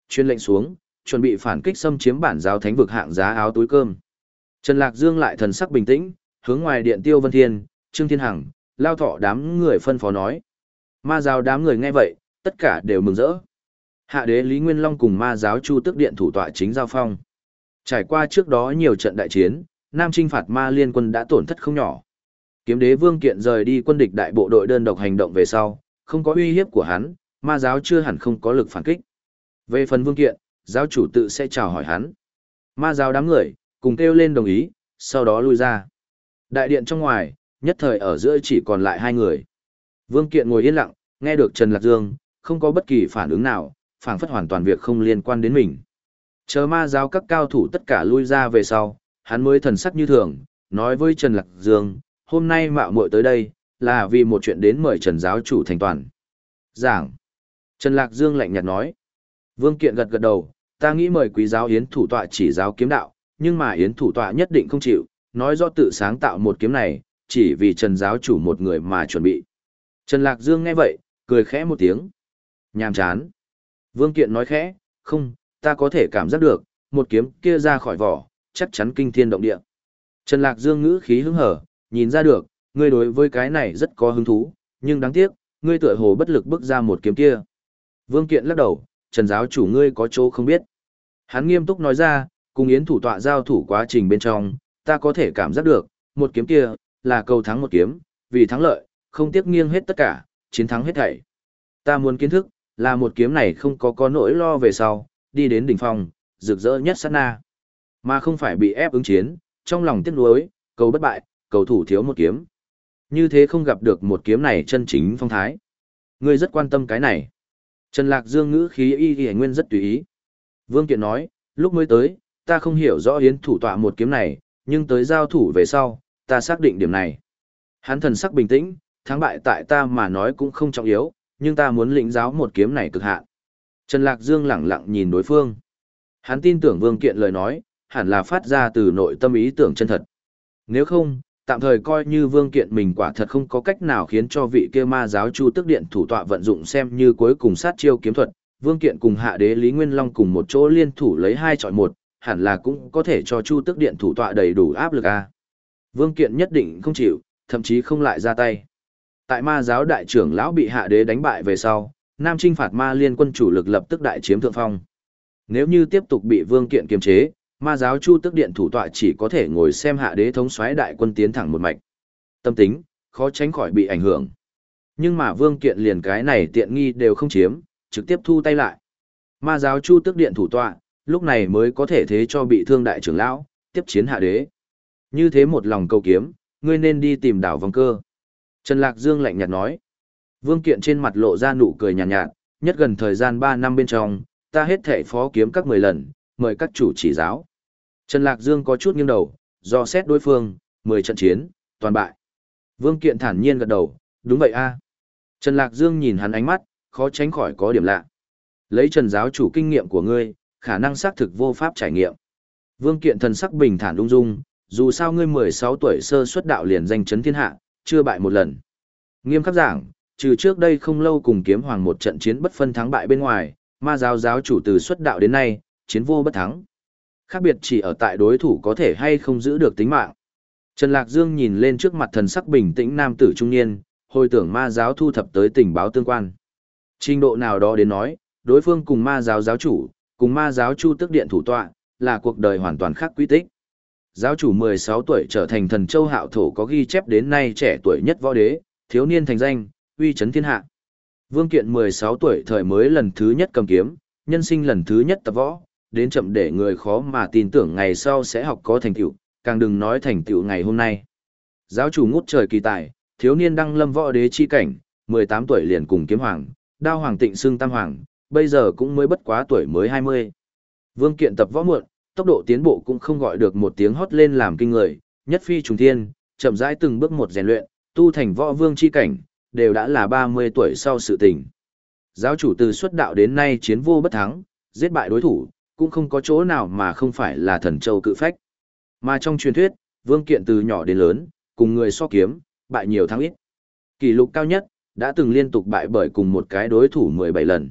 Chuyên lệnh xuống, chuẩn bị phản kích xâm chiếm bản giáo thánh vực hạng giá áo túi cơm. Trần Lạc Dương lại thần sắc bình tĩnh, hướng ngoài điện Tiêu Vân Thiên, Trương Thiên Hằng, lao thọ đám người phân phó nói. Ma giáo đám người nghe vậy, tất cả đều mừng rỡ. Hạ đế Lý Nguyên Long cùng ma giáo Chu Tức Điện thủ tọa chính giao phong. Trải qua trước đó nhiều trận đại chiến, Nam Trinh phạt ma liên quân đã tổn thất không nhỏ. Kiếm đế Vương Kiện rời đi quân địch đại bộ đội đơn độc hành động về sau, không có uy hiếp của hắn, ma giáo chưa hẳn không có lực phản kích. Về phần Vương Kiện, giáo chủ tự sẽ chào hỏi hắn. Ma giáo đám người, cùng kêu lên đồng ý, sau đó lui ra. Đại điện trong ngoài, nhất thời ở giữa chỉ còn lại hai người. Vương Kiện ngồi yên lặng, nghe được Trần Lạc Dương, không có bất kỳ phản ứng nào, phảng phất hoàn toàn việc không liên quan đến mình. Chờ ma giáo các cao thủ tất cả lui ra về sau, hắn mới thần sắc như thường, nói với Trần Lạc Dương, hôm nay mạo muội tới đây, là vì một chuyện đến mời Trần giáo chủ thành toàn. Giảng. Trần Lạc Dương lạnh nhạt nói. Vương Kiện gật gật đầu, ta nghĩ mời quý giáo Yến thủ tọa chỉ giáo kiếm đạo, nhưng mà Yến thủ tọa nhất định không chịu, nói do tự sáng tạo một kiếm này, chỉ vì Trần giáo chủ một người mà chuẩn bị. Trần Lạc Dương nghe vậy, cười khẽ một tiếng. Nhàm chán. Vương Kiện nói khẽ, không, ta có thể cảm giác được, một kiếm kia ra khỏi vỏ, chắc chắn kinh thiên động địa. Trần Lạc Dương ngữ khí hứng hở, nhìn ra được, ngươi đối với cái này rất có hứng thú, nhưng đáng tiếc, ngươi tựa hồ bất lực bước ra một kiếm kia. Vương Kiện lắc đầu, Trần giáo chủ ngươi có chỗ không biết. Hắn nghiêm túc nói ra, cùng Yến thủ tọa giao thủ quá trình bên trong, ta có thể cảm giác được, một kiếm kia, là cầu thắng một kiếm, vì thắng lợi, không tiếc nghiêng hết tất cả, chiến thắng hết thảy. Ta muốn kiến thức, là một kiếm này không có có nỗi lo về sau, đi đến đỉnh phong, rực rỡ nhất sát na. Mà không phải bị ép ứng chiến, trong lòng tiếc nuối, cầu bất bại, cầu thủ thiếu một kiếm. Như thế không gặp được một kiếm này chân chính phong thái. Ngươi rất quan tâm cái này. Trần Lạc Dương ngữ khí y y nguyên rất tùy ý. Vương Kiện nói, lúc mới tới, ta không hiểu rõ hiến thủ tọa một kiếm này, nhưng tới giao thủ về sau, ta xác định điểm này. Hắn thần sắc bình tĩnh, thắng bại tại ta mà nói cũng không trọng yếu, nhưng ta muốn lĩnh giáo một kiếm này cực hạn. Trần Lạc Dương lẳng lặng nhìn đối phương. Hắn tin tưởng Vương Kiện lời nói, hẳn là phát ra từ nội tâm ý tưởng chân thật. Nếu không, tạm thời coi như Vương Kiện mình quả thật không có cách nào khiến cho vị kia ma giáo chu tức điện thủ tọa vận dụng xem như cuối cùng sát chiêu kiếm thuật. Vương Kiện cùng hạ đế Lý Nguyên Long cùng một chỗ liên thủ lấy hai chọi một, hẳn là cũng có thể cho chu tức điện thủ tọa đầy đủ áp lực a. Vương Kiện nhất định không chịu, thậm chí không lại ra tay. Tại ma giáo đại trưởng lão bị hạ đế đánh bại về sau, Nam Trinh phạt ma liên quân chủ lực lập tức đại chiếm thượng phong. Nếu như tiếp tục bị Vương Kiện kiềm chế, ma giáo chu tức điện thủ tọa chỉ có thể ngồi xem hạ đế thống soái đại quân tiến thẳng một mạch. Tâm tính, khó tránh khỏi bị ảnh hưởng. Nhưng mà Vương Kiện liền cái này tiện nghi đều không chiếm, trực tiếp thu tay lại. Ma giáo chu tức điện thủ tọa, lúc này mới có thể thế cho bị thương đại trưởng lão, tiếp chiến hạ đế. Như thế một lòng câu kiếm, ngươi nên đi tìm đảo vòng cơ. Trần Lạc Dương lạnh nhạt nói. Vương Kiện trên mặt lộ ra nụ cười nhàn nhạt, nhạt, nhất gần thời gian 3 năm bên trong, ta hết thể phó kiếm các 10 lần, mời các chủ chỉ giáo. Trần Lạc Dương có chút nghiêng đầu, do xét đối phương, 10 trận chiến, toàn bại. Vương Kiện thản nhiên gật đầu, đúng vậy a. Trần Lạc Dương nhìn hắn ánh mắt, khó tránh khỏi có điểm lạ. Lấy Trần giáo chủ kinh nghiệm của ngươi, khả năng xác thực vô pháp trải nghiệm. Vương Kiện thần sắc bình thản ung dung, dù sao ngươi 16 tuổi sơ xuất đạo liền danh chấn thiên hạ, chưa bại một lần. Nghiêm khắc giảng, trừ trước đây không lâu cùng kiếm hoàng một trận chiến bất phân thắng bại bên ngoài, ma giáo giáo chủ từ xuất đạo đến nay, chiến vô bất thắng. Khác biệt chỉ ở tại đối thủ có thể hay không giữ được tính mạng. Trần Lạc Dương nhìn lên trước mặt thần sắc bình tĩnh nam tử trung niên, hồi tưởng ma giáo thu thập tới tình báo tương quan. Trình độ nào đó đến nói, đối phương cùng ma giáo giáo chủ, cùng ma giáo chu tức điện thủ tọa, là cuộc đời hoàn toàn khác quy tích. Giáo chủ 16 tuổi trở thành thần châu hạo thổ có ghi chép đến nay trẻ tuổi nhất võ đế, thiếu niên thành danh, uy chấn thiên hạ. Vương Kiện 16 tuổi thời mới lần thứ nhất cầm kiếm, nhân sinh lần thứ nhất tập võ, đến chậm để người khó mà tin tưởng ngày sau sẽ học có thành tựu, càng đừng nói thành tựu ngày hôm nay. Giáo chủ ngút trời kỳ tài, thiếu niên đăng lâm võ đế chi cảnh, 18 tuổi liền cùng kiếm hoàng, đao hoàng tịnh xưng tam hoàng, bây giờ cũng mới bất quá tuổi mới 20. Vương Kiện tập võ muộn, tốc độ tiến bộ cũng không gọi được một tiếng hót lên làm kinh người, nhất phi trùng thiên, chậm rãi từng bước một rèn luyện, tu thành võ vương chi cảnh, đều đã là 30 tuổi sau sự tình. Giáo chủ từ xuất đạo đến nay chiến vô bất thắng, giết bại đối thủ, cũng không có chỗ nào mà không phải là thần châu cự phách. Mà trong truyền thuyết, Vương Kiện từ nhỏ đến lớn, cùng người so kiếm, bại nhiều thắng ít. Kỷ lục cao nhất, đã từng liên tục bại bởi cùng một cái đối thủ 17 lần.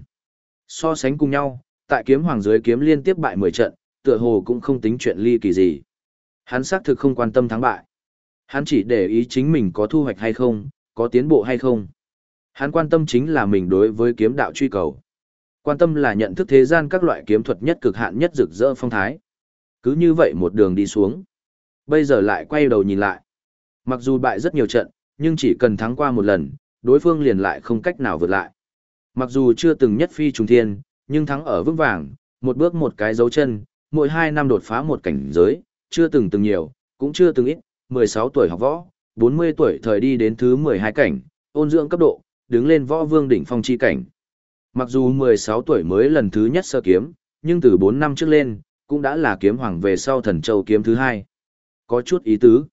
So sánh cùng nhau, tại kiếm hoàng dưới kiếm liên tiếp bại 10 trận, tựa hồ cũng không tính chuyện ly kỳ gì. Hắn xác thực không quan tâm thắng bại. Hắn chỉ để ý chính mình có thu hoạch hay không, có tiến bộ hay không. Hắn quan tâm chính là mình đối với kiếm đạo truy cầu. Quan tâm là nhận thức thế gian các loại kiếm thuật nhất cực hạn nhất rực rỡ phong thái. Cứ như vậy một đường đi xuống. Bây giờ lại quay đầu nhìn lại. Mặc dù bại rất nhiều trận, nhưng chỉ cần thắng qua một lần, đối phương liền lại không cách nào vượt lại. Mặc dù chưa từng nhất phi trùng thiên, nhưng thắng ở vững vàng, một bước một cái dấu chân, mỗi hai năm đột phá một cảnh giới, chưa từng từng nhiều, cũng chưa từng ít, 16 tuổi học võ, 40 tuổi thời đi đến thứ 12 cảnh, ôn dưỡng cấp độ, đứng lên võ vương đỉnh phong chi cảnh. Mặc dù 16 tuổi mới lần thứ nhất sơ kiếm, nhưng từ 4 năm trước lên, cũng đã là kiếm hoàng về sau thần châu kiếm thứ hai. Có chút ý tứ.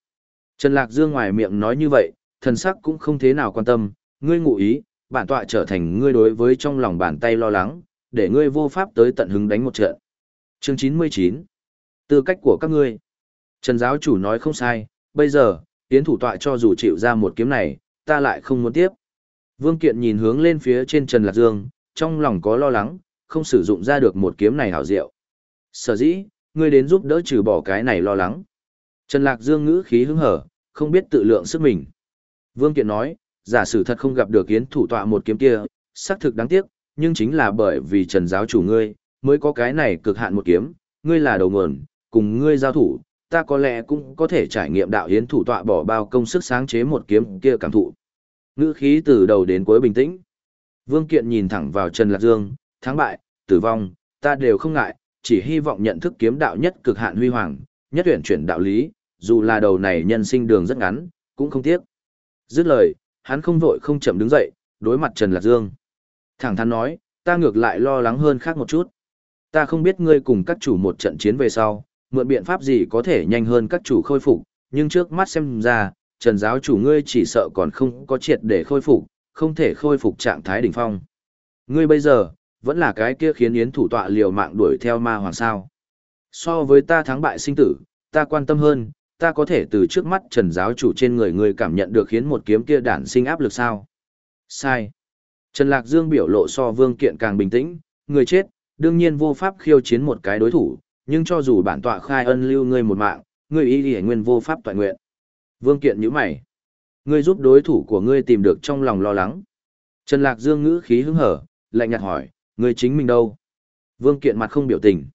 Trần Lạc Dương ngoài miệng nói như vậy, thần sắc cũng không thế nào quan tâm, ngươi ngụ ý, bản tọa trở thành ngươi đối với trong lòng bàn tay lo lắng, để ngươi vô pháp tới tận hứng đánh một trận. Chương 99 Tư cách của các ngươi Trần giáo chủ nói không sai, bây giờ, tiến thủ tọa cho dù chịu ra một kiếm này, ta lại không muốn tiếp. Vương Kiện nhìn hướng lên phía trên Trần Lạc Dương, trong lòng có lo lắng, không sử dụng ra được một kiếm này hảo diệu. Sở dĩ, ngươi đến giúp đỡ trừ bỏ cái này lo lắng. Trần Lạc Dương ngữ khí hứng hở, không biết tự lượng sức mình. Vương Kiện nói, giả sử thật không gặp được yến thủ tọa một kiếm kia, xác thực đáng tiếc, nhưng chính là bởi vì Trần giáo chủ ngươi, mới có cái này cực hạn một kiếm, ngươi là đầu nguồn, cùng ngươi giao thủ, ta có lẽ cũng có thể trải nghiệm đạo yến thủ tọa bỏ bao công sức sáng chế một kiếm kia cảm thụ. Ngữ khí từ đầu đến cuối bình tĩnh. Vương Kiện nhìn thẳng vào Trần Lạc Dương, thắng bại, tử vong, ta đều không ngại, chỉ hy vọng nhận thức kiếm đạo nhất cực hạn huy hoàng, nhất tuyển chuyển đạo lý, dù là đầu này nhân sinh đường rất ngắn, cũng không tiếc. Dứt lời, hắn không vội không chậm đứng dậy, đối mặt Trần Lạc Dương. Thẳng thắn nói, ta ngược lại lo lắng hơn khác một chút. Ta không biết ngươi cùng các chủ một trận chiến về sau, mượn biện pháp gì có thể nhanh hơn các chủ khôi phục, nhưng trước mắt xem ra, Trần giáo chủ ngươi chỉ sợ còn không có triệt để khôi phục, không thể khôi phục trạng thái đỉnh phong. Ngươi bây giờ, vẫn là cái kia khiến Yến thủ tọa liều mạng đuổi theo ma hoàng sao. So với ta thắng bại sinh tử, ta quan tâm hơn, ta có thể từ trước mắt trần giáo chủ trên người ngươi cảm nhận được khiến một kiếm kia đản sinh áp lực sao. Sai. Trần Lạc Dương biểu lộ so vương kiện càng bình tĩnh, người chết, đương nhiên vô pháp khiêu chiến một cái đối thủ, nhưng cho dù bản tọa khai ân lưu ngươi một mạng, ngươi ý đi nguyên vô pháp toàn nguyện. Vương kiện như mày. Ngươi giúp đối thủ của ngươi tìm được trong lòng lo lắng. Trần Lạc Dương ngữ khí hứng hở, lạnh nhạt hỏi, ngươi chính mình đâu? Vương kiện mặt không biểu tình.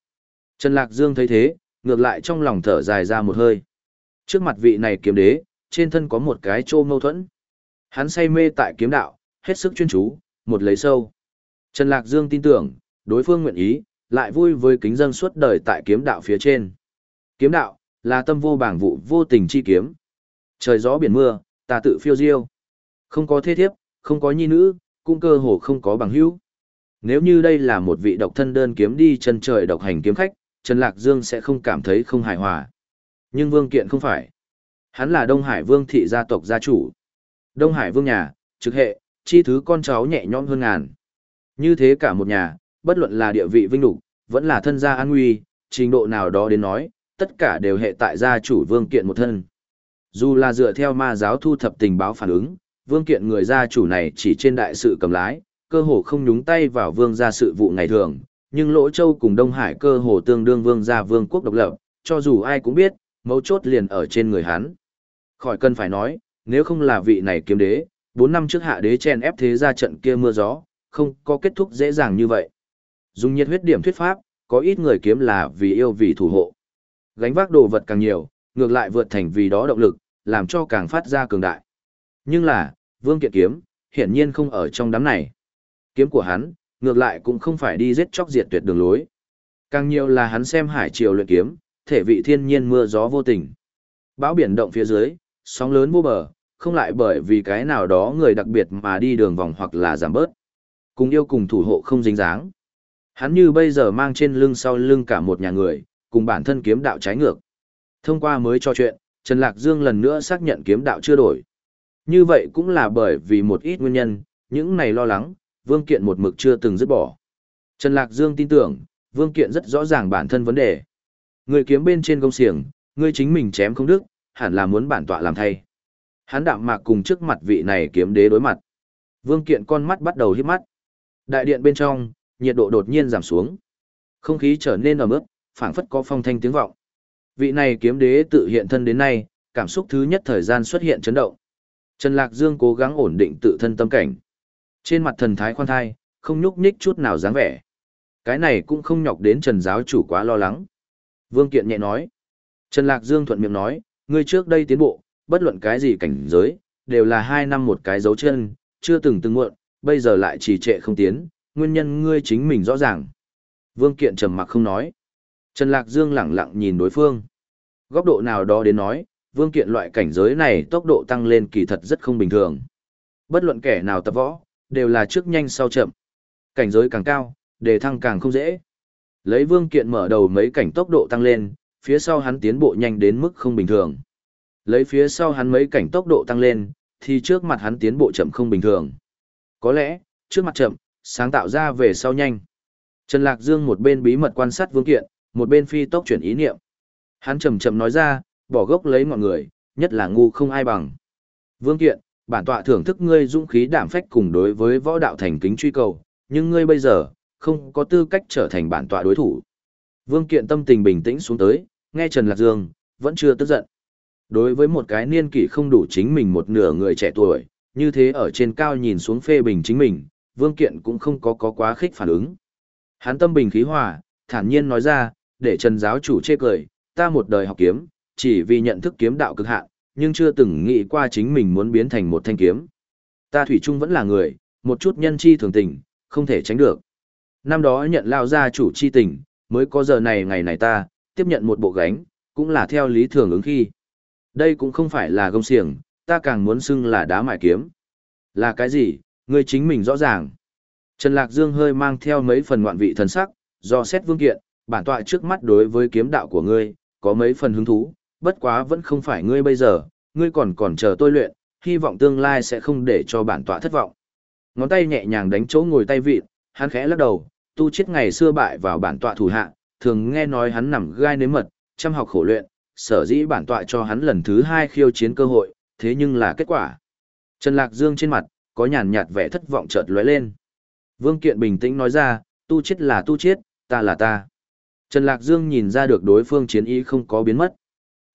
Trần Lạc Dương thấy thế, ngược lại trong lòng thở dài ra một hơi. Trước mặt vị này kiếm đế, trên thân có một cái trô mâu thuẫn. Hắn say mê tại kiếm đạo, hết sức chuyên chú, một lấy sâu. Trần Lạc Dương tin tưởng, đối phương nguyện ý, lại vui với kính dân suốt đời tại kiếm đạo phía trên. Kiếm đạo, là tâm vô bảng vụ vô tình chi kiếm. Trời gió biển mưa, ta tự phiêu diêu. Không có thế thiếp, không có nhi nữ, cũng cơ hồ không có bằng hữu. Nếu như đây là một vị độc thân đơn kiếm đi chân trời độc hành kiếm khách, Trần Lạc Dương sẽ không cảm thấy không hài hòa. Nhưng Vương Kiện không phải. Hắn là Đông Hải Vương thị gia tộc gia chủ. Đông Hải Vương nhà, trực hệ, chi thứ con cháu nhẹ nhõm hơn ngàn. Như thế cả một nhà, bất luận là địa vị vinh lục, vẫn là thân gia an nguy, trình độ nào đó đến nói, tất cả đều hệ tại gia chủ Vương Kiện một thân. Dù là dựa theo ma giáo thu thập tình báo phản ứng, Vương Kiện người gia chủ này chỉ trên đại sự cầm lái, cơ hồ không nhúng tay vào vương gia sự vụ ngày thường, nhưng Lỗ Châu cùng Đông Hải cơ hồ tương đương vương gia vương quốc độc lập, cho dù ai cũng biết, mấu chốt liền ở trên người hắn. Khỏi cần phải nói, nếu không là vị này kiếm đế, 4 năm trước hạ đế chen ép thế ra trận kia mưa gió, không có kết thúc dễ dàng như vậy. Dùng nhiệt huyết điểm thuyết pháp, có ít người kiếm là vì yêu vì thủ hộ. Gánh vác đồ vật càng nhiều, ngược lại vượt thành vì đó động lực, làm cho càng phát ra cường đại. Nhưng là, Vương Kiện kiếm, hiển nhiên không ở trong đám này. Kiếm của hắn, ngược lại cũng không phải đi giết chóc diệt tuyệt đường lối. Càng nhiều là hắn xem hải triều luyện kiếm, thể vị thiên nhiên mưa gió vô tình. Bão biển động phía dưới, sóng lớn vô bờ, không lại bởi vì cái nào đó người đặc biệt mà đi đường vòng hoặc là giảm bớt. Cùng yêu cùng thủ hộ không dính dáng. Hắn như bây giờ mang trên lưng sau lưng cả một nhà người, cùng bản thân kiếm đạo trái ngược. Thông qua mới cho chuyện, Trần Lạc Dương lần nữa xác nhận kiếm đạo chưa đổi. Như vậy cũng là bởi vì một ít nguyên nhân, những này lo lắng, Vương Kiện một mực chưa từng dứt bỏ. Trần Lạc Dương tin tưởng, Vương Kiện rất rõ ràng bản thân vấn đề. Người kiếm bên trên công xiềng, người chính mình chém không đức, hẳn là muốn bản tọa làm thay. Hắn đạm mạc cùng trước mặt vị này kiếm đế đối mặt. Vương Kiện con mắt bắt đầu hít mắt. Đại điện bên trong, nhiệt độ đột nhiên giảm xuống. Không khí trở nên ẩm ướt, phảng phất có phong thanh tiếng vọng. Vị này kiếm đế tự hiện thân đến nay, cảm xúc thứ nhất thời gian xuất hiện chấn động. Trần Lạc Dương cố gắng ổn định tự thân tâm cảnh. Trên mặt thần thái khoan thai, không nhúc nhích chút nào dáng vẻ. Cái này cũng không nhọc đến Trần giáo chủ quá lo lắng. Vương Kiện nhẹ nói. Trần Lạc Dương thuận miệng nói, ngươi trước đây tiến bộ, bất luận cái gì cảnh giới, đều là hai năm một cái dấu chân, chưa từng từng muộn, bây giờ lại trì trệ không tiến, nguyên nhân ngươi chính mình rõ ràng. Vương Kiện trầm mặc không nói. Trần Lạc Dương lẳng lặng nhìn đối phương. Góc độ nào đó đến nói, Vương Kiện loại cảnh giới này tốc độ tăng lên kỳ thật rất không bình thường. Bất luận kẻ nào tập võ, đều là trước nhanh sau chậm. Cảnh giới càng cao, đề thăng càng không dễ. Lấy Vương Kiện mở đầu mấy cảnh tốc độ tăng lên, phía sau hắn tiến bộ nhanh đến mức không bình thường. Lấy phía sau hắn mấy cảnh tốc độ tăng lên, thì trước mặt hắn tiến bộ chậm không bình thường. Có lẽ, trước mặt chậm, sáng tạo ra về sau nhanh. Trần Lạc Dương một bên bí mật quan sát Vương Kiện, một bên phi tốc chuyển ý niệm. Hắn chậm chậm nói ra, bỏ gốc lấy ngọn người, nhất là ngu không ai bằng. Vương Kiện, bản tọa thưởng thức ngươi dũng khí đảm phách cùng đối với võ đạo thành kính truy cầu, nhưng ngươi bây giờ, không có tư cách trở thành bản tọa đối thủ. Vương Kiện tâm tình bình tĩnh xuống tới, nghe Trần Lạc Dương, vẫn chưa tức giận. Đối với một cái niên kỷ không đủ chính mình một nửa người trẻ tuổi, như thế ở trên cao nhìn xuống phê bình chính mình, Vương Kiện cũng không có có quá khích phản ứng. Hắn tâm bình khí hòa, thản nhiên nói ra, để Trần giáo chủ chê cười, ta một đời học kiếm, chỉ vì nhận thức kiếm đạo cực hạn, nhưng chưa từng nghĩ qua chính mình muốn biến thành một thanh kiếm. Ta thủy chung vẫn là người, một chút nhân chi thường tình, không thể tránh được. Năm đó nhận lao gia chủ chi tình, mới có giờ này ngày này ta, tiếp nhận một bộ gánh, cũng là theo lý thường ứng khi. Đây cũng không phải là gông xiềng, ta càng muốn xưng là đá mại kiếm. Là cái gì, ngươi chính mình rõ ràng. Trần Lạc Dương hơi mang theo mấy phần ngoạn vị thần sắc, do xét vương kiện, bản tọa trước mắt đối với kiếm đạo của ngươi, có mấy phần hứng thú, bất quá vẫn không phải ngươi bây giờ, ngươi còn còn chờ tôi luyện, hy vọng tương lai sẽ không để cho bản tọa thất vọng. Ngón tay nhẹ nhàng đánh chỗ ngồi tay vịt, hắn khẽ lắc đầu, tu chết ngày xưa bại vào bản tọa thủ hạ, thường nghe nói hắn nằm gai nếm mật, chăm học khổ luyện, sở dĩ bản tọa cho hắn lần thứ hai khiêu chiến cơ hội, thế nhưng là kết quả. Trần Lạc Dương trên mặt, có nhàn nhạt vẻ thất vọng chợt lóe lên. Vương Kiện bình tĩnh nói ra, tu chết là tu chết, ta là ta. Trần Lạc Dương nhìn ra được đối phương chiến ý không có biến mất.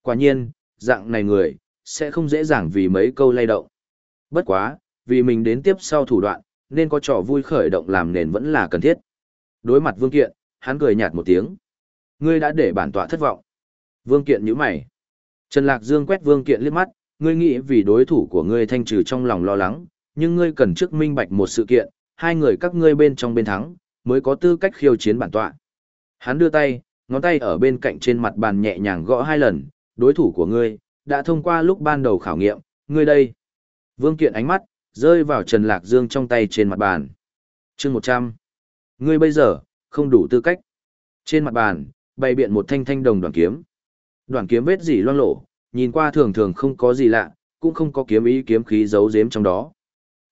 Quả nhiên, dạng này người, sẽ không dễ dàng vì mấy câu lay động. Bất quá, vì mình đến tiếp sau thủ đoạn, nên có trò vui khởi động làm nền vẫn là cần thiết. Đối mặt Vương Kiện, hắn cười nhạt một tiếng. Ngươi đã để bản tọa thất vọng. Vương Kiện nhíu mày. Trần Lạc Dương quét Vương Kiện liếc mắt, ngươi nghĩ vì đối thủ của ngươi thanh trừ trong lòng lo lắng, nhưng ngươi cần trước minh bạch một sự kiện, hai người các ngươi bên trong bên thắng, mới có tư cách khiêu chiến bản tọa. Hắn đưa tay, ngón tay ở bên cạnh trên mặt bàn nhẹ nhàng gõ hai lần, đối thủ của ngươi, đã thông qua lúc ban đầu khảo nghiệm, ngươi đây. Vương Kiện ánh mắt, rơi vào Trần Lạc Dương trong tay trên mặt bàn. chương 100. Ngươi bây giờ, không đủ tư cách. Trên mặt bàn, bày biện một thanh thanh đồng đoàn kiếm. Đoàn kiếm vết dỉ loang lổ, nhìn qua thường thường không có gì lạ, cũng không có kiếm ý kiếm khí giấu giếm trong đó.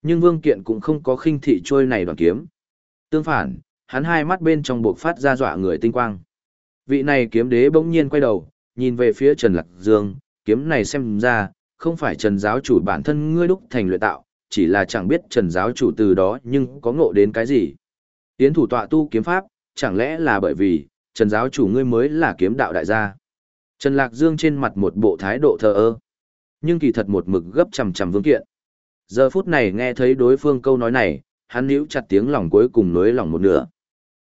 Nhưng Vương Kiện cũng không có khinh thị trôi này đoàn kiếm. Tương phản, hắn hai mắt bên trong buộc phát ra dọa người tinh quang. Vị này kiếm đế bỗng nhiên quay đầu, nhìn về phía Trần Lạc Dương, kiếm này xem ra, không phải Trần giáo chủ bản thân ngươi đúc thành luyện tạo, chỉ là chẳng biết Trần giáo chủ từ đó nhưng có ngộ đến cái gì. Tiến thủ tọa tu kiếm pháp, chẳng lẽ là bởi vì, Trần giáo chủ ngươi mới là kiếm đạo đại gia. Trần Lạc Dương trên mặt một bộ thái độ thờ ơ, nhưng kỳ thật một mực gấp chầm chầm vương kiện. Giờ phút này nghe thấy đối phương câu nói này, hắn níu chặt tiếng lòng cuối cùng nối lòng một nửa.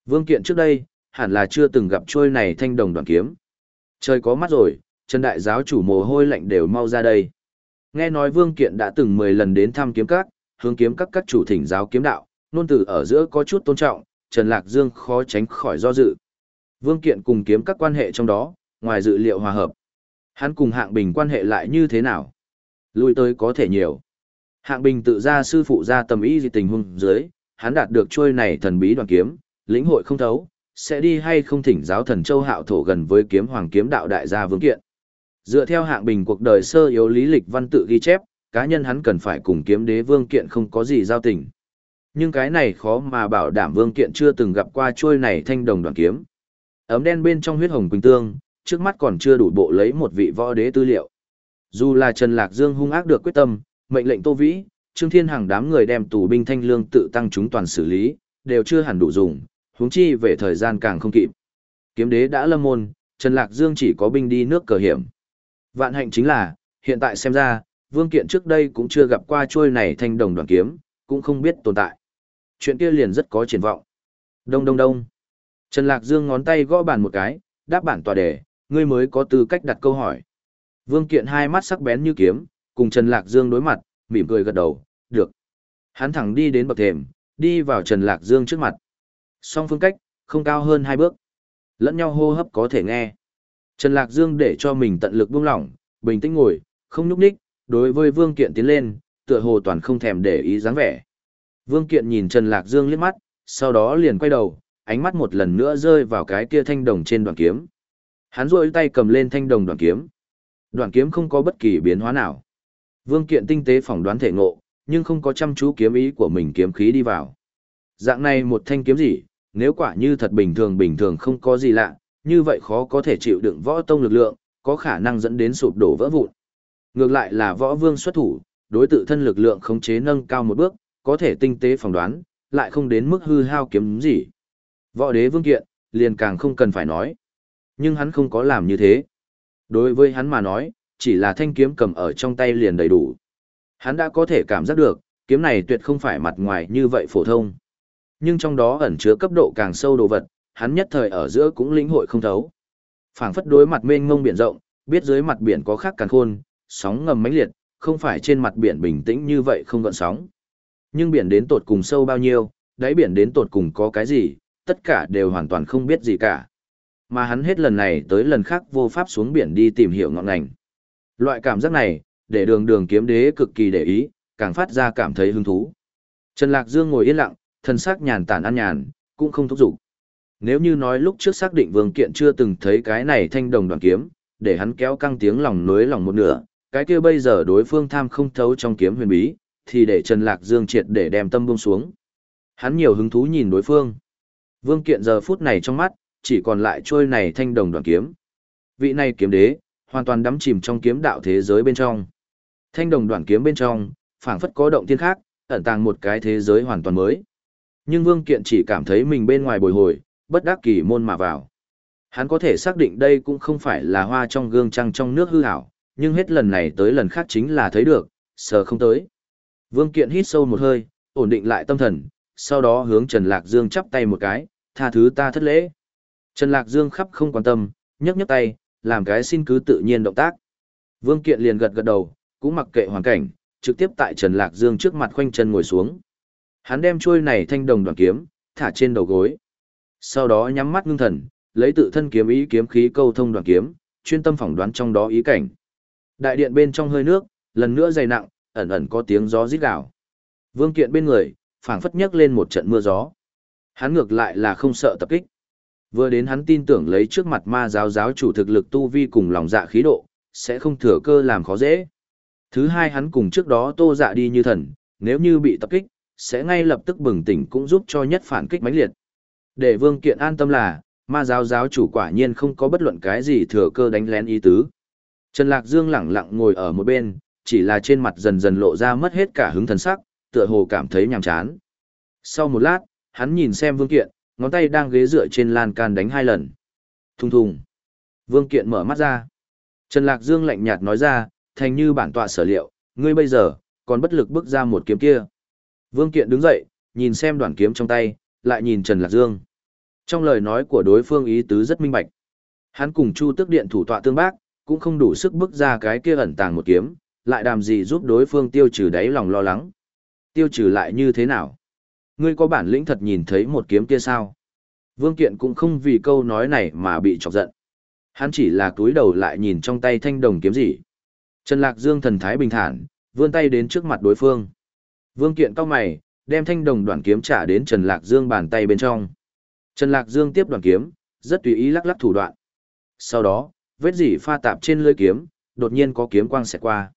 Vương kiện trước đây, hẳn là chưa từng gặp trôi này thanh đồng đoàn kiếm. Trời có mắt rồi, Trần Đại giáo chủ mồ hôi lạnh đều mau ra đây. Nghe nói Vương Kiện đã từng 10 lần đến thăm kiếm các, hướng kiếm các các chủ thỉnh giáo kiếm đạo, nôn tử ở giữa có chút tôn trọng, Trần Lạc Dương khó tránh khỏi do dự. Vương Kiện cùng kiếm các quan hệ trong đó, ngoài dự liệu hòa hợp. Hắn cùng hạng bình quan hệ lại như thế nào? Lui tới có thể nhiều. Hạng bình tự ra sư phụ ra tầm ý gì tình huống dưới, hắn đạt được trôi này thần bí đoàn kiếm, lĩnh hội không thấu, sẽ đi hay không thỉnh giáo thần châu hạo thổ gần với kiếm hoàng kiếm đạo đại gia vương kiện. Dựa theo hạng bình cuộc đời sơ yếu lý lịch văn tự ghi chép, cá nhân hắn cần phải cùng kiếm đế vương kiện không có gì giao tình. Nhưng cái này khó mà bảo đảm vương kiện chưa từng gặp qua trôi này thanh đồng đoàn kiếm. Ấm đen bên trong huyết hồng quỳnh tương, trước mắt còn chưa đủ bộ lấy một vị võ đế tư liệu. Dù là Trần Lạc Dương hung ác được quyết tâm, mệnh lệnh Tô Vĩ, Trương Thiên Hằng đám người đem tù binh thanh lương tự tăng chúng toàn xử lý, đều chưa hẳn đủ dùng, huống chi về thời gian càng không kịp. Kiếm đế đã lâm môn, Trần Lạc Dương chỉ có binh đi nước cờ hiểm. Vạn hạnh chính là, hiện tại xem ra, Vương Kiện trước đây cũng chưa gặp qua chuôi này thanh đồng đoàn kiếm, cũng không biết tồn tại. Chuyện kia liền rất có triển vọng. Đông đông đông. Trần Lạc Dương ngón tay gõ bàn một cái, đáp bản tòa đề, ngươi mới có tư cách đặt câu hỏi. Vương Kiện hai mắt sắc bén như kiếm, cùng Trần Lạc Dương đối mặt, mỉm cười gật đầu, được. Hắn thẳng đi đến bậc thềm, đi vào Trần Lạc Dương trước mặt. Song phương cách, không cao hơn hai bước. Lẫn nhau hô hấp có thể nghe. Trần Lạc Dương để cho mình tận lực buông lỏng, bình tĩnh ngồi, không nhúc nhích, đối với Vương Kiện tiến lên, tựa hồ toàn không thèm để ý dáng vẻ. Vương Kiện nhìn Trần Lạc Dương liếc mắt, sau đó liền quay đầu, ánh mắt một lần nữa rơi vào cái kia thanh đồng trên đoạn kiếm. Hắn rôi tay cầm lên thanh đồng đoạn kiếm. Đoạn kiếm không có bất kỳ biến hóa nào. Vương Kiện tinh tế phỏng đoán thể ngộ, nhưng không có chăm chú kiếm ý của mình kiếm khí đi vào. Dạng này một thanh kiếm gì, nếu quả như thật bình thường bình thường không có gì lạ, như vậy khó có thể chịu đựng võ tông lực lượng, có khả năng dẫn đến sụp đổ vỡ vụn. Ngược lại là võ vương xuất thủ, đối tự thân lực lượng khống chế nâng cao một bước, có thể tinh tế phỏng đoán, lại không đến mức hư hao kiếm gì. Võ đế vương kiện, liền càng không cần phải nói. Nhưng hắn không có làm như thế. Đối với hắn mà nói, chỉ là thanh kiếm cầm ở trong tay liền đầy đủ. Hắn đã có thể cảm giác được, kiếm này tuyệt không phải mặt ngoài như vậy phổ thông. Nhưng trong đó ẩn chứa cấp độ càng sâu đồ vật, hắn nhất thời ở giữa cũng lĩnh hội không thấu. Phảng phất đối mặt mênh mông biển rộng, biết dưới mặt biển có khác càng khôn, sóng ngầm mãnh liệt, không phải trên mặt biển bình tĩnh như vậy không gợn sóng. Nhưng biển đến tột cùng sâu bao nhiêu, đáy biển đến tột cùng có cái gì, tất cả đều hoàn toàn không biết gì cả. Mà hắn hết lần này tới lần khác vô pháp xuống biển đi tìm hiểu ngọn ngành. Loại cảm giác này, để đường đường kiếm đế cực kỳ để ý, càng phát ra cảm thấy hứng thú. Trần Lạc Dương ngồi yên lặng, thân xác nhàn tản an nhàn, cũng không thúc giục. Nếu như nói lúc trước xác định Vương Kiện chưa từng thấy cái này thanh đồng đoàn kiếm, để hắn kéo căng tiếng lòng nối lòng một nửa, cái kia bây giờ đối phương tham không thấu trong kiếm huyền bí, thì để Trần Lạc Dương triệt để đem tâm buông xuống. Hắn nhiều hứng thú nhìn đối phương. Vương Kiện giờ phút này trong mắt, chỉ còn lại trôi này thanh đồng đoàn kiếm. Vị này kiếm đế, hoàn toàn đắm chìm trong kiếm đạo thế giới bên trong. Thanh đồng đoàn kiếm bên trong, phảng phất có động thiên khác, ẩn tàng một cái thế giới hoàn toàn mới. Nhưng Vương Kiện chỉ cảm thấy mình bên ngoài bồi hồi, bất đắc kỳ môn mà vào. Hắn có thể xác định đây cũng không phải là hoa trong gương trăng trong nước hư ảo, nhưng hết lần này tới lần khác chính là thấy được, sờ không tới. Vương Kiện hít sâu một hơi, ổn định lại tâm thần, sau đó hướng Trần Lạc Dương chắp tay một cái, tha thứ ta thất lễ. Trần Lạc Dương khắp không quan tâm, nhấc nhấc tay, làm cái xin cứ tự nhiên động tác. Vương Kiện liền gật gật đầu, cũng mặc kệ hoàn cảnh, trực tiếp tại Trần Lạc Dương trước mặt khoanh chân ngồi xuống. Hắn đem chuôi này thanh đồng đoàn kiếm, thả trên đầu gối. Sau đó nhắm mắt ngưng thần, lấy tự thân kiếm ý kiếm khí câu thông đoàn kiếm, chuyên tâm phỏng đoán trong đó ý cảnh. Đại điện bên trong hơi nước, lần nữa dày nặng, ẩn ẩn có tiếng gió rít gào. Vương Kiện bên người, phảng phất nhấc lên một trận mưa gió. Hắn ngược lại là không sợ tập kích. Vừa đến hắn tin tưởng lấy trước mặt ma giáo giáo chủ thực lực tu vi cùng lòng dạ khí độ, sẽ không thừa cơ làm khó dễ. Thứ hai hắn cùng trước đó tô dạ đi như thần, nếu như bị tập kích, sẽ ngay lập tức bừng tỉnh cũng giúp cho nhất phản kích mãnh liệt. Để vương kiện an tâm là, ma giáo giáo chủ quả nhiên không có bất luận cái gì thừa cơ đánh lén ý tứ. Trần Lạc Dương lẳng lặng ngồi ở một bên, chỉ là trên mặt dần dần lộ ra mất hết cả hứng thần sắc, tựa hồ cảm thấy nhàm chán. Sau một lát, hắn nhìn xem vương kiện, ngón tay đang ghế dựa trên lan can đánh hai lần. Thùng thùng. Vương kiện mở mắt ra. Trần Lạc Dương lạnh nhạt nói ra, thành như bản tọa sở liệu, ngươi bây giờ, còn bất lực bước ra một kiếm kia. Vương kiện đứng dậy, nhìn xem đoạn kiếm trong tay, lại nhìn Trần Lạc Dương. Trong lời nói của đối phương ý tứ rất minh bạch. Hắn cùng Chu Tước Điện thủ tọa tương bác, cũng không đủ sức bước ra cái kia ẩn tàng một kiếm, lại đàm gì giúp đối phương tiêu trừ đáy lòng lo lắng. Tiêu trừ lại như thế nào? Ngươi có bản lĩnh thật nhìn thấy một kiếm kia sao? Vương Kiện cũng không vì câu nói này mà bị chọc giận. Hắn chỉ là túi đầu lại nhìn trong tay thanh đồng kiếm gì. Trần Lạc Dương thần thái bình thản, vươn tay đến trước mặt đối phương. Vương Kiện cao mày, đem thanh đồng đoạn kiếm trả đến Trần Lạc Dương bàn tay bên trong. Trần Lạc Dương tiếp đoạn kiếm, rất tùy ý lắc lắc thủ đoạn. Sau đó, vết dỉ pha tạp trên lưỡi kiếm, đột nhiên có kiếm quang xẹt qua.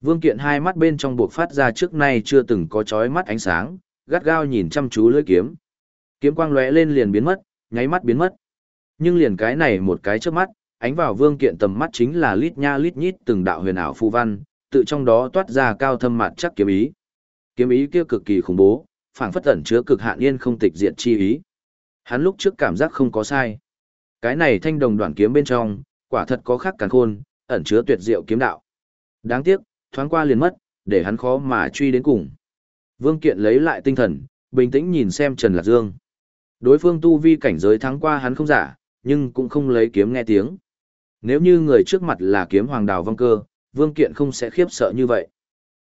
Vương Kiện hai mắt bên trong buộc phát ra trước nay chưa từng có chói mắt ánh sáng, gắt gao nhìn chăm chú lưỡi kiếm. Kiếm quang lóe lên liền biến mất, nháy mắt biến mất. Nhưng liền cái này một cái trước mắt, ánh vào Vương Kiện tầm mắt chính là lít nha lít nhít từng đạo huyền ảo phù văn, tự trong đó toát ra cao thâm mặt chắc kiếm ý. Kiếm ý kia cực kỳ khủng bố, phảng phất tẩn chứa cực hạn yên không tịch diệt chi ý. Hắn lúc trước cảm giác không có sai. Cái này thanh đồng đoạn kiếm bên trong, quả thật có khắc càn khôn, ẩn chứa tuyệt diệu kiếm đạo. Đáng tiếc, thoáng qua liền mất, để hắn khó mà truy đến cùng. Vương Kiện lấy lại tinh thần, bình tĩnh nhìn xem Trần Lạc Dương. Đối phương tu vi cảnh giới thắng qua hắn không giả, nhưng cũng không lấy kiếm nghe tiếng. Nếu như người trước mặt là kiếm hoàng đào vong cơ, Vương Kiện không sẽ khiếp sợ như vậy.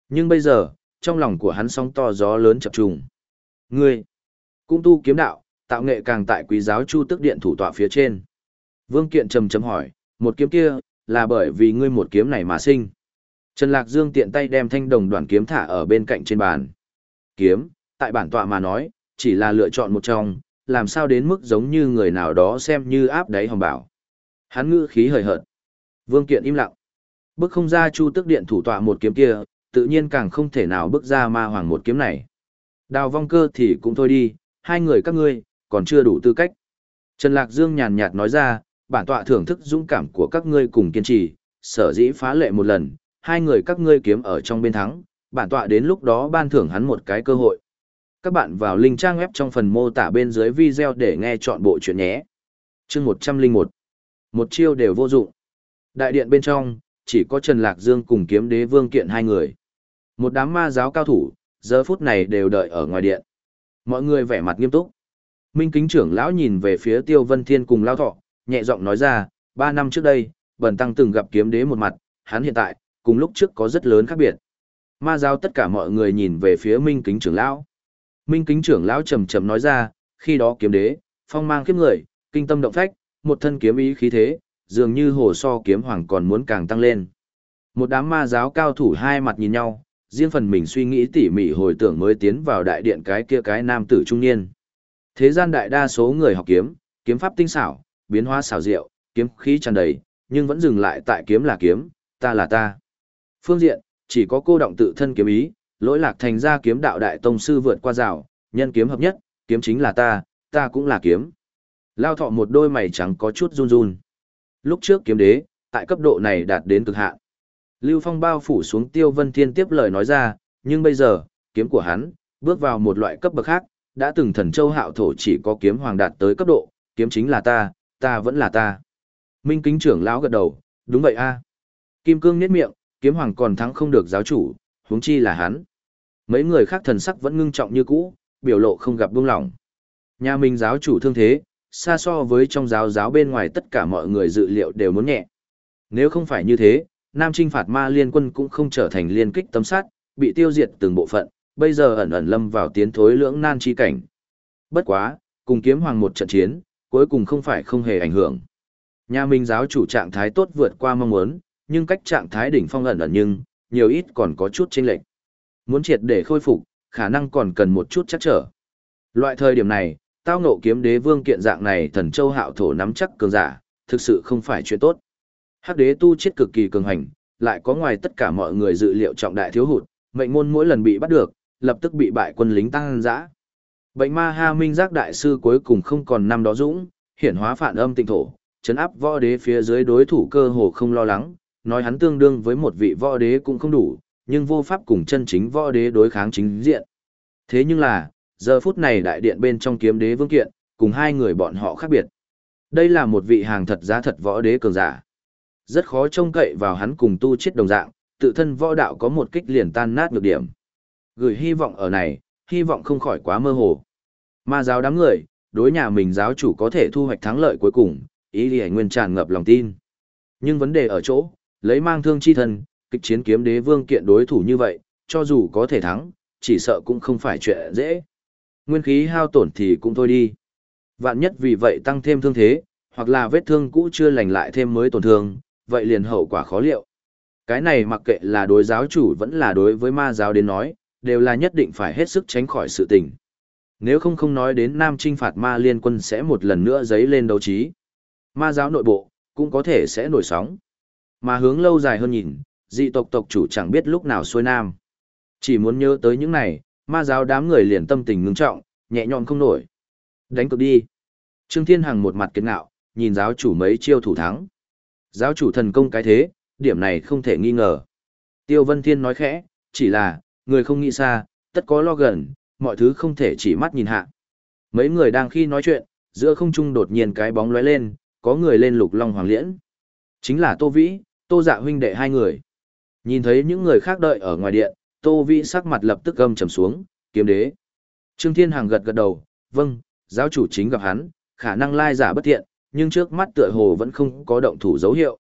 Nhưng bây giờ, trong lòng của hắn sóng to gió lớn chập trùng. Ngươi, cũng tu kiếm đạo, tạo nghệ càng tại quý giáo chu tức điện thủ tọa phía trên. Vương Kiện trầm trầm hỏi, một kiếm kia, là bởi vì ngươi một kiếm này mà sinh. Trần Lạc Dương tiện tay đem thanh đồng đoàn kiếm thả ở bên cạnh trên bàn. Kiếm, tại bản tọa mà nói, chỉ là lựa chọn một trong, làm sao đến mức giống như người nào đó xem như áp đáy hồng bảo. Hắn ngữ khí hời hợt. Vương Kiện im lặng. Bước không ra chu tức điện thủ tọa một kiếm kia, tự nhiên càng không thể nào bước ra ma hoàng một kiếm này. Đào vong cơ thì cũng thôi đi, hai người các ngươi, còn chưa đủ tư cách. Trần Lạc Dương nhàn nhạt nói ra, bản tọa thưởng thức dũng cảm của các ngươi cùng kiên trì, sở dĩ phá lệ một lần, hai người các ngươi kiếm ở trong bên thắng, bản tọa đến lúc đó ban thưởng hắn một cái cơ hội. Các bạn vào link trang web trong phần mô tả bên dưới video để nghe chọn bộ chuyện nhé. chương 101. Một chiêu đều vô dụng. Đại điện bên trong, chỉ có Trần Lạc Dương cùng kiếm đế vương kiện hai người. Một đám ma giáo cao thủ, giờ phút này đều đợi ở ngoài điện. Mọi người vẻ mặt nghiêm túc. Minh kính trưởng lão nhìn về phía Tiêu Vân Thiên cùng Lao Thọ, nhẹ giọng nói ra, ba năm trước đây, Bần Tăng từng gặp kiếm đế một mặt, hắn hiện tại, cùng lúc trước có rất lớn khác biệt. Ma giáo tất cả mọi người nhìn về phía Minh kính trưởng lão. Minh kính trưởng lão trầm trầm nói ra, khi đó kiếm đế, phong mang kiếm người, kinh tâm động phách, một thân kiếm ý khí thế, dường như hồ so kiếm hoàng còn muốn càng tăng lên. Một đám ma giáo cao thủ hai mặt nhìn nhau, riêng phần mình suy nghĩ tỉ mỉ hồi tưởng mới tiến vào đại điện cái kia cái nam tử trung niên. Thế gian đại đa số người học kiếm, kiếm pháp tinh xảo, biến hóa xảo diệu, kiếm khí tràn đầy, nhưng vẫn dừng lại tại kiếm là kiếm, ta là ta. Phương diện, chỉ có cô động tự thân kiếm ý, lỗi lạc thành ra kiếm đạo đại tông sư vượt qua rào, nhân kiếm hợp nhất, kiếm chính là ta, ta cũng là kiếm. Lao thọ một đôi mày trắng có chút run run. Lúc trước kiếm đế, tại cấp độ này đạt đến cực hạn. Lưu Phong bao phủ xuống Tiêu Vân Thiên tiếp lời nói ra, nhưng bây giờ, kiếm của hắn, bước vào một loại cấp bậc khác, đã từng thần châu hạo thổ chỉ có kiếm hoàng đạt tới cấp độ, kiếm chính là ta, ta vẫn là ta. Minh kính trưởng lão gật đầu, đúng vậy a. Kim cương nhếch miệng, kiếm hoàng còn thắng không được giáo chủ, huống chi là hắn. Mấy người khác thần sắc vẫn ngưng trọng như cũ, biểu lộ không gặp buông lỏng. Nhà mình giáo chủ thương thế, xa so với trong giáo giáo bên ngoài tất cả mọi người dự liệu đều muốn nhẹ. Nếu không phải như thế, Nam Trinh phạt ma liên quân cũng không trở thành liên kích tấm sát, bị tiêu diệt từng bộ phận, bây giờ ẩn ẩn lâm vào tiến thối lưỡng nan chi cảnh. Bất quá, cùng kiếm hoàng một trận chiến, cuối cùng không phải không hề ảnh hưởng. Nhà Minh giáo chủ trạng thái tốt vượt qua mong muốn, nhưng cách trạng thái đỉnh phong ẩn ẩn nhưng, nhiều ít còn có chút chênh lệch. Muốn triệt để khôi phục, khả năng còn cần một chút chắc trở. Loại thời điểm này, tao ngộ kiếm đế vương kiện dạng này thần châu hạo thổ nắm chắc cường giả, thực sự không phải chuyện tốt. Hắc đế tu chết cực kỳ cường hành, lại có ngoài tất cả mọi người dự liệu trọng đại thiếu hụt, mệnh môn mỗi lần bị bắt được, lập tức bị bại quân lính tăng dã. Bệnh ma ha minh giác đại sư cuối cùng không còn năm đó dũng, hiển hóa phản âm tịnh thổ, chấn áp võ đế phía dưới đối thủ cơ hồ không lo lắng, nói hắn tương đương với một vị võ đế cũng không đủ, nhưng vô pháp cùng chân chính võ đế đối kháng chính diện. Thế nhưng là, giờ phút này đại điện bên trong kiếm đế vương kiện, cùng hai người bọn họ khác biệt. Đây là một vị hàng thật giá thật võ đế cường giả. Rất khó trông cậy vào hắn cùng tu chết đồng dạng, tự thân võ đạo có một kích liền tan nát nhược điểm. Gửi hy vọng ở này, hy vọng không khỏi quá mơ hồ. Ma giáo đám người, đối nhà mình giáo chủ có thể thu hoạch thắng lợi cuối cùng, ý lý nguyên tràn ngập lòng tin. Nhưng vấn đề ở chỗ, lấy mang thương chi thân, kịch chiến kiếm đế vương kiện đối thủ như vậy, cho dù có thể thắng, chỉ sợ cũng không phải chuyện dễ. Nguyên khí hao tổn thì cũng thôi đi. Vạn nhất vì vậy tăng thêm thương thế, hoặc là vết thương cũ chưa lành lại thêm mới tổn thương, vậy liền hậu quả khó liệu. Cái này mặc kệ là đối giáo chủ vẫn là đối với ma giáo đến nói, đều là nhất định phải hết sức tránh khỏi sự tình. Nếu không không nói đến Nam Trinh phạt ma liên quân sẽ một lần nữa giấy lên đấu trí. Ma giáo nội bộ, cũng có thể sẽ nổi sóng. Mà hướng lâu dài hơn nhìn, dị tộc tộc chủ chẳng biết lúc nào xuôi nam. Chỉ muốn nhớ tới những này, ma giáo đám người liền tâm tình ngưng trọng, nhẹ nhõm không nổi. Đánh cực đi. Trương Thiên Hằng một mặt kiên ngạo, nhìn giáo chủ mấy chiêu thủ thắng. Giáo chủ thần công cái thế, điểm này không thể nghi ngờ. Tiêu Vân Thiên nói khẽ, chỉ là, người không nghĩ xa, tất có lo gần, mọi thứ không thể chỉ mắt nhìn hạ. Mấy người đang khi nói chuyện, giữa không trung đột nhiên cái bóng lóe lên, có người lên lục long hoàng liễn. Chính là Tô Vĩ, Tô Dạ huynh đệ hai người. Nhìn thấy những người khác đợi ở ngoài điện, Tô Vĩ sắc mặt lập tức gầm trầm xuống, kiếm đế. Trương Thiên Hằng gật gật đầu, vâng, giáo chủ chính gặp hắn, khả năng lai giả bất thiện, nhưng trước mắt tựa hồ vẫn không có động thủ dấu hiệu.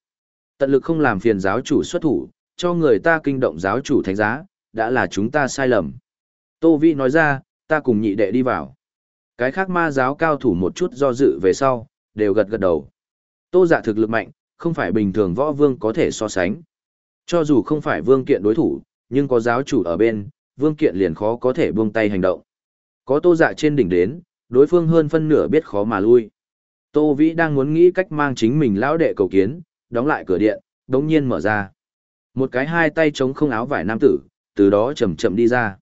Tận lực không làm phiền giáo chủ xuất thủ, cho người ta kinh động giáo chủ thánh giá, đã là chúng ta sai lầm. Tô Vĩ nói ra, ta cùng nhị đệ đi vào. Cái khác ma giáo cao thủ một chút do dự về sau, đều gật gật đầu. Tô giả dạ thực lực mạnh, không phải bình thường võ vương có thể so sánh. Cho dù không phải vương kiện đối thủ, nhưng có giáo chủ ở bên, vương kiện liền khó có thể buông tay hành động. Có tô dạ trên đỉnh đến, đối phương hơn phân nửa biết khó mà lui. Tô Vĩ đang muốn nghĩ cách mang chính mình lão đệ cầu kiến, đóng lại cửa điện, đống nhiên mở ra. Một cái hai tay chống không áo vải nam tử, từ đó chậm chậm đi ra.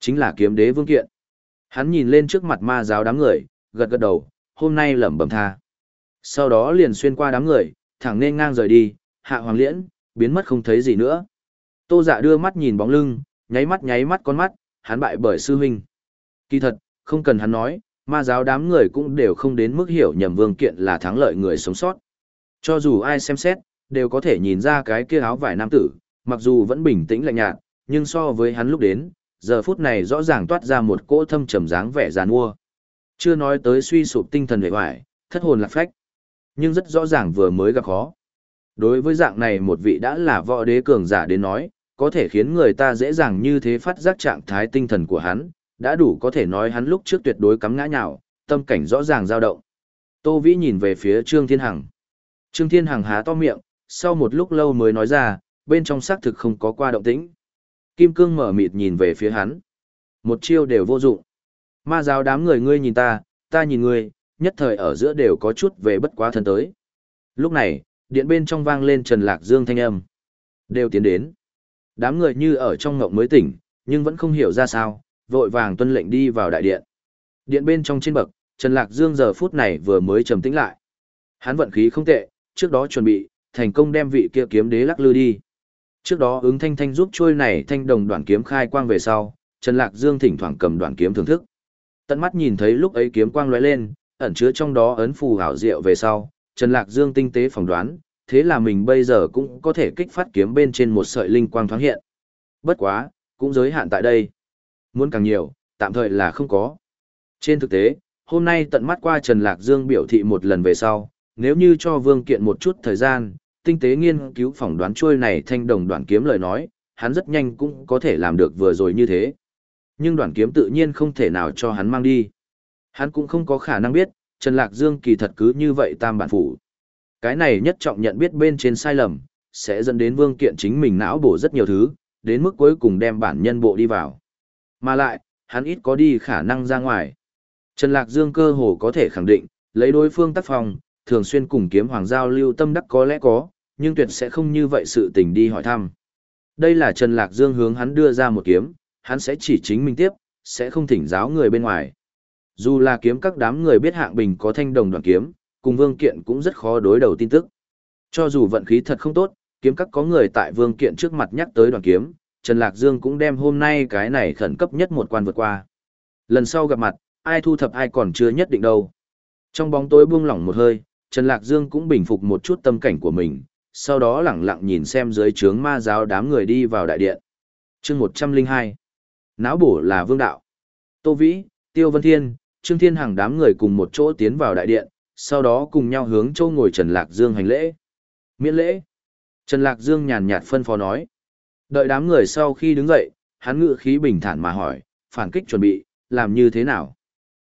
Chính là kiếm đế vương kiện. Hắn nhìn lên trước mặt ma giáo đám người, gật gật đầu, hôm nay lẩm bẩm tha. Sau đó liền xuyên qua đám người, thẳng nên ngang rời đi, hạ hoàng liễn, biến mất không thấy gì nữa. Tô dạ đưa mắt nhìn bóng lưng, nháy mắt nháy mắt con mắt, hắn bại bởi sư huynh. Kỳ thật, không cần hắn nói, ma giáo đám người cũng đều không đến mức hiểu nhầm vương kiện là thắng lợi người sống sót. Cho dù ai xem xét, đều có thể nhìn ra cái kia áo vải nam tử, mặc dù vẫn bình tĩnh lạnh nhạt, nhưng so với hắn lúc đến, giờ phút này rõ ràng toát ra một cỗ thâm trầm dáng vẻ giàn mua. Chưa nói tới suy sụp tinh thần vệ hoài, thất hồn lạc phách. Nhưng rất rõ ràng vừa mới gặp khó. Đối với dạng này một vị đã là võ đế cường giả đến nói, có thể khiến người ta dễ dàng như thế phát giác trạng thái tinh thần của hắn, đã đủ có thể nói hắn lúc trước tuyệt đối cắm ngã nhào, tâm cảnh rõ ràng dao động. Tô Vĩ nhìn về phía Trương Thiên Hằng. Trương Thiên Hằng há to miệng, sau một lúc lâu mới nói ra, bên trong xác thực không có qua động tĩnh. Kim Cương mở mịt nhìn về phía hắn. Một chiêu đều vô dụng. Ma giáo đám người ngươi nhìn ta, ta nhìn ngươi, nhất thời ở giữa đều có chút về bất quá thân tới. Lúc này, điện bên trong vang lên Trần Lạc Dương thanh âm. Đều tiến đến. Đám người như ở trong ngộng mới tỉnh, nhưng vẫn không hiểu ra sao, vội vàng tuân lệnh đi vào đại điện. Điện bên trong trên bậc, Trần Lạc Dương giờ phút này vừa mới trầm tĩnh lại. Hắn vận khí không tệ, trước đó chuẩn bị, thành công đem vị kia kiếm đế lắc lư đi. Trước đó ứng thanh thanh giúp trôi này thanh đồng đoạn kiếm khai quang về sau, Trần Lạc Dương thỉnh thoảng cầm đoạn kiếm thưởng thức. Tận mắt nhìn thấy lúc ấy kiếm quang lóe lên, ẩn chứa trong đó ấn phù hảo diệu về sau, Trần Lạc Dương tinh tế phỏng đoán, thế là mình bây giờ cũng có thể kích phát kiếm bên trên một sợi linh quang thoáng hiện. Bất quá, cũng giới hạn tại đây. Muốn càng nhiều, tạm thời là không có. Trên thực tế, hôm nay tận mắt qua Trần Lạc Dương biểu thị một lần về sau, nếu như cho Vương Kiện một chút thời gian, tinh tế nghiên cứu phỏng đoán trôi này thanh đồng đoạn kiếm lời nói, hắn rất nhanh cũng có thể làm được vừa rồi như thế. Nhưng đoạn kiếm tự nhiên không thể nào cho hắn mang đi. Hắn cũng không có khả năng biết, Trần Lạc Dương kỳ thật cứ như vậy tam bản phủ. Cái này nhất trọng nhận biết bên trên sai lầm, sẽ dẫn đến vương kiện chính mình não bổ rất nhiều thứ, đến mức cuối cùng đem bản nhân bộ đi vào. Mà lại, hắn ít có đi khả năng ra ngoài. Trần Lạc Dương cơ hồ có thể khẳng định, lấy đối phương tác phòng, thường xuyên cùng kiếm hoàng giao lưu tâm đắc có lẽ có, nhưng tuyệt sẽ không như vậy sự tình đi hỏi thăm. Đây là Trần Lạc Dương hướng hắn đưa ra một kiếm, hắn sẽ chỉ chính mình tiếp, sẽ không thỉnh giáo người bên ngoài. Dù là kiếm các đám người biết hạng bình có thanh đồng đoàn kiếm, cùng vương kiện cũng rất khó đối đầu tin tức. Cho dù vận khí thật không tốt, kiếm các có người tại vương kiện trước mặt nhắc tới đoàn kiếm, Trần Lạc Dương cũng đem hôm nay cái này khẩn cấp nhất một quan vượt qua. Lần sau gặp mặt, ai thu thập ai còn chưa nhất định đâu. Trong bóng tối buông lỏng một hơi, Trần Lạc Dương cũng bình phục một chút tâm cảnh của mình, sau đó lẳng lặng nhìn xem dưới trướng ma giáo đám người đi vào đại điện. chương 102 Náo bổ là vương đạo. Tô Vĩ, Tiêu Vân Thiên, Trương Thiên Hằng đám người cùng một chỗ tiến vào đại điện, sau đó cùng nhau hướng châu ngồi Trần Lạc Dương hành lễ. Miễn lễ. Trần Lạc Dương nhàn nhạt phân phó nói. Đợi đám người sau khi đứng dậy, hắn ngự khí bình thản mà hỏi, phản kích chuẩn bị, làm như thế nào?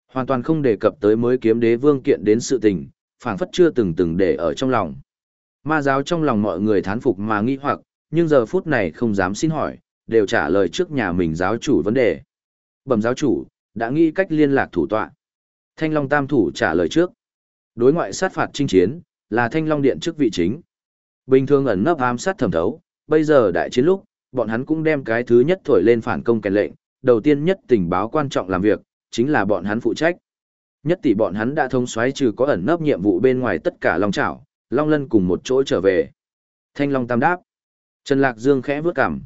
Hoàn toàn không đề cập tới mới kiếm đế vương kiện đến sự tình, phản phất chưa từng từng để ở trong lòng. Ma giáo trong lòng mọi người thán phục mà nghi hoặc, nhưng giờ phút này không dám xin hỏi, đều trả lời trước nhà mình giáo chủ vấn đề. Bẩm giáo chủ, đã nghĩ cách liên lạc thủ tọa. Thanh Long Tam thủ trả lời trước. Đối ngoại sát phạt chinh chiến, là Thanh Long Điện chức vị chính. Bình thường ẩn nấp ám sát thẩm thấu, bây giờ đại chiến lúc, bọn hắn cũng đem cái thứ nhất thổi lên phản công kèn lệnh, đầu tiên nhất tình báo quan trọng làm việc, chính là bọn hắn phụ trách. Nhất tỷ bọn hắn đã thông xoáy trừ có ẩn nấp nhiệm vụ bên ngoài tất cả Long Chảo, Long Lân cùng một chỗ trở về. Thanh Long Tam đáp. Trần Lạc Dương khẽ vướt cằm.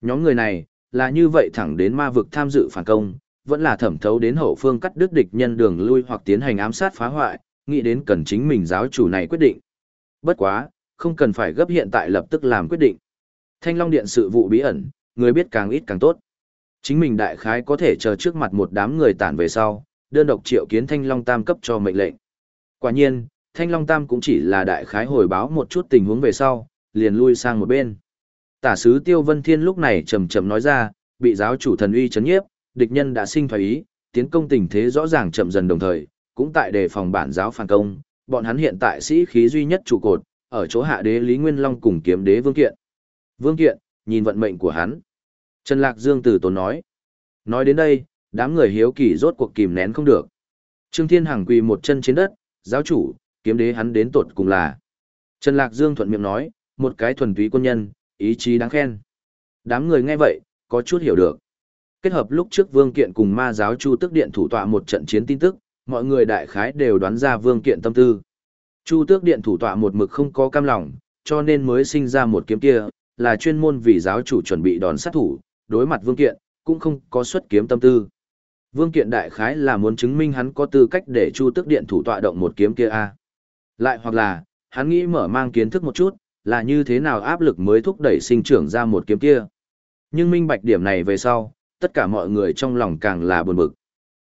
Nhóm người này, là như vậy thẳng đến ma vực tham dự phản công, vẫn là thẩm thấu đến hậu phương cắt đứt địch nhân đường lui hoặc tiến hành ám sát phá hoại, nghĩ đến cần chính mình giáo chủ này quyết định. Bất quá, không cần phải gấp hiện tại lập tức làm quyết định. Thanh Long Điện sự vụ bí ẩn, người biết càng ít càng tốt. Chính mình đại khái có thể chờ trước mặt một đám người tản về sau, đơn độc triệu kiến Thanh Long Tam cấp cho mệnh lệnh. Quả nhiên, Thanh Long Tam cũng chỉ là đại khái hồi báo một chút tình huống về sau, liền lui sang một bên. Tả sứ Tiêu Vân Thiên lúc này trầm trầm nói ra, bị giáo chủ thần uy chấn nhiếp, địch nhân đã sinh thoái ý, tiến công tình thế rõ ràng chậm dần đồng thời, cũng tại đề phòng bản giáo phản công, bọn hắn hiện tại sĩ khí duy nhất trụ cột, ở chỗ hạ đế Lý Nguyên Long cùng kiếm đế Vương Kiện. Vương Kiện, nhìn vận mệnh của hắn. Trần Lạc Dương Tử tốn nói. Nói đến đây, đám người hiếu kỳ rốt cuộc kìm nén không được. Trương Thiên Hằng quỳ một chân trên đất, giáo chủ, kiếm đế hắn đến tột cùng là. Trần Lạc Dương thuận miệng nói, một cái thuần túy quân nhân, ý chí đáng khen. Đám người nghe vậy, có chút hiểu được. Kết hợp lúc trước Vương Kiện cùng ma giáo Chu Tức Điện thủ tọa một trận chiến tin tức, mọi người đại khái đều đoán ra Vương Kiện tâm tư. Chu Tước Điện thủ tọa một mực không có cam lòng, cho nên mới sinh ra một kiếm kia, là chuyên môn vì giáo chủ chuẩn bị đòn sát thủ, đối mặt Vương Kiện, cũng không có xuất kiếm tâm tư. Vương Kiện đại khái là muốn chứng minh hắn có tư cách để Chu Tước Điện thủ tọa động một kiếm kia a. Lại hoặc là, hắn nghĩ mở mang kiến thức một chút, là như thế nào áp lực mới thúc đẩy sinh trưởng ra một kiếm kia. Nhưng minh bạch điểm này về sau, tất cả mọi người trong lòng càng là buồn bực.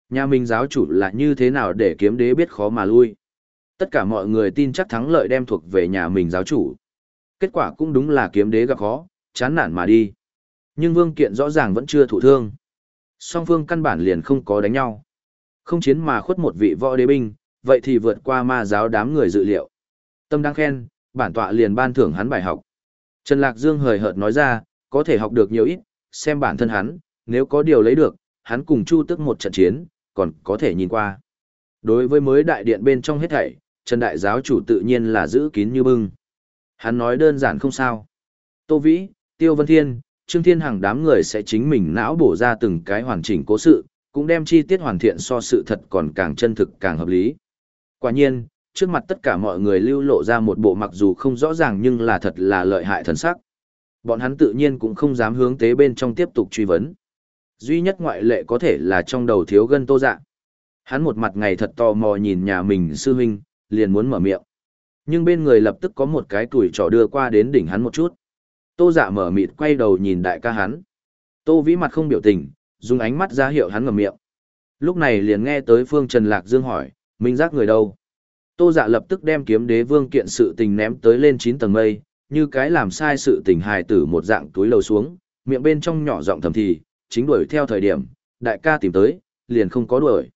Nhà mình giáo chủ là như thế nào để kiếm đế biết khó mà lui. Tất cả mọi người tin chắc thắng lợi đem thuộc về nhà mình giáo chủ. Kết quả cũng đúng là kiếm đế gặp khó, chán nản mà đi. Nhưng vương kiện rõ ràng vẫn chưa thụ thương. Song phương căn bản liền không có đánh nhau. Không chiến mà khuất một vị võ đế binh, vậy thì vượt qua ma giáo đám người dự liệu. Tâm đang khen, bản tọa liền ban thưởng hắn bài học. Trần Lạc Dương hời hợt nói ra, có thể học được nhiều ít, xem bản thân hắn, nếu có điều lấy được, hắn cùng Chu Tức một trận chiến, còn có thể nhìn qua. Đối với mới đại điện bên trong hết thảy, Trần Đại Giáo chủ tự nhiên là giữ kín như bưng. Hắn nói đơn giản không sao. Tô Vĩ, Tiêu Vân Thiên, Trương Thiên Hằng đám người sẽ chính mình não bổ ra từng cái hoàn chỉnh cố sự, cũng đem chi tiết hoàn thiện so sự thật còn càng chân thực càng hợp lý. Quả nhiên, trước mặt tất cả mọi người lưu lộ ra một bộ mặc dù không rõ ràng nhưng là thật là lợi hại thần sắc. Bọn hắn tự nhiên cũng không dám hướng tế bên trong tiếp tục truy vấn. Duy nhất ngoại lệ có thể là trong đầu thiếu gân tô dạ. Hắn một mặt ngày thật tò mò nhìn nhà mình sư huynh, liền muốn mở miệng. Nhưng bên người lập tức có một cái tuổi trò đưa qua đến đỉnh hắn một chút. Tô dạ mở mịt quay đầu nhìn đại ca hắn. Tô vĩ mặt không biểu tình, dùng ánh mắt ra hiệu hắn ngầm miệng. Lúc này liền nghe tới Phương Trần Lạc Dương hỏi, Minh giác người đâu? Tô dạ lập tức đem kiếm đế vương kiện sự tình ném tới lên 9 tầng mây, như cái làm sai sự tình hài tử một dạng túi lầu xuống, miệng bên trong nhỏ giọng thầm thì, chính đuổi theo thời điểm, đại ca tìm tới, liền không có đuổi.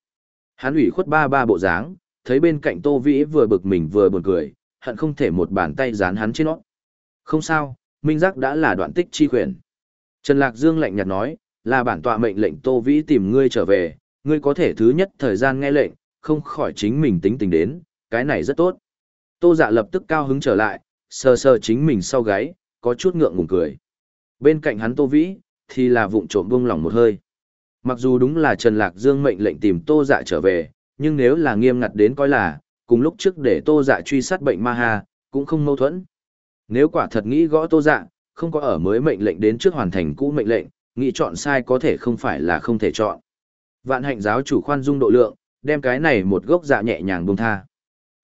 Hắn ủy khuất ba ba bộ dáng, thấy bên cạnh Tô Vĩ vừa bực mình vừa buồn cười, hận không thể một bàn tay dán hắn trên nó. Không sao, Minh Giác đã là đoạn tích chi quyền Trần Lạc Dương lạnh nhạt nói, là bản tọa mệnh lệnh Tô Vĩ tìm ngươi trở về, ngươi có thể thứ nhất thời gian nghe lệnh, không khỏi chính mình tính tình đến, cái này rất tốt. Tô dạ lập tức cao hứng trở lại, sờ sờ chính mình sau gáy, có chút ngượng ngùng cười. Bên cạnh hắn Tô Vĩ, thì là vụng trộm buông lòng một hơi. Mặc dù đúng là Trần Lạc Dương mệnh lệnh tìm Tô Dạ trở về, nhưng nếu là nghiêm ngặt đến coi là, cùng lúc trước để Tô Dạ truy sát bệnh ma ha, cũng không mâu thuẫn. Nếu quả thật nghĩ gõ Tô Dạ, không có ở mới mệnh lệnh đến trước hoàn thành cũ mệnh lệnh, nghĩ chọn sai có thể không phải là không thể chọn. Vạn hạnh giáo chủ khoan dung độ lượng, đem cái này một gốc dạ nhẹ nhàng buông tha.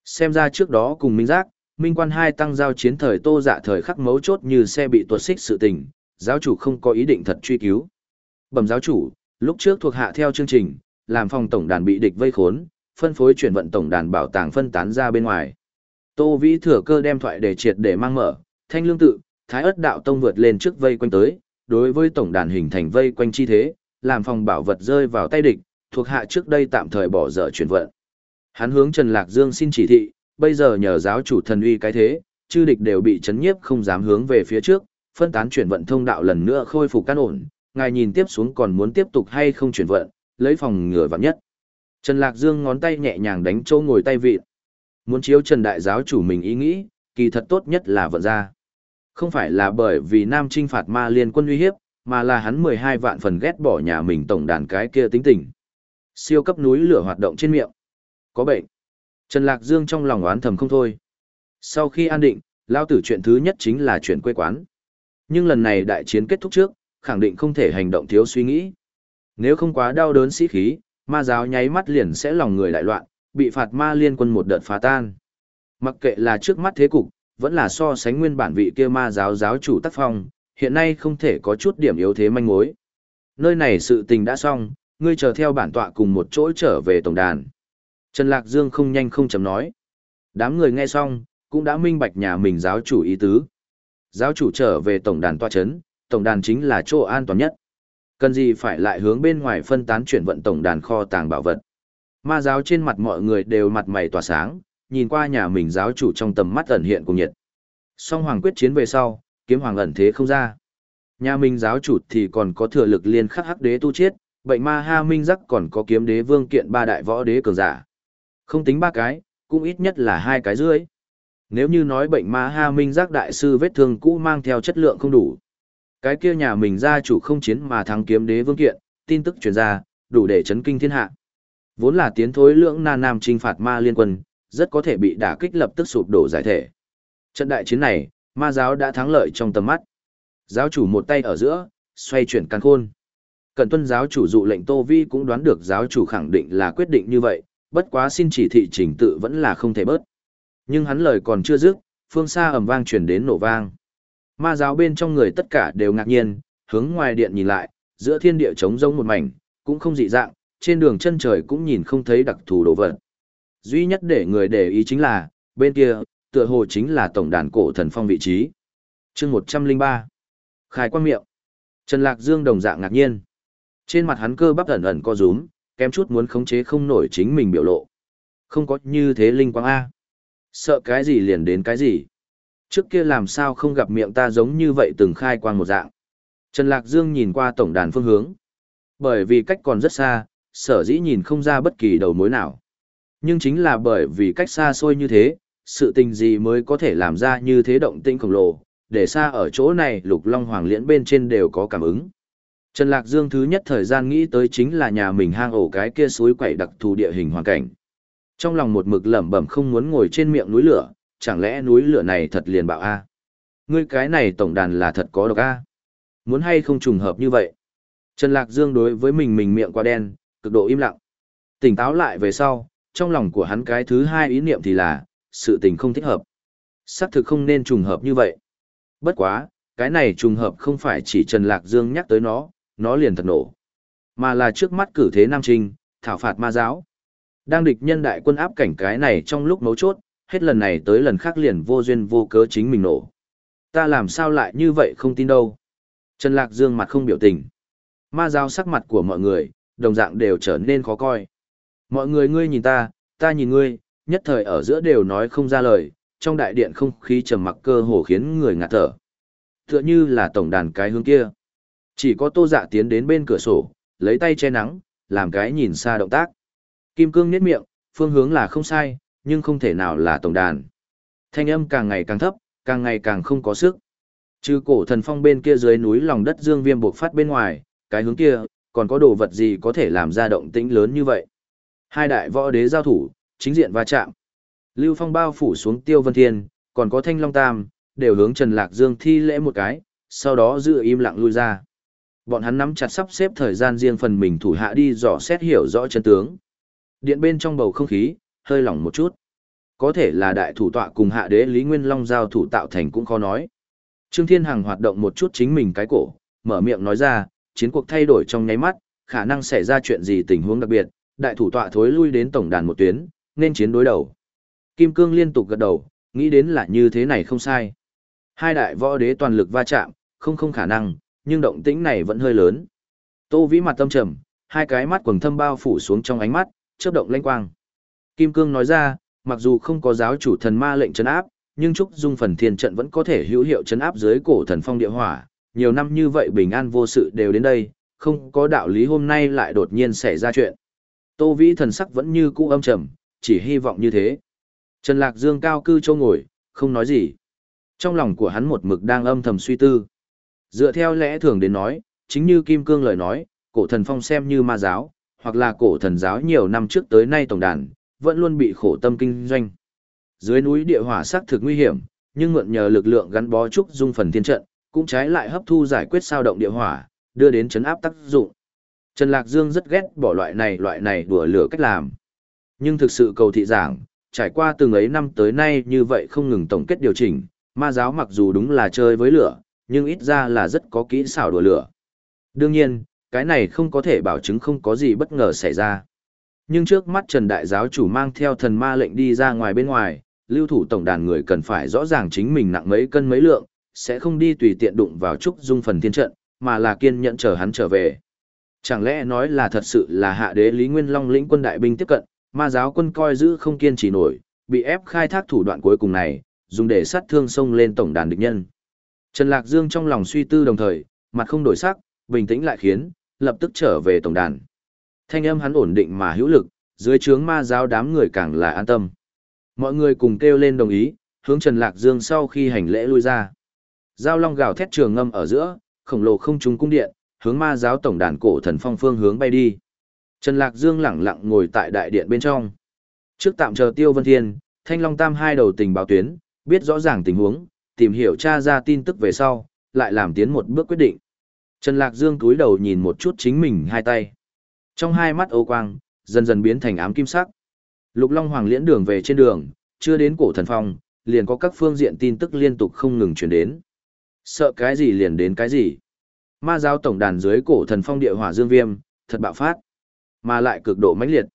Xem ra trước đó cùng Minh Giác, Minh Quan hai tăng giao chiến thời Tô Dạ thời khắc mấu chốt như xe bị tuột xích sự tình, giáo chủ không có ý định thật truy cứu. Bẩm giáo chủ, lúc trước thuộc hạ theo chương trình, làm phòng tổng đàn bị địch vây khốn, phân phối chuyển vận tổng đàn bảo tàng phân tán ra bên ngoài. Tô Vĩ thừa cơ đem thoại để triệt để mang mở, thanh lương tự, thái ớt đạo tông vượt lên trước vây quanh tới, đối với tổng đàn hình thành vây quanh chi thế, làm phòng bảo vật rơi vào tay địch, thuộc hạ trước đây tạm thời bỏ dở chuyển vận. Hắn hướng Trần Lạc Dương xin chỉ thị, bây giờ nhờ giáo chủ thần uy cái thế, chư địch đều bị chấn nhiếp không dám hướng về phía trước, phân tán chuyển vận thông đạo lần nữa khôi phục căn ổn, ngài nhìn tiếp xuống còn muốn tiếp tục hay không chuyển vận, lấy phòng ngừa vạn nhất. Trần Lạc Dương ngón tay nhẹ nhàng đánh chỗ ngồi tay vịt. Muốn chiếu Trần Đại giáo chủ mình ý nghĩ, kỳ thật tốt nhất là vận ra. Không phải là bởi vì Nam Trinh phạt ma liên quân uy hiếp, mà là hắn 12 vạn phần ghét bỏ nhà mình tổng đàn cái kia tính tình. Siêu cấp núi lửa hoạt động trên miệng. Có bệnh. Trần Lạc Dương trong lòng oán thầm không thôi. Sau khi an định, lao tử chuyện thứ nhất chính là chuyển quê quán. Nhưng lần này đại chiến kết thúc trước, khẳng định không thể hành động thiếu suy nghĩ. Nếu không quá đau đớn sĩ khí, ma giáo nháy mắt liền sẽ lòng người đại loạn, bị phạt ma liên quân một đợt phá tan. Mặc kệ là trước mắt thế cục, vẫn là so sánh nguyên bản vị kia ma giáo giáo chủ tác phong, hiện nay không thể có chút điểm yếu thế manh mối. Nơi này sự tình đã xong, ngươi chờ theo bản tọa cùng một chỗ trở về tổng đàn. Trần Lạc Dương không nhanh không chậm nói. Đám người nghe xong, cũng đã minh bạch nhà mình giáo chủ ý tứ. Giáo chủ trở về tổng đàn tọa chấn, tổng đàn chính là chỗ an toàn nhất. Cần gì phải lại hướng bên ngoài phân tán chuyển vận tổng đàn kho tàng bảo vật. Ma giáo trên mặt mọi người đều mặt mày tỏa sáng, nhìn qua nhà mình giáo chủ trong tầm mắt ẩn hiện cùng nhiệt. Song hoàng quyết chiến về sau, kiếm hoàng ẩn thế không ra. Nhà mình giáo chủ thì còn có thừa lực liên khắc hắc đế tu chết, bệnh ma ha minh giác còn có kiếm đế vương kiện ba đại võ đế cường giả. Không tính ba cái, cũng ít nhất là hai cái dưới. Nếu như nói bệnh ma ha minh giác đại sư vết thương cũ mang theo chất lượng không đủ. Cái kia nhà mình gia chủ không chiến mà thắng kiếm đế vương kiện, tin tức truyền ra, đủ để chấn kinh thiên hạ. Vốn là tiến thối lưỡng na nam trinh phạt ma liên quân, rất có thể bị đả kích lập tức sụp đổ giải thể. Trận đại chiến này, ma giáo đã thắng lợi trong tầm mắt. Giáo chủ một tay ở giữa, xoay chuyển căn khôn. Cẩn tuân giáo chủ dụ lệnh Tô Vi cũng đoán được giáo chủ khẳng định là quyết định như vậy, bất quá xin chỉ thị trình tự vẫn là không thể bớt. Nhưng hắn lời còn chưa dứt, phương xa ầm vang truyền đến nổ vang. Ma giáo bên trong người tất cả đều ngạc nhiên, hướng ngoài điện nhìn lại, giữa thiên địa trống rỗng một mảnh, cũng không dị dạng, trên đường chân trời cũng nhìn không thấy đặc thù đồ vật. Duy nhất để người để ý chính là, bên kia, tựa hồ chính là tổng đàn cổ thần phong vị trí. chương 103. Khai quan miệng. Trần Lạc Dương đồng dạng ngạc nhiên. Trên mặt hắn cơ bắp ẩn ẩn co rúm, kém chút muốn khống chế không nổi chính mình biểu lộ. Không có như thế linh quang A. Sợ cái gì liền đến cái gì. Trước kia làm sao không gặp miệng ta giống như vậy từng khai quang một dạng. Trần Lạc Dương nhìn qua tổng đàn phương hướng. Bởi vì cách còn rất xa, sở dĩ nhìn không ra bất kỳ đầu mối nào. Nhưng chính là bởi vì cách xa xôi như thế, sự tình gì mới có thể làm ra như thế động tĩnh khổng lồ, để xa ở chỗ này lục long hoàng liễn bên trên đều có cảm ứng. Trần Lạc Dương thứ nhất thời gian nghĩ tới chính là nhà mình hang ổ cái kia suối quậy đặc thù địa hình hoàn cảnh. Trong lòng một mực lẩm bẩm không muốn ngồi trên miệng núi lửa, chẳng lẽ núi lửa này thật liền bạo a? Ngươi cái này tổng đàn là thật có độc a? Muốn hay không trùng hợp như vậy? Trần Lạc Dương đối với mình mình miệng qua đen, cực độ im lặng. Tỉnh táo lại về sau, trong lòng của hắn cái thứ hai ý niệm thì là, sự tình không thích hợp. Xác thực không nên trùng hợp như vậy. Bất quá, cái này trùng hợp không phải chỉ Trần Lạc Dương nhắc tới nó, nó liền thật nổ. Mà là trước mắt cử thế Nam Trinh, thảo phạt ma giáo. Đang địch nhân đại quân áp cảnh cái này trong lúc mấu chốt, hết lần này tới lần khác liền vô duyên vô cớ chính mình nổ. Ta làm sao lại như vậy không tin đâu. Trần Lạc Dương mặt không biểu tình. Ma giáo sắc mặt của mọi người, đồng dạng đều trở nên khó coi. Mọi người ngươi nhìn ta, ta nhìn ngươi, nhất thời ở giữa đều nói không ra lời, trong đại điện không khí trầm mặc cơ hồ khiến người ngạt thở. Tựa như là tổng đàn cái hướng kia. Chỉ có tô dạ tiến đến bên cửa sổ, lấy tay che nắng, làm cái nhìn xa động tác. Kim cương niết miệng, phương hướng là không sai, nhưng không thể nào là tổng đàn. Thanh âm càng ngày càng thấp, càng ngày càng không có sức. Trừ cổ thần phong bên kia dưới núi lòng đất dương viêm buộc phát bên ngoài, cái hướng kia, còn có đồ vật gì có thể làm ra động tĩnh lớn như vậy. Hai đại võ đế giao thủ, chính diện va chạm. Lưu Phong bao phủ xuống Tiêu Vân Thiên, còn có Thanh Long Tam, đều hướng Trần Lạc Dương thi lễ một cái, sau đó giữ im lặng lui ra. Bọn hắn nắm chặt sắp xếp thời gian riêng phần mình thủ hạ đi dò xét hiểu rõ chân tướng. Điện bên trong bầu không khí, hơi lỏng một chút. Có thể là đại thủ tọa cùng hạ đế Lý Nguyên Long giao thủ tạo thành cũng khó nói. Trương Thiên Hằng hoạt động một chút chính mình cái cổ, mở miệng nói ra, chiến cuộc thay đổi trong nháy mắt, khả năng xảy ra chuyện gì tình huống đặc biệt, đại thủ tọa thối lui đến tổng đàn một tuyến, nên chiến đối đầu. Kim Cương liên tục gật đầu, nghĩ đến là như thế này không sai. Hai đại võ đế toàn lực va chạm, không không khả năng, nhưng động tĩnh này vẫn hơi lớn. Tô Vĩ mặt tâm trầm, hai cái mắt quầng thâm bao phủ xuống trong ánh mắt, chớp động lanh quang. Kim Cương nói ra, mặc dù không có giáo chủ thần ma lệnh trấn áp, nhưng Trúc Dung phần thiên trận vẫn có thể hữu hiệu chấn áp dưới cổ thần phong địa hỏa, nhiều năm như vậy bình an vô sự đều đến đây, không có đạo lý hôm nay lại đột nhiên xảy ra chuyện. Tô Vĩ thần sắc vẫn như cũ âm trầm, chỉ hy vọng như thế. Trần Lạc Dương cao cư châu ngồi, không nói gì. Trong lòng của hắn một mực đang âm thầm suy tư. Dựa theo lẽ thường đến nói, chính như Kim Cương lời nói, cổ thần phong xem như ma giáo, hoặc là cổ thần giáo nhiều năm trước tới nay tổng đàn, vẫn luôn bị khổ tâm kinh doanh. Dưới núi địa hỏa sắc thực nguy hiểm, nhưng mượn nhờ lực lượng gắn bó trúc dung phần thiên trận, cũng trái lại hấp thu giải quyết sao động địa hỏa, đưa đến chấn áp tác dụng. Trần Lạc Dương rất ghét bỏ loại này loại này đùa lửa cách làm. Nhưng thực sự cầu thị giảng, trải qua từng ấy năm tới nay như vậy không ngừng tổng kết điều chỉnh, ma giáo mặc dù đúng là chơi với lửa, nhưng ít ra là rất có kỹ xảo đùa lửa. Đương nhiên, cái này không có thể bảo chứng không có gì bất ngờ xảy ra. Nhưng trước mắt Trần Đại Giáo chủ mang theo thần ma lệnh đi ra ngoài bên ngoài, lưu thủ tổng đàn người cần phải rõ ràng chính mình nặng mấy cân mấy lượng, sẽ không đi tùy tiện đụng vào trúc dung phần thiên trận, mà là kiên nhẫn chờ hắn trở về. Chẳng lẽ nói là thật sự là hạ đế Lý Nguyên Long lĩnh quân đại binh tiếp cận, ma giáo quân coi giữ không kiên trì nổi, bị ép khai thác thủ đoạn cuối cùng này, dùng để sát thương sông lên tổng đàn địch nhân. Trần Lạc Dương trong lòng suy tư đồng thời, mặt không đổi sắc, bình tĩnh lại khiến, lập tức trở về tổng đàn. Thanh âm hắn ổn định mà hữu lực, dưới trướng ma giáo đám người càng là an tâm. Mọi người cùng kêu lên đồng ý, hướng Trần Lạc Dương sau khi hành lễ lui ra. Giao long gào thét trường ngâm ở giữa, khổng lồ không trúng cung điện, hướng ma giáo tổng đàn cổ thần phong phương hướng bay đi. Trần Lạc Dương lẳng lặng ngồi tại đại điện bên trong. Trước tạm chờ Tiêu Vân Thiên, Thanh Long Tam hai đầu tình báo tuyến, biết rõ ràng tình huống, tìm hiểu tra ra tin tức về sau, lại làm tiến một bước quyết định. Trần Lạc Dương cúi đầu nhìn một chút chính mình hai tay. Trong hai mắt ô quang, dần dần biến thành ám kim sắc. Lục Long Hoàng liễn đường về trên đường, chưa đến cổ thần phong, liền có các phương diện tin tức liên tục không ngừng truyền đến. Sợ cái gì liền đến cái gì. Ma giáo tổng đàn dưới cổ thần phong địa hỏa dương viêm, thật bạo phát, mà lại cực độ mãnh liệt.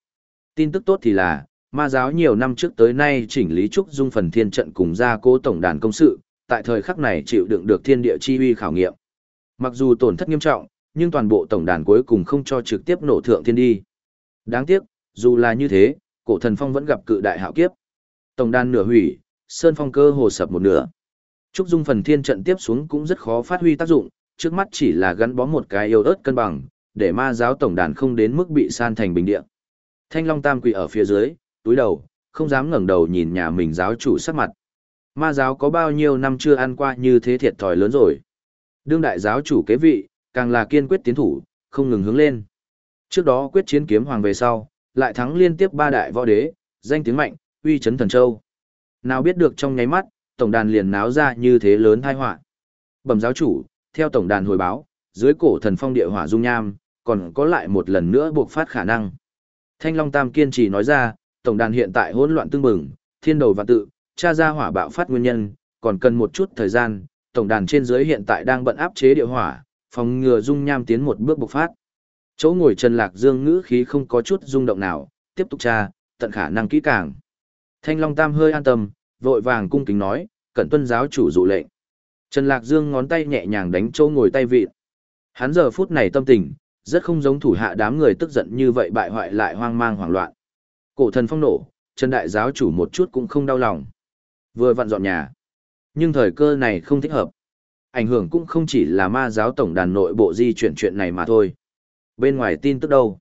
Tin tức tốt thì là, ma giáo nhiều năm trước tới nay chỉnh lý trúc dung phần thiên trận cùng gia cố tổng đàn công sự, tại thời khắc này chịu đựng được thiên địa chi uy khảo nghiệm. Mặc dù tổn thất nghiêm trọng, nhưng toàn bộ tổng đàn cuối cùng không cho trực tiếp nổ thượng thiên đi. Đáng tiếc, dù là như thế, cổ thần phong vẫn gặp cự đại hạo kiếp. Tổng đàn nửa hủy, sơn phong cơ hồ sập một nửa. Trúc Dung phần thiên trận tiếp xuống cũng rất khó phát huy tác dụng, trước mắt chỉ là gắn bó một cái yêu ớt cân bằng, để ma giáo tổng đàn không đến mức bị san thành bình địa. Thanh Long Tam quỷ ở phía dưới, túi đầu, không dám ngẩng đầu nhìn nhà mình giáo chủ sắc mặt. Ma giáo có bao nhiêu năm chưa ăn qua như thế thiệt thòi lớn rồi. Đương đại giáo chủ kế vị, càng là kiên quyết tiến thủ, không ngừng hướng lên. Trước đó quyết chiến kiếm hoàng về sau, lại thắng liên tiếp ba đại võ đế, danh tiếng mạnh, uy chấn thần châu. Nào biết được trong nháy mắt, tổng đàn liền náo ra như thế lớn tai họa. Bẩm giáo chủ, theo tổng đàn hồi báo, dưới cổ thần phong địa hỏa dung nham, còn có lại một lần nữa buộc phát khả năng. Thanh Long Tam kiên trì nói ra, tổng đàn hiện tại hỗn loạn tương bừng, thiên đầu và tự, tra ra hỏa bạo phát nguyên nhân, còn cần một chút thời gian, tổng đàn trên dưới hiện tại đang bận áp chế địa hỏa, phòng ngừa dung nham tiến một bước bộc phát. Chỗ ngồi Trần Lạc Dương ngữ khí không có chút rung động nào, tiếp tục tra, tận khả năng kỹ càng. Thanh Long Tam hơi an tâm, vội vàng cung kính nói, cẩn tuân giáo chủ dụ lệnh. Trần Lạc Dương ngón tay nhẹ nhàng đánh chỗ ngồi tay vị. Hắn giờ phút này tâm tình, rất không giống thủ hạ đám người tức giận như vậy bại hoại lại hoang mang hoảng loạn. Cổ thần phong nổ, Trần Đại giáo chủ một chút cũng không đau lòng. Vừa vặn dọn nhà. Nhưng thời cơ này không thích hợp. Ảnh hưởng cũng không chỉ là ma giáo tổng đàn nội bộ di chuyển chuyện này mà thôi. Bên ngoài tin tức đâu?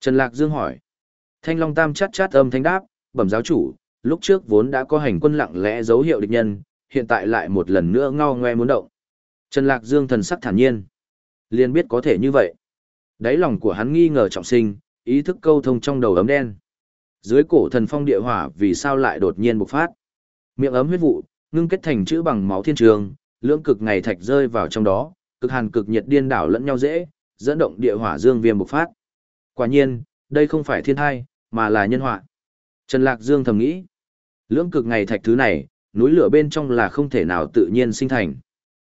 Trần Lạc Dương hỏi. Thanh Long Tam chát chát âm thanh đáp, bẩm giáo chủ, lúc trước vốn đã có hành quân lặng lẽ dấu hiệu địch nhân, hiện tại lại một lần nữa ngao ngoe muốn động. Trần Lạc Dương thần sắc thản nhiên. liền biết có thể như vậy. Đáy lòng của hắn nghi ngờ trọng sinh, ý thức câu thông trong đầu ấm đen. Dưới cổ thần phong địa hỏa vì sao lại đột nhiên bộc phát. Miệng ấm huyết vụ, ngưng kết thành chữ bằng máu thiên trường, lưỡng cực ngày thạch rơi vào trong đó, cực hàn cực nhiệt điên đảo lẫn nhau dễ, dẫn động địa hỏa dương viêm bộc phát. Quả nhiên, đây không phải thiên thai, mà là nhân họa. Trần Lạc Dương thầm nghĩ, lưỡng cực ngày thạch thứ này, núi lửa bên trong là không thể nào tự nhiên sinh thành.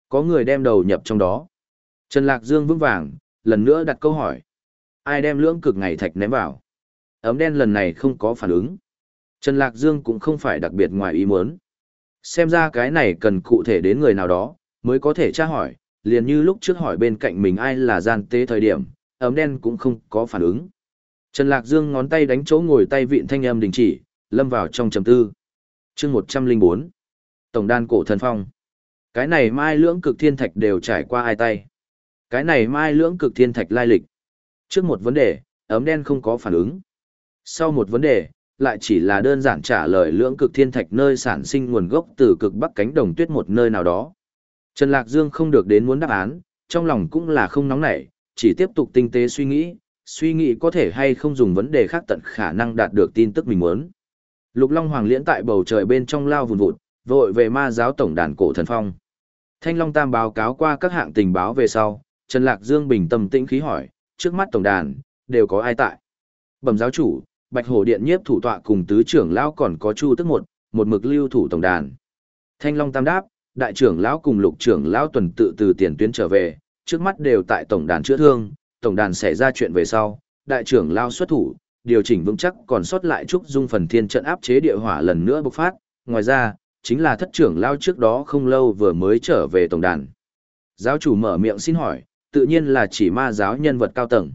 Có người đem đầu nhập trong đó. Trần Lạc Dương vững vàng, lần nữa đặt câu hỏi. Ai đem lưỡng cực ngày thạch ném vào? Ấm đen lần này không có phản ứng. Trần Lạc Dương cũng không phải đặc biệt ngoài ý muốn. Xem ra cái này cần cụ thể đến người nào đó, mới có thể tra hỏi, liền như lúc trước hỏi bên cạnh mình ai là gian tế thời điểm, ấm đen cũng không có phản ứng. Trần Lạc Dương ngón tay đánh chỗ ngồi tay vịn thanh âm đình chỉ, lâm vào trong trầm tư. chương 104. Tổng đan cổ thần phong. Cái này mai lưỡng cực thiên thạch đều trải qua ai tay. Cái này mai lưỡng cực thiên thạch lai lịch. Trước một vấn đề, ấm đen không có phản ứng. Sau một vấn đề, lại chỉ là đơn giản trả lời lưỡng cực thiên thạch nơi sản sinh nguồn gốc từ cực bắc cánh đồng tuyết một nơi nào đó. Trần Lạc Dương không được đến muốn đáp án, trong lòng cũng là không nóng nảy, chỉ tiếp tục tinh tế suy nghĩ, suy nghĩ có thể hay không dùng vấn đề khác tận khả năng đạt được tin tức mình muốn. Lục Long Hoàng liễn tại bầu trời bên trong lao vùn vụt, vội về ma giáo tổng đàn cổ thần phong. Thanh Long Tam báo cáo qua các hạng tình báo về sau, Trần Lạc Dương bình tâm tĩnh khí hỏi, trước mắt tổng đàn, đều có ai tại? Bẩm giáo chủ, Bạch Hổ Điện nhiếp thủ tọa cùng tứ trưởng lão còn có Chu Tức một, một mực lưu thủ tổng đàn. Thanh Long Tam đáp, đại trưởng lão cùng lục trưởng lão tuần tự từ tiền tuyến trở về, trước mắt đều tại tổng đàn chữa thương, tổng đàn xảy ra chuyện về sau, đại trưởng lão xuất thủ, điều chỉnh vững chắc còn sót lại trúc dung phần thiên trận áp chế địa hỏa lần nữa bộc phát, ngoài ra, chính là thất trưởng lão trước đó không lâu vừa mới trở về tổng đàn. Giáo chủ mở miệng xin hỏi, tự nhiên là chỉ ma giáo nhân vật cao tầng.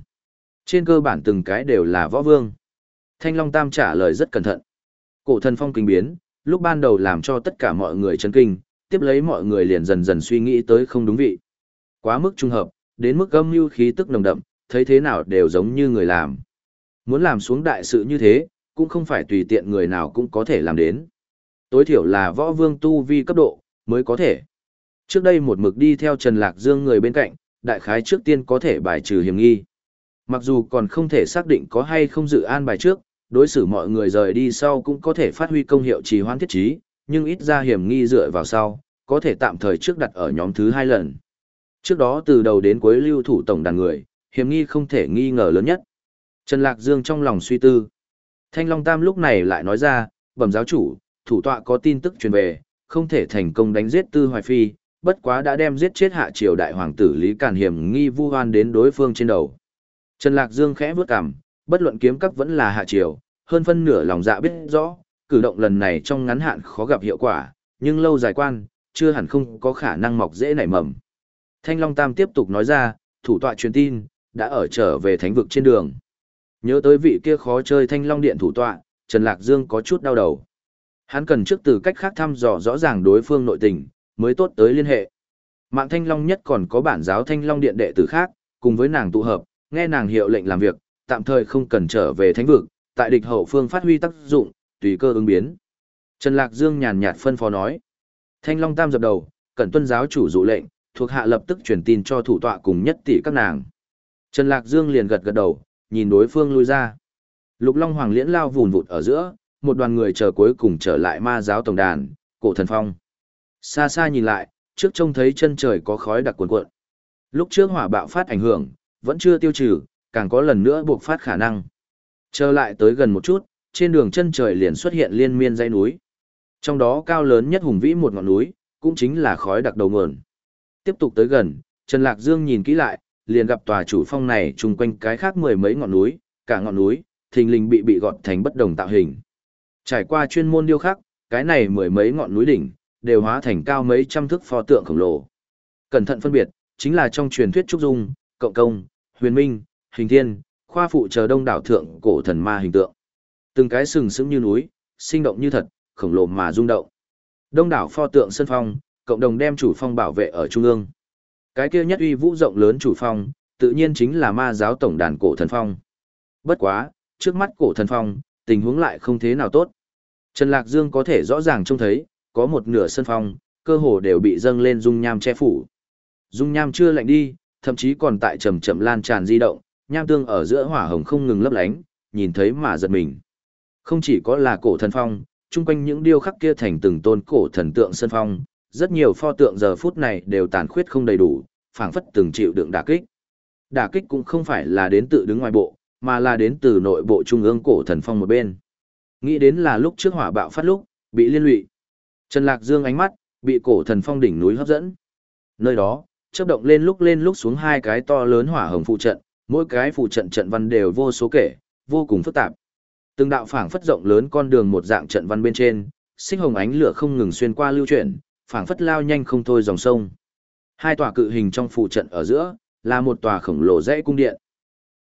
Trên cơ bản từng cái đều là võ vương. Thanh Long Tam trả lời rất cẩn thận. Cổ thần phong kinh biến, lúc ban đầu làm cho tất cả mọi người chấn kinh, tiếp lấy mọi người liền dần dần suy nghĩ tới không đúng vị. Quá mức trung hợp, đến mức âm mưu khí tức nồng đậm, thấy thế nào đều giống như người làm. Muốn làm xuống đại sự như thế, cũng không phải tùy tiện người nào cũng có thể làm đến. Tối thiểu là võ vương tu vi cấp độ, mới có thể. Trước đây một mực đi theo Trần Lạc Dương người bên cạnh, đại khái trước tiên có thể bài trừ hiểm nghi. Mặc dù còn không thể xác định có hay không dự an bài trước, đối xử mọi người rời đi sau cũng có thể phát huy công hiệu trì hoãn thiết trí, nhưng ít ra hiểm nghi dựa vào sau, có thể tạm thời trước đặt ở nhóm thứ hai lần. Trước đó từ đầu đến cuối lưu thủ tổng đàn người, hiểm nghi không thể nghi ngờ lớn nhất. Trần Lạc Dương trong lòng suy tư. Thanh Long Tam lúc này lại nói ra, bẩm giáo chủ, thủ tọa có tin tức truyền về, không thể thành công đánh giết Tư Hoài Phi, bất quá đã đem giết chết hạ triều đại hoàng tử Lý Càn hiểm nghi vu hoan đến đối phương trên đầu. Trần Lạc Dương khẽ bước cằm, bất luận kiếm các vẫn là hạ triều, hơn phân nửa lòng dạ biết rõ, cử động lần này trong ngắn hạn khó gặp hiệu quả, nhưng lâu dài quan, chưa hẳn không có khả năng mọc dễ nảy mầm. Thanh Long Tam tiếp tục nói ra, thủ tọa truyền tin, đã ở trở về thánh vực trên đường. Nhớ tới vị kia khó chơi Thanh Long Điện thủ tọa, Trần Lạc Dương có chút đau đầu. Hắn cần trước từ cách khác thăm dò rõ ràng đối phương nội tình, mới tốt tới liên hệ. Mạng Thanh Long nhất còn có bản giáo Thanh Long Điện đệ tử khác, cùng với nàng tụ hợp, nghe nàng hiệu lệnh làm việc, tạm thời không cần trở về thánh vực, tại địch hậu phương phát huy tác dụng, tùy cơ ứng biến. Trần Lạc Dương nhàn nhạt phân phó nói. Thanh Long Tam dập đầu, cẩn tuân giáo chủ dụ lệnh, thuộc hạ lập tức truyền tin cho thủ tọa cùng nhất tỷ các nàng. Trần Lạc Dương liền gật gật đầu, nhìn đối phương lui ra. Lục Long Hoàng liễn lao vùn vụt ở giữa, một đoàn người chờ cuối cùng trở lại ma giáo tổng đàn, cổ thần phong. Xa xa nhìn lại, trước trông thấy chân trời có khói đặc cuồn cuộn. Lúc trước hỏa bạo phát ảnh hưởng, vẫn chưa tiêu trừ, càng có lần nữa buộc phát khả năng. Trở lại tới gần một chút, trên đường chân trời liền xuất hiện liên miên dãy núi. Trong đó cao lớn nhất hùng vĩ một ngọn núi, cũng chính là khói đặc đầu nguồn. Tiếp tục tới gần, Trần Lạc Dương nhìn kỹ lại, liền gặp tòa chủ phong này chung quanh cái khác mười mấy ngọn núi, cả ngọn núi, thình lình bị bị gọt thành bất đồng tạo hình. Trải qua chuyên môn điêu khắc, cái này mười mấy ngọn núi đỉnh, đều hóa thành cao mấy trăm thước pho tượng khổng lồ. Cẩn thận phân biệt, chính là trong truyền thuyết trúc dung, cộng công, huyền minh, hình thiên, khoa phụ chờ đông đảo thượng cổ thần ma hình tượng. Từng cái sừng sững như núi, sinh động như thật, khổng lồ mà rung động. Đông đảo pho tượng sân phong, cộng đồng đem chủ phong bảo vệ ở trung ương. Cái kia nhất uy vũ rộng lớn chủ phong, tự nhiên chính là ma giáo tổng đàn cổ thần phong. Bất quá, trước mắt cổ thần phong, tình huống lại không thế nào tốt. Trần Lạc Dương có thể rõ ràng trông thấy, có một nửa sân phong, cơ hồ đều bị dâng lên dung nham che phủ. Dung nham chưa lạnh đi, thậm chí còn tại chậm chậm lan tràn di động, nham tương ở giữa hỏa hồng không ngừng lấp lánh, nhìn thấy mà giật mình. Không chỉ có là cổ thần phong, chung quanh những điêu khắc kia thành từng tôn cổ thần tượng sơn phong, rất nhiều pho tượng giờ phút này đều tàn khuyết không đầy đủ, phảng phất từng chịu đựng đả kích. Đả kích cũng không phải là đến tự đứng ngoài bộ, mà là đến từ nội bộ trung ương cổ thần phong một bên. Nghĩ đến là lúc trước hỏa bạo phát lúc, bị liên lụy. Trần Lạc Dương ánh mắt, bị cổ thần phong đỉnh núi hấp dẫn. Nơi đó, chớp động lên lúc lên lúc xuống hai cái to lớn hỏa hồng phụ trận, mỗi cái phụ trận trận văn đều vô số kể, vô cùng phức tạp. Từng đạo phảng phất rộng lớn con đường một dạng trận văn bên trên, xích hồng ánh lửa không ngừng xuyên qua lưu chuyển, phảng phất lao nhanh không thôi dòng sông. Hai tòa cự hình trong phụ trận ở giữa, là một tòa khổng lồ dãy cung điện.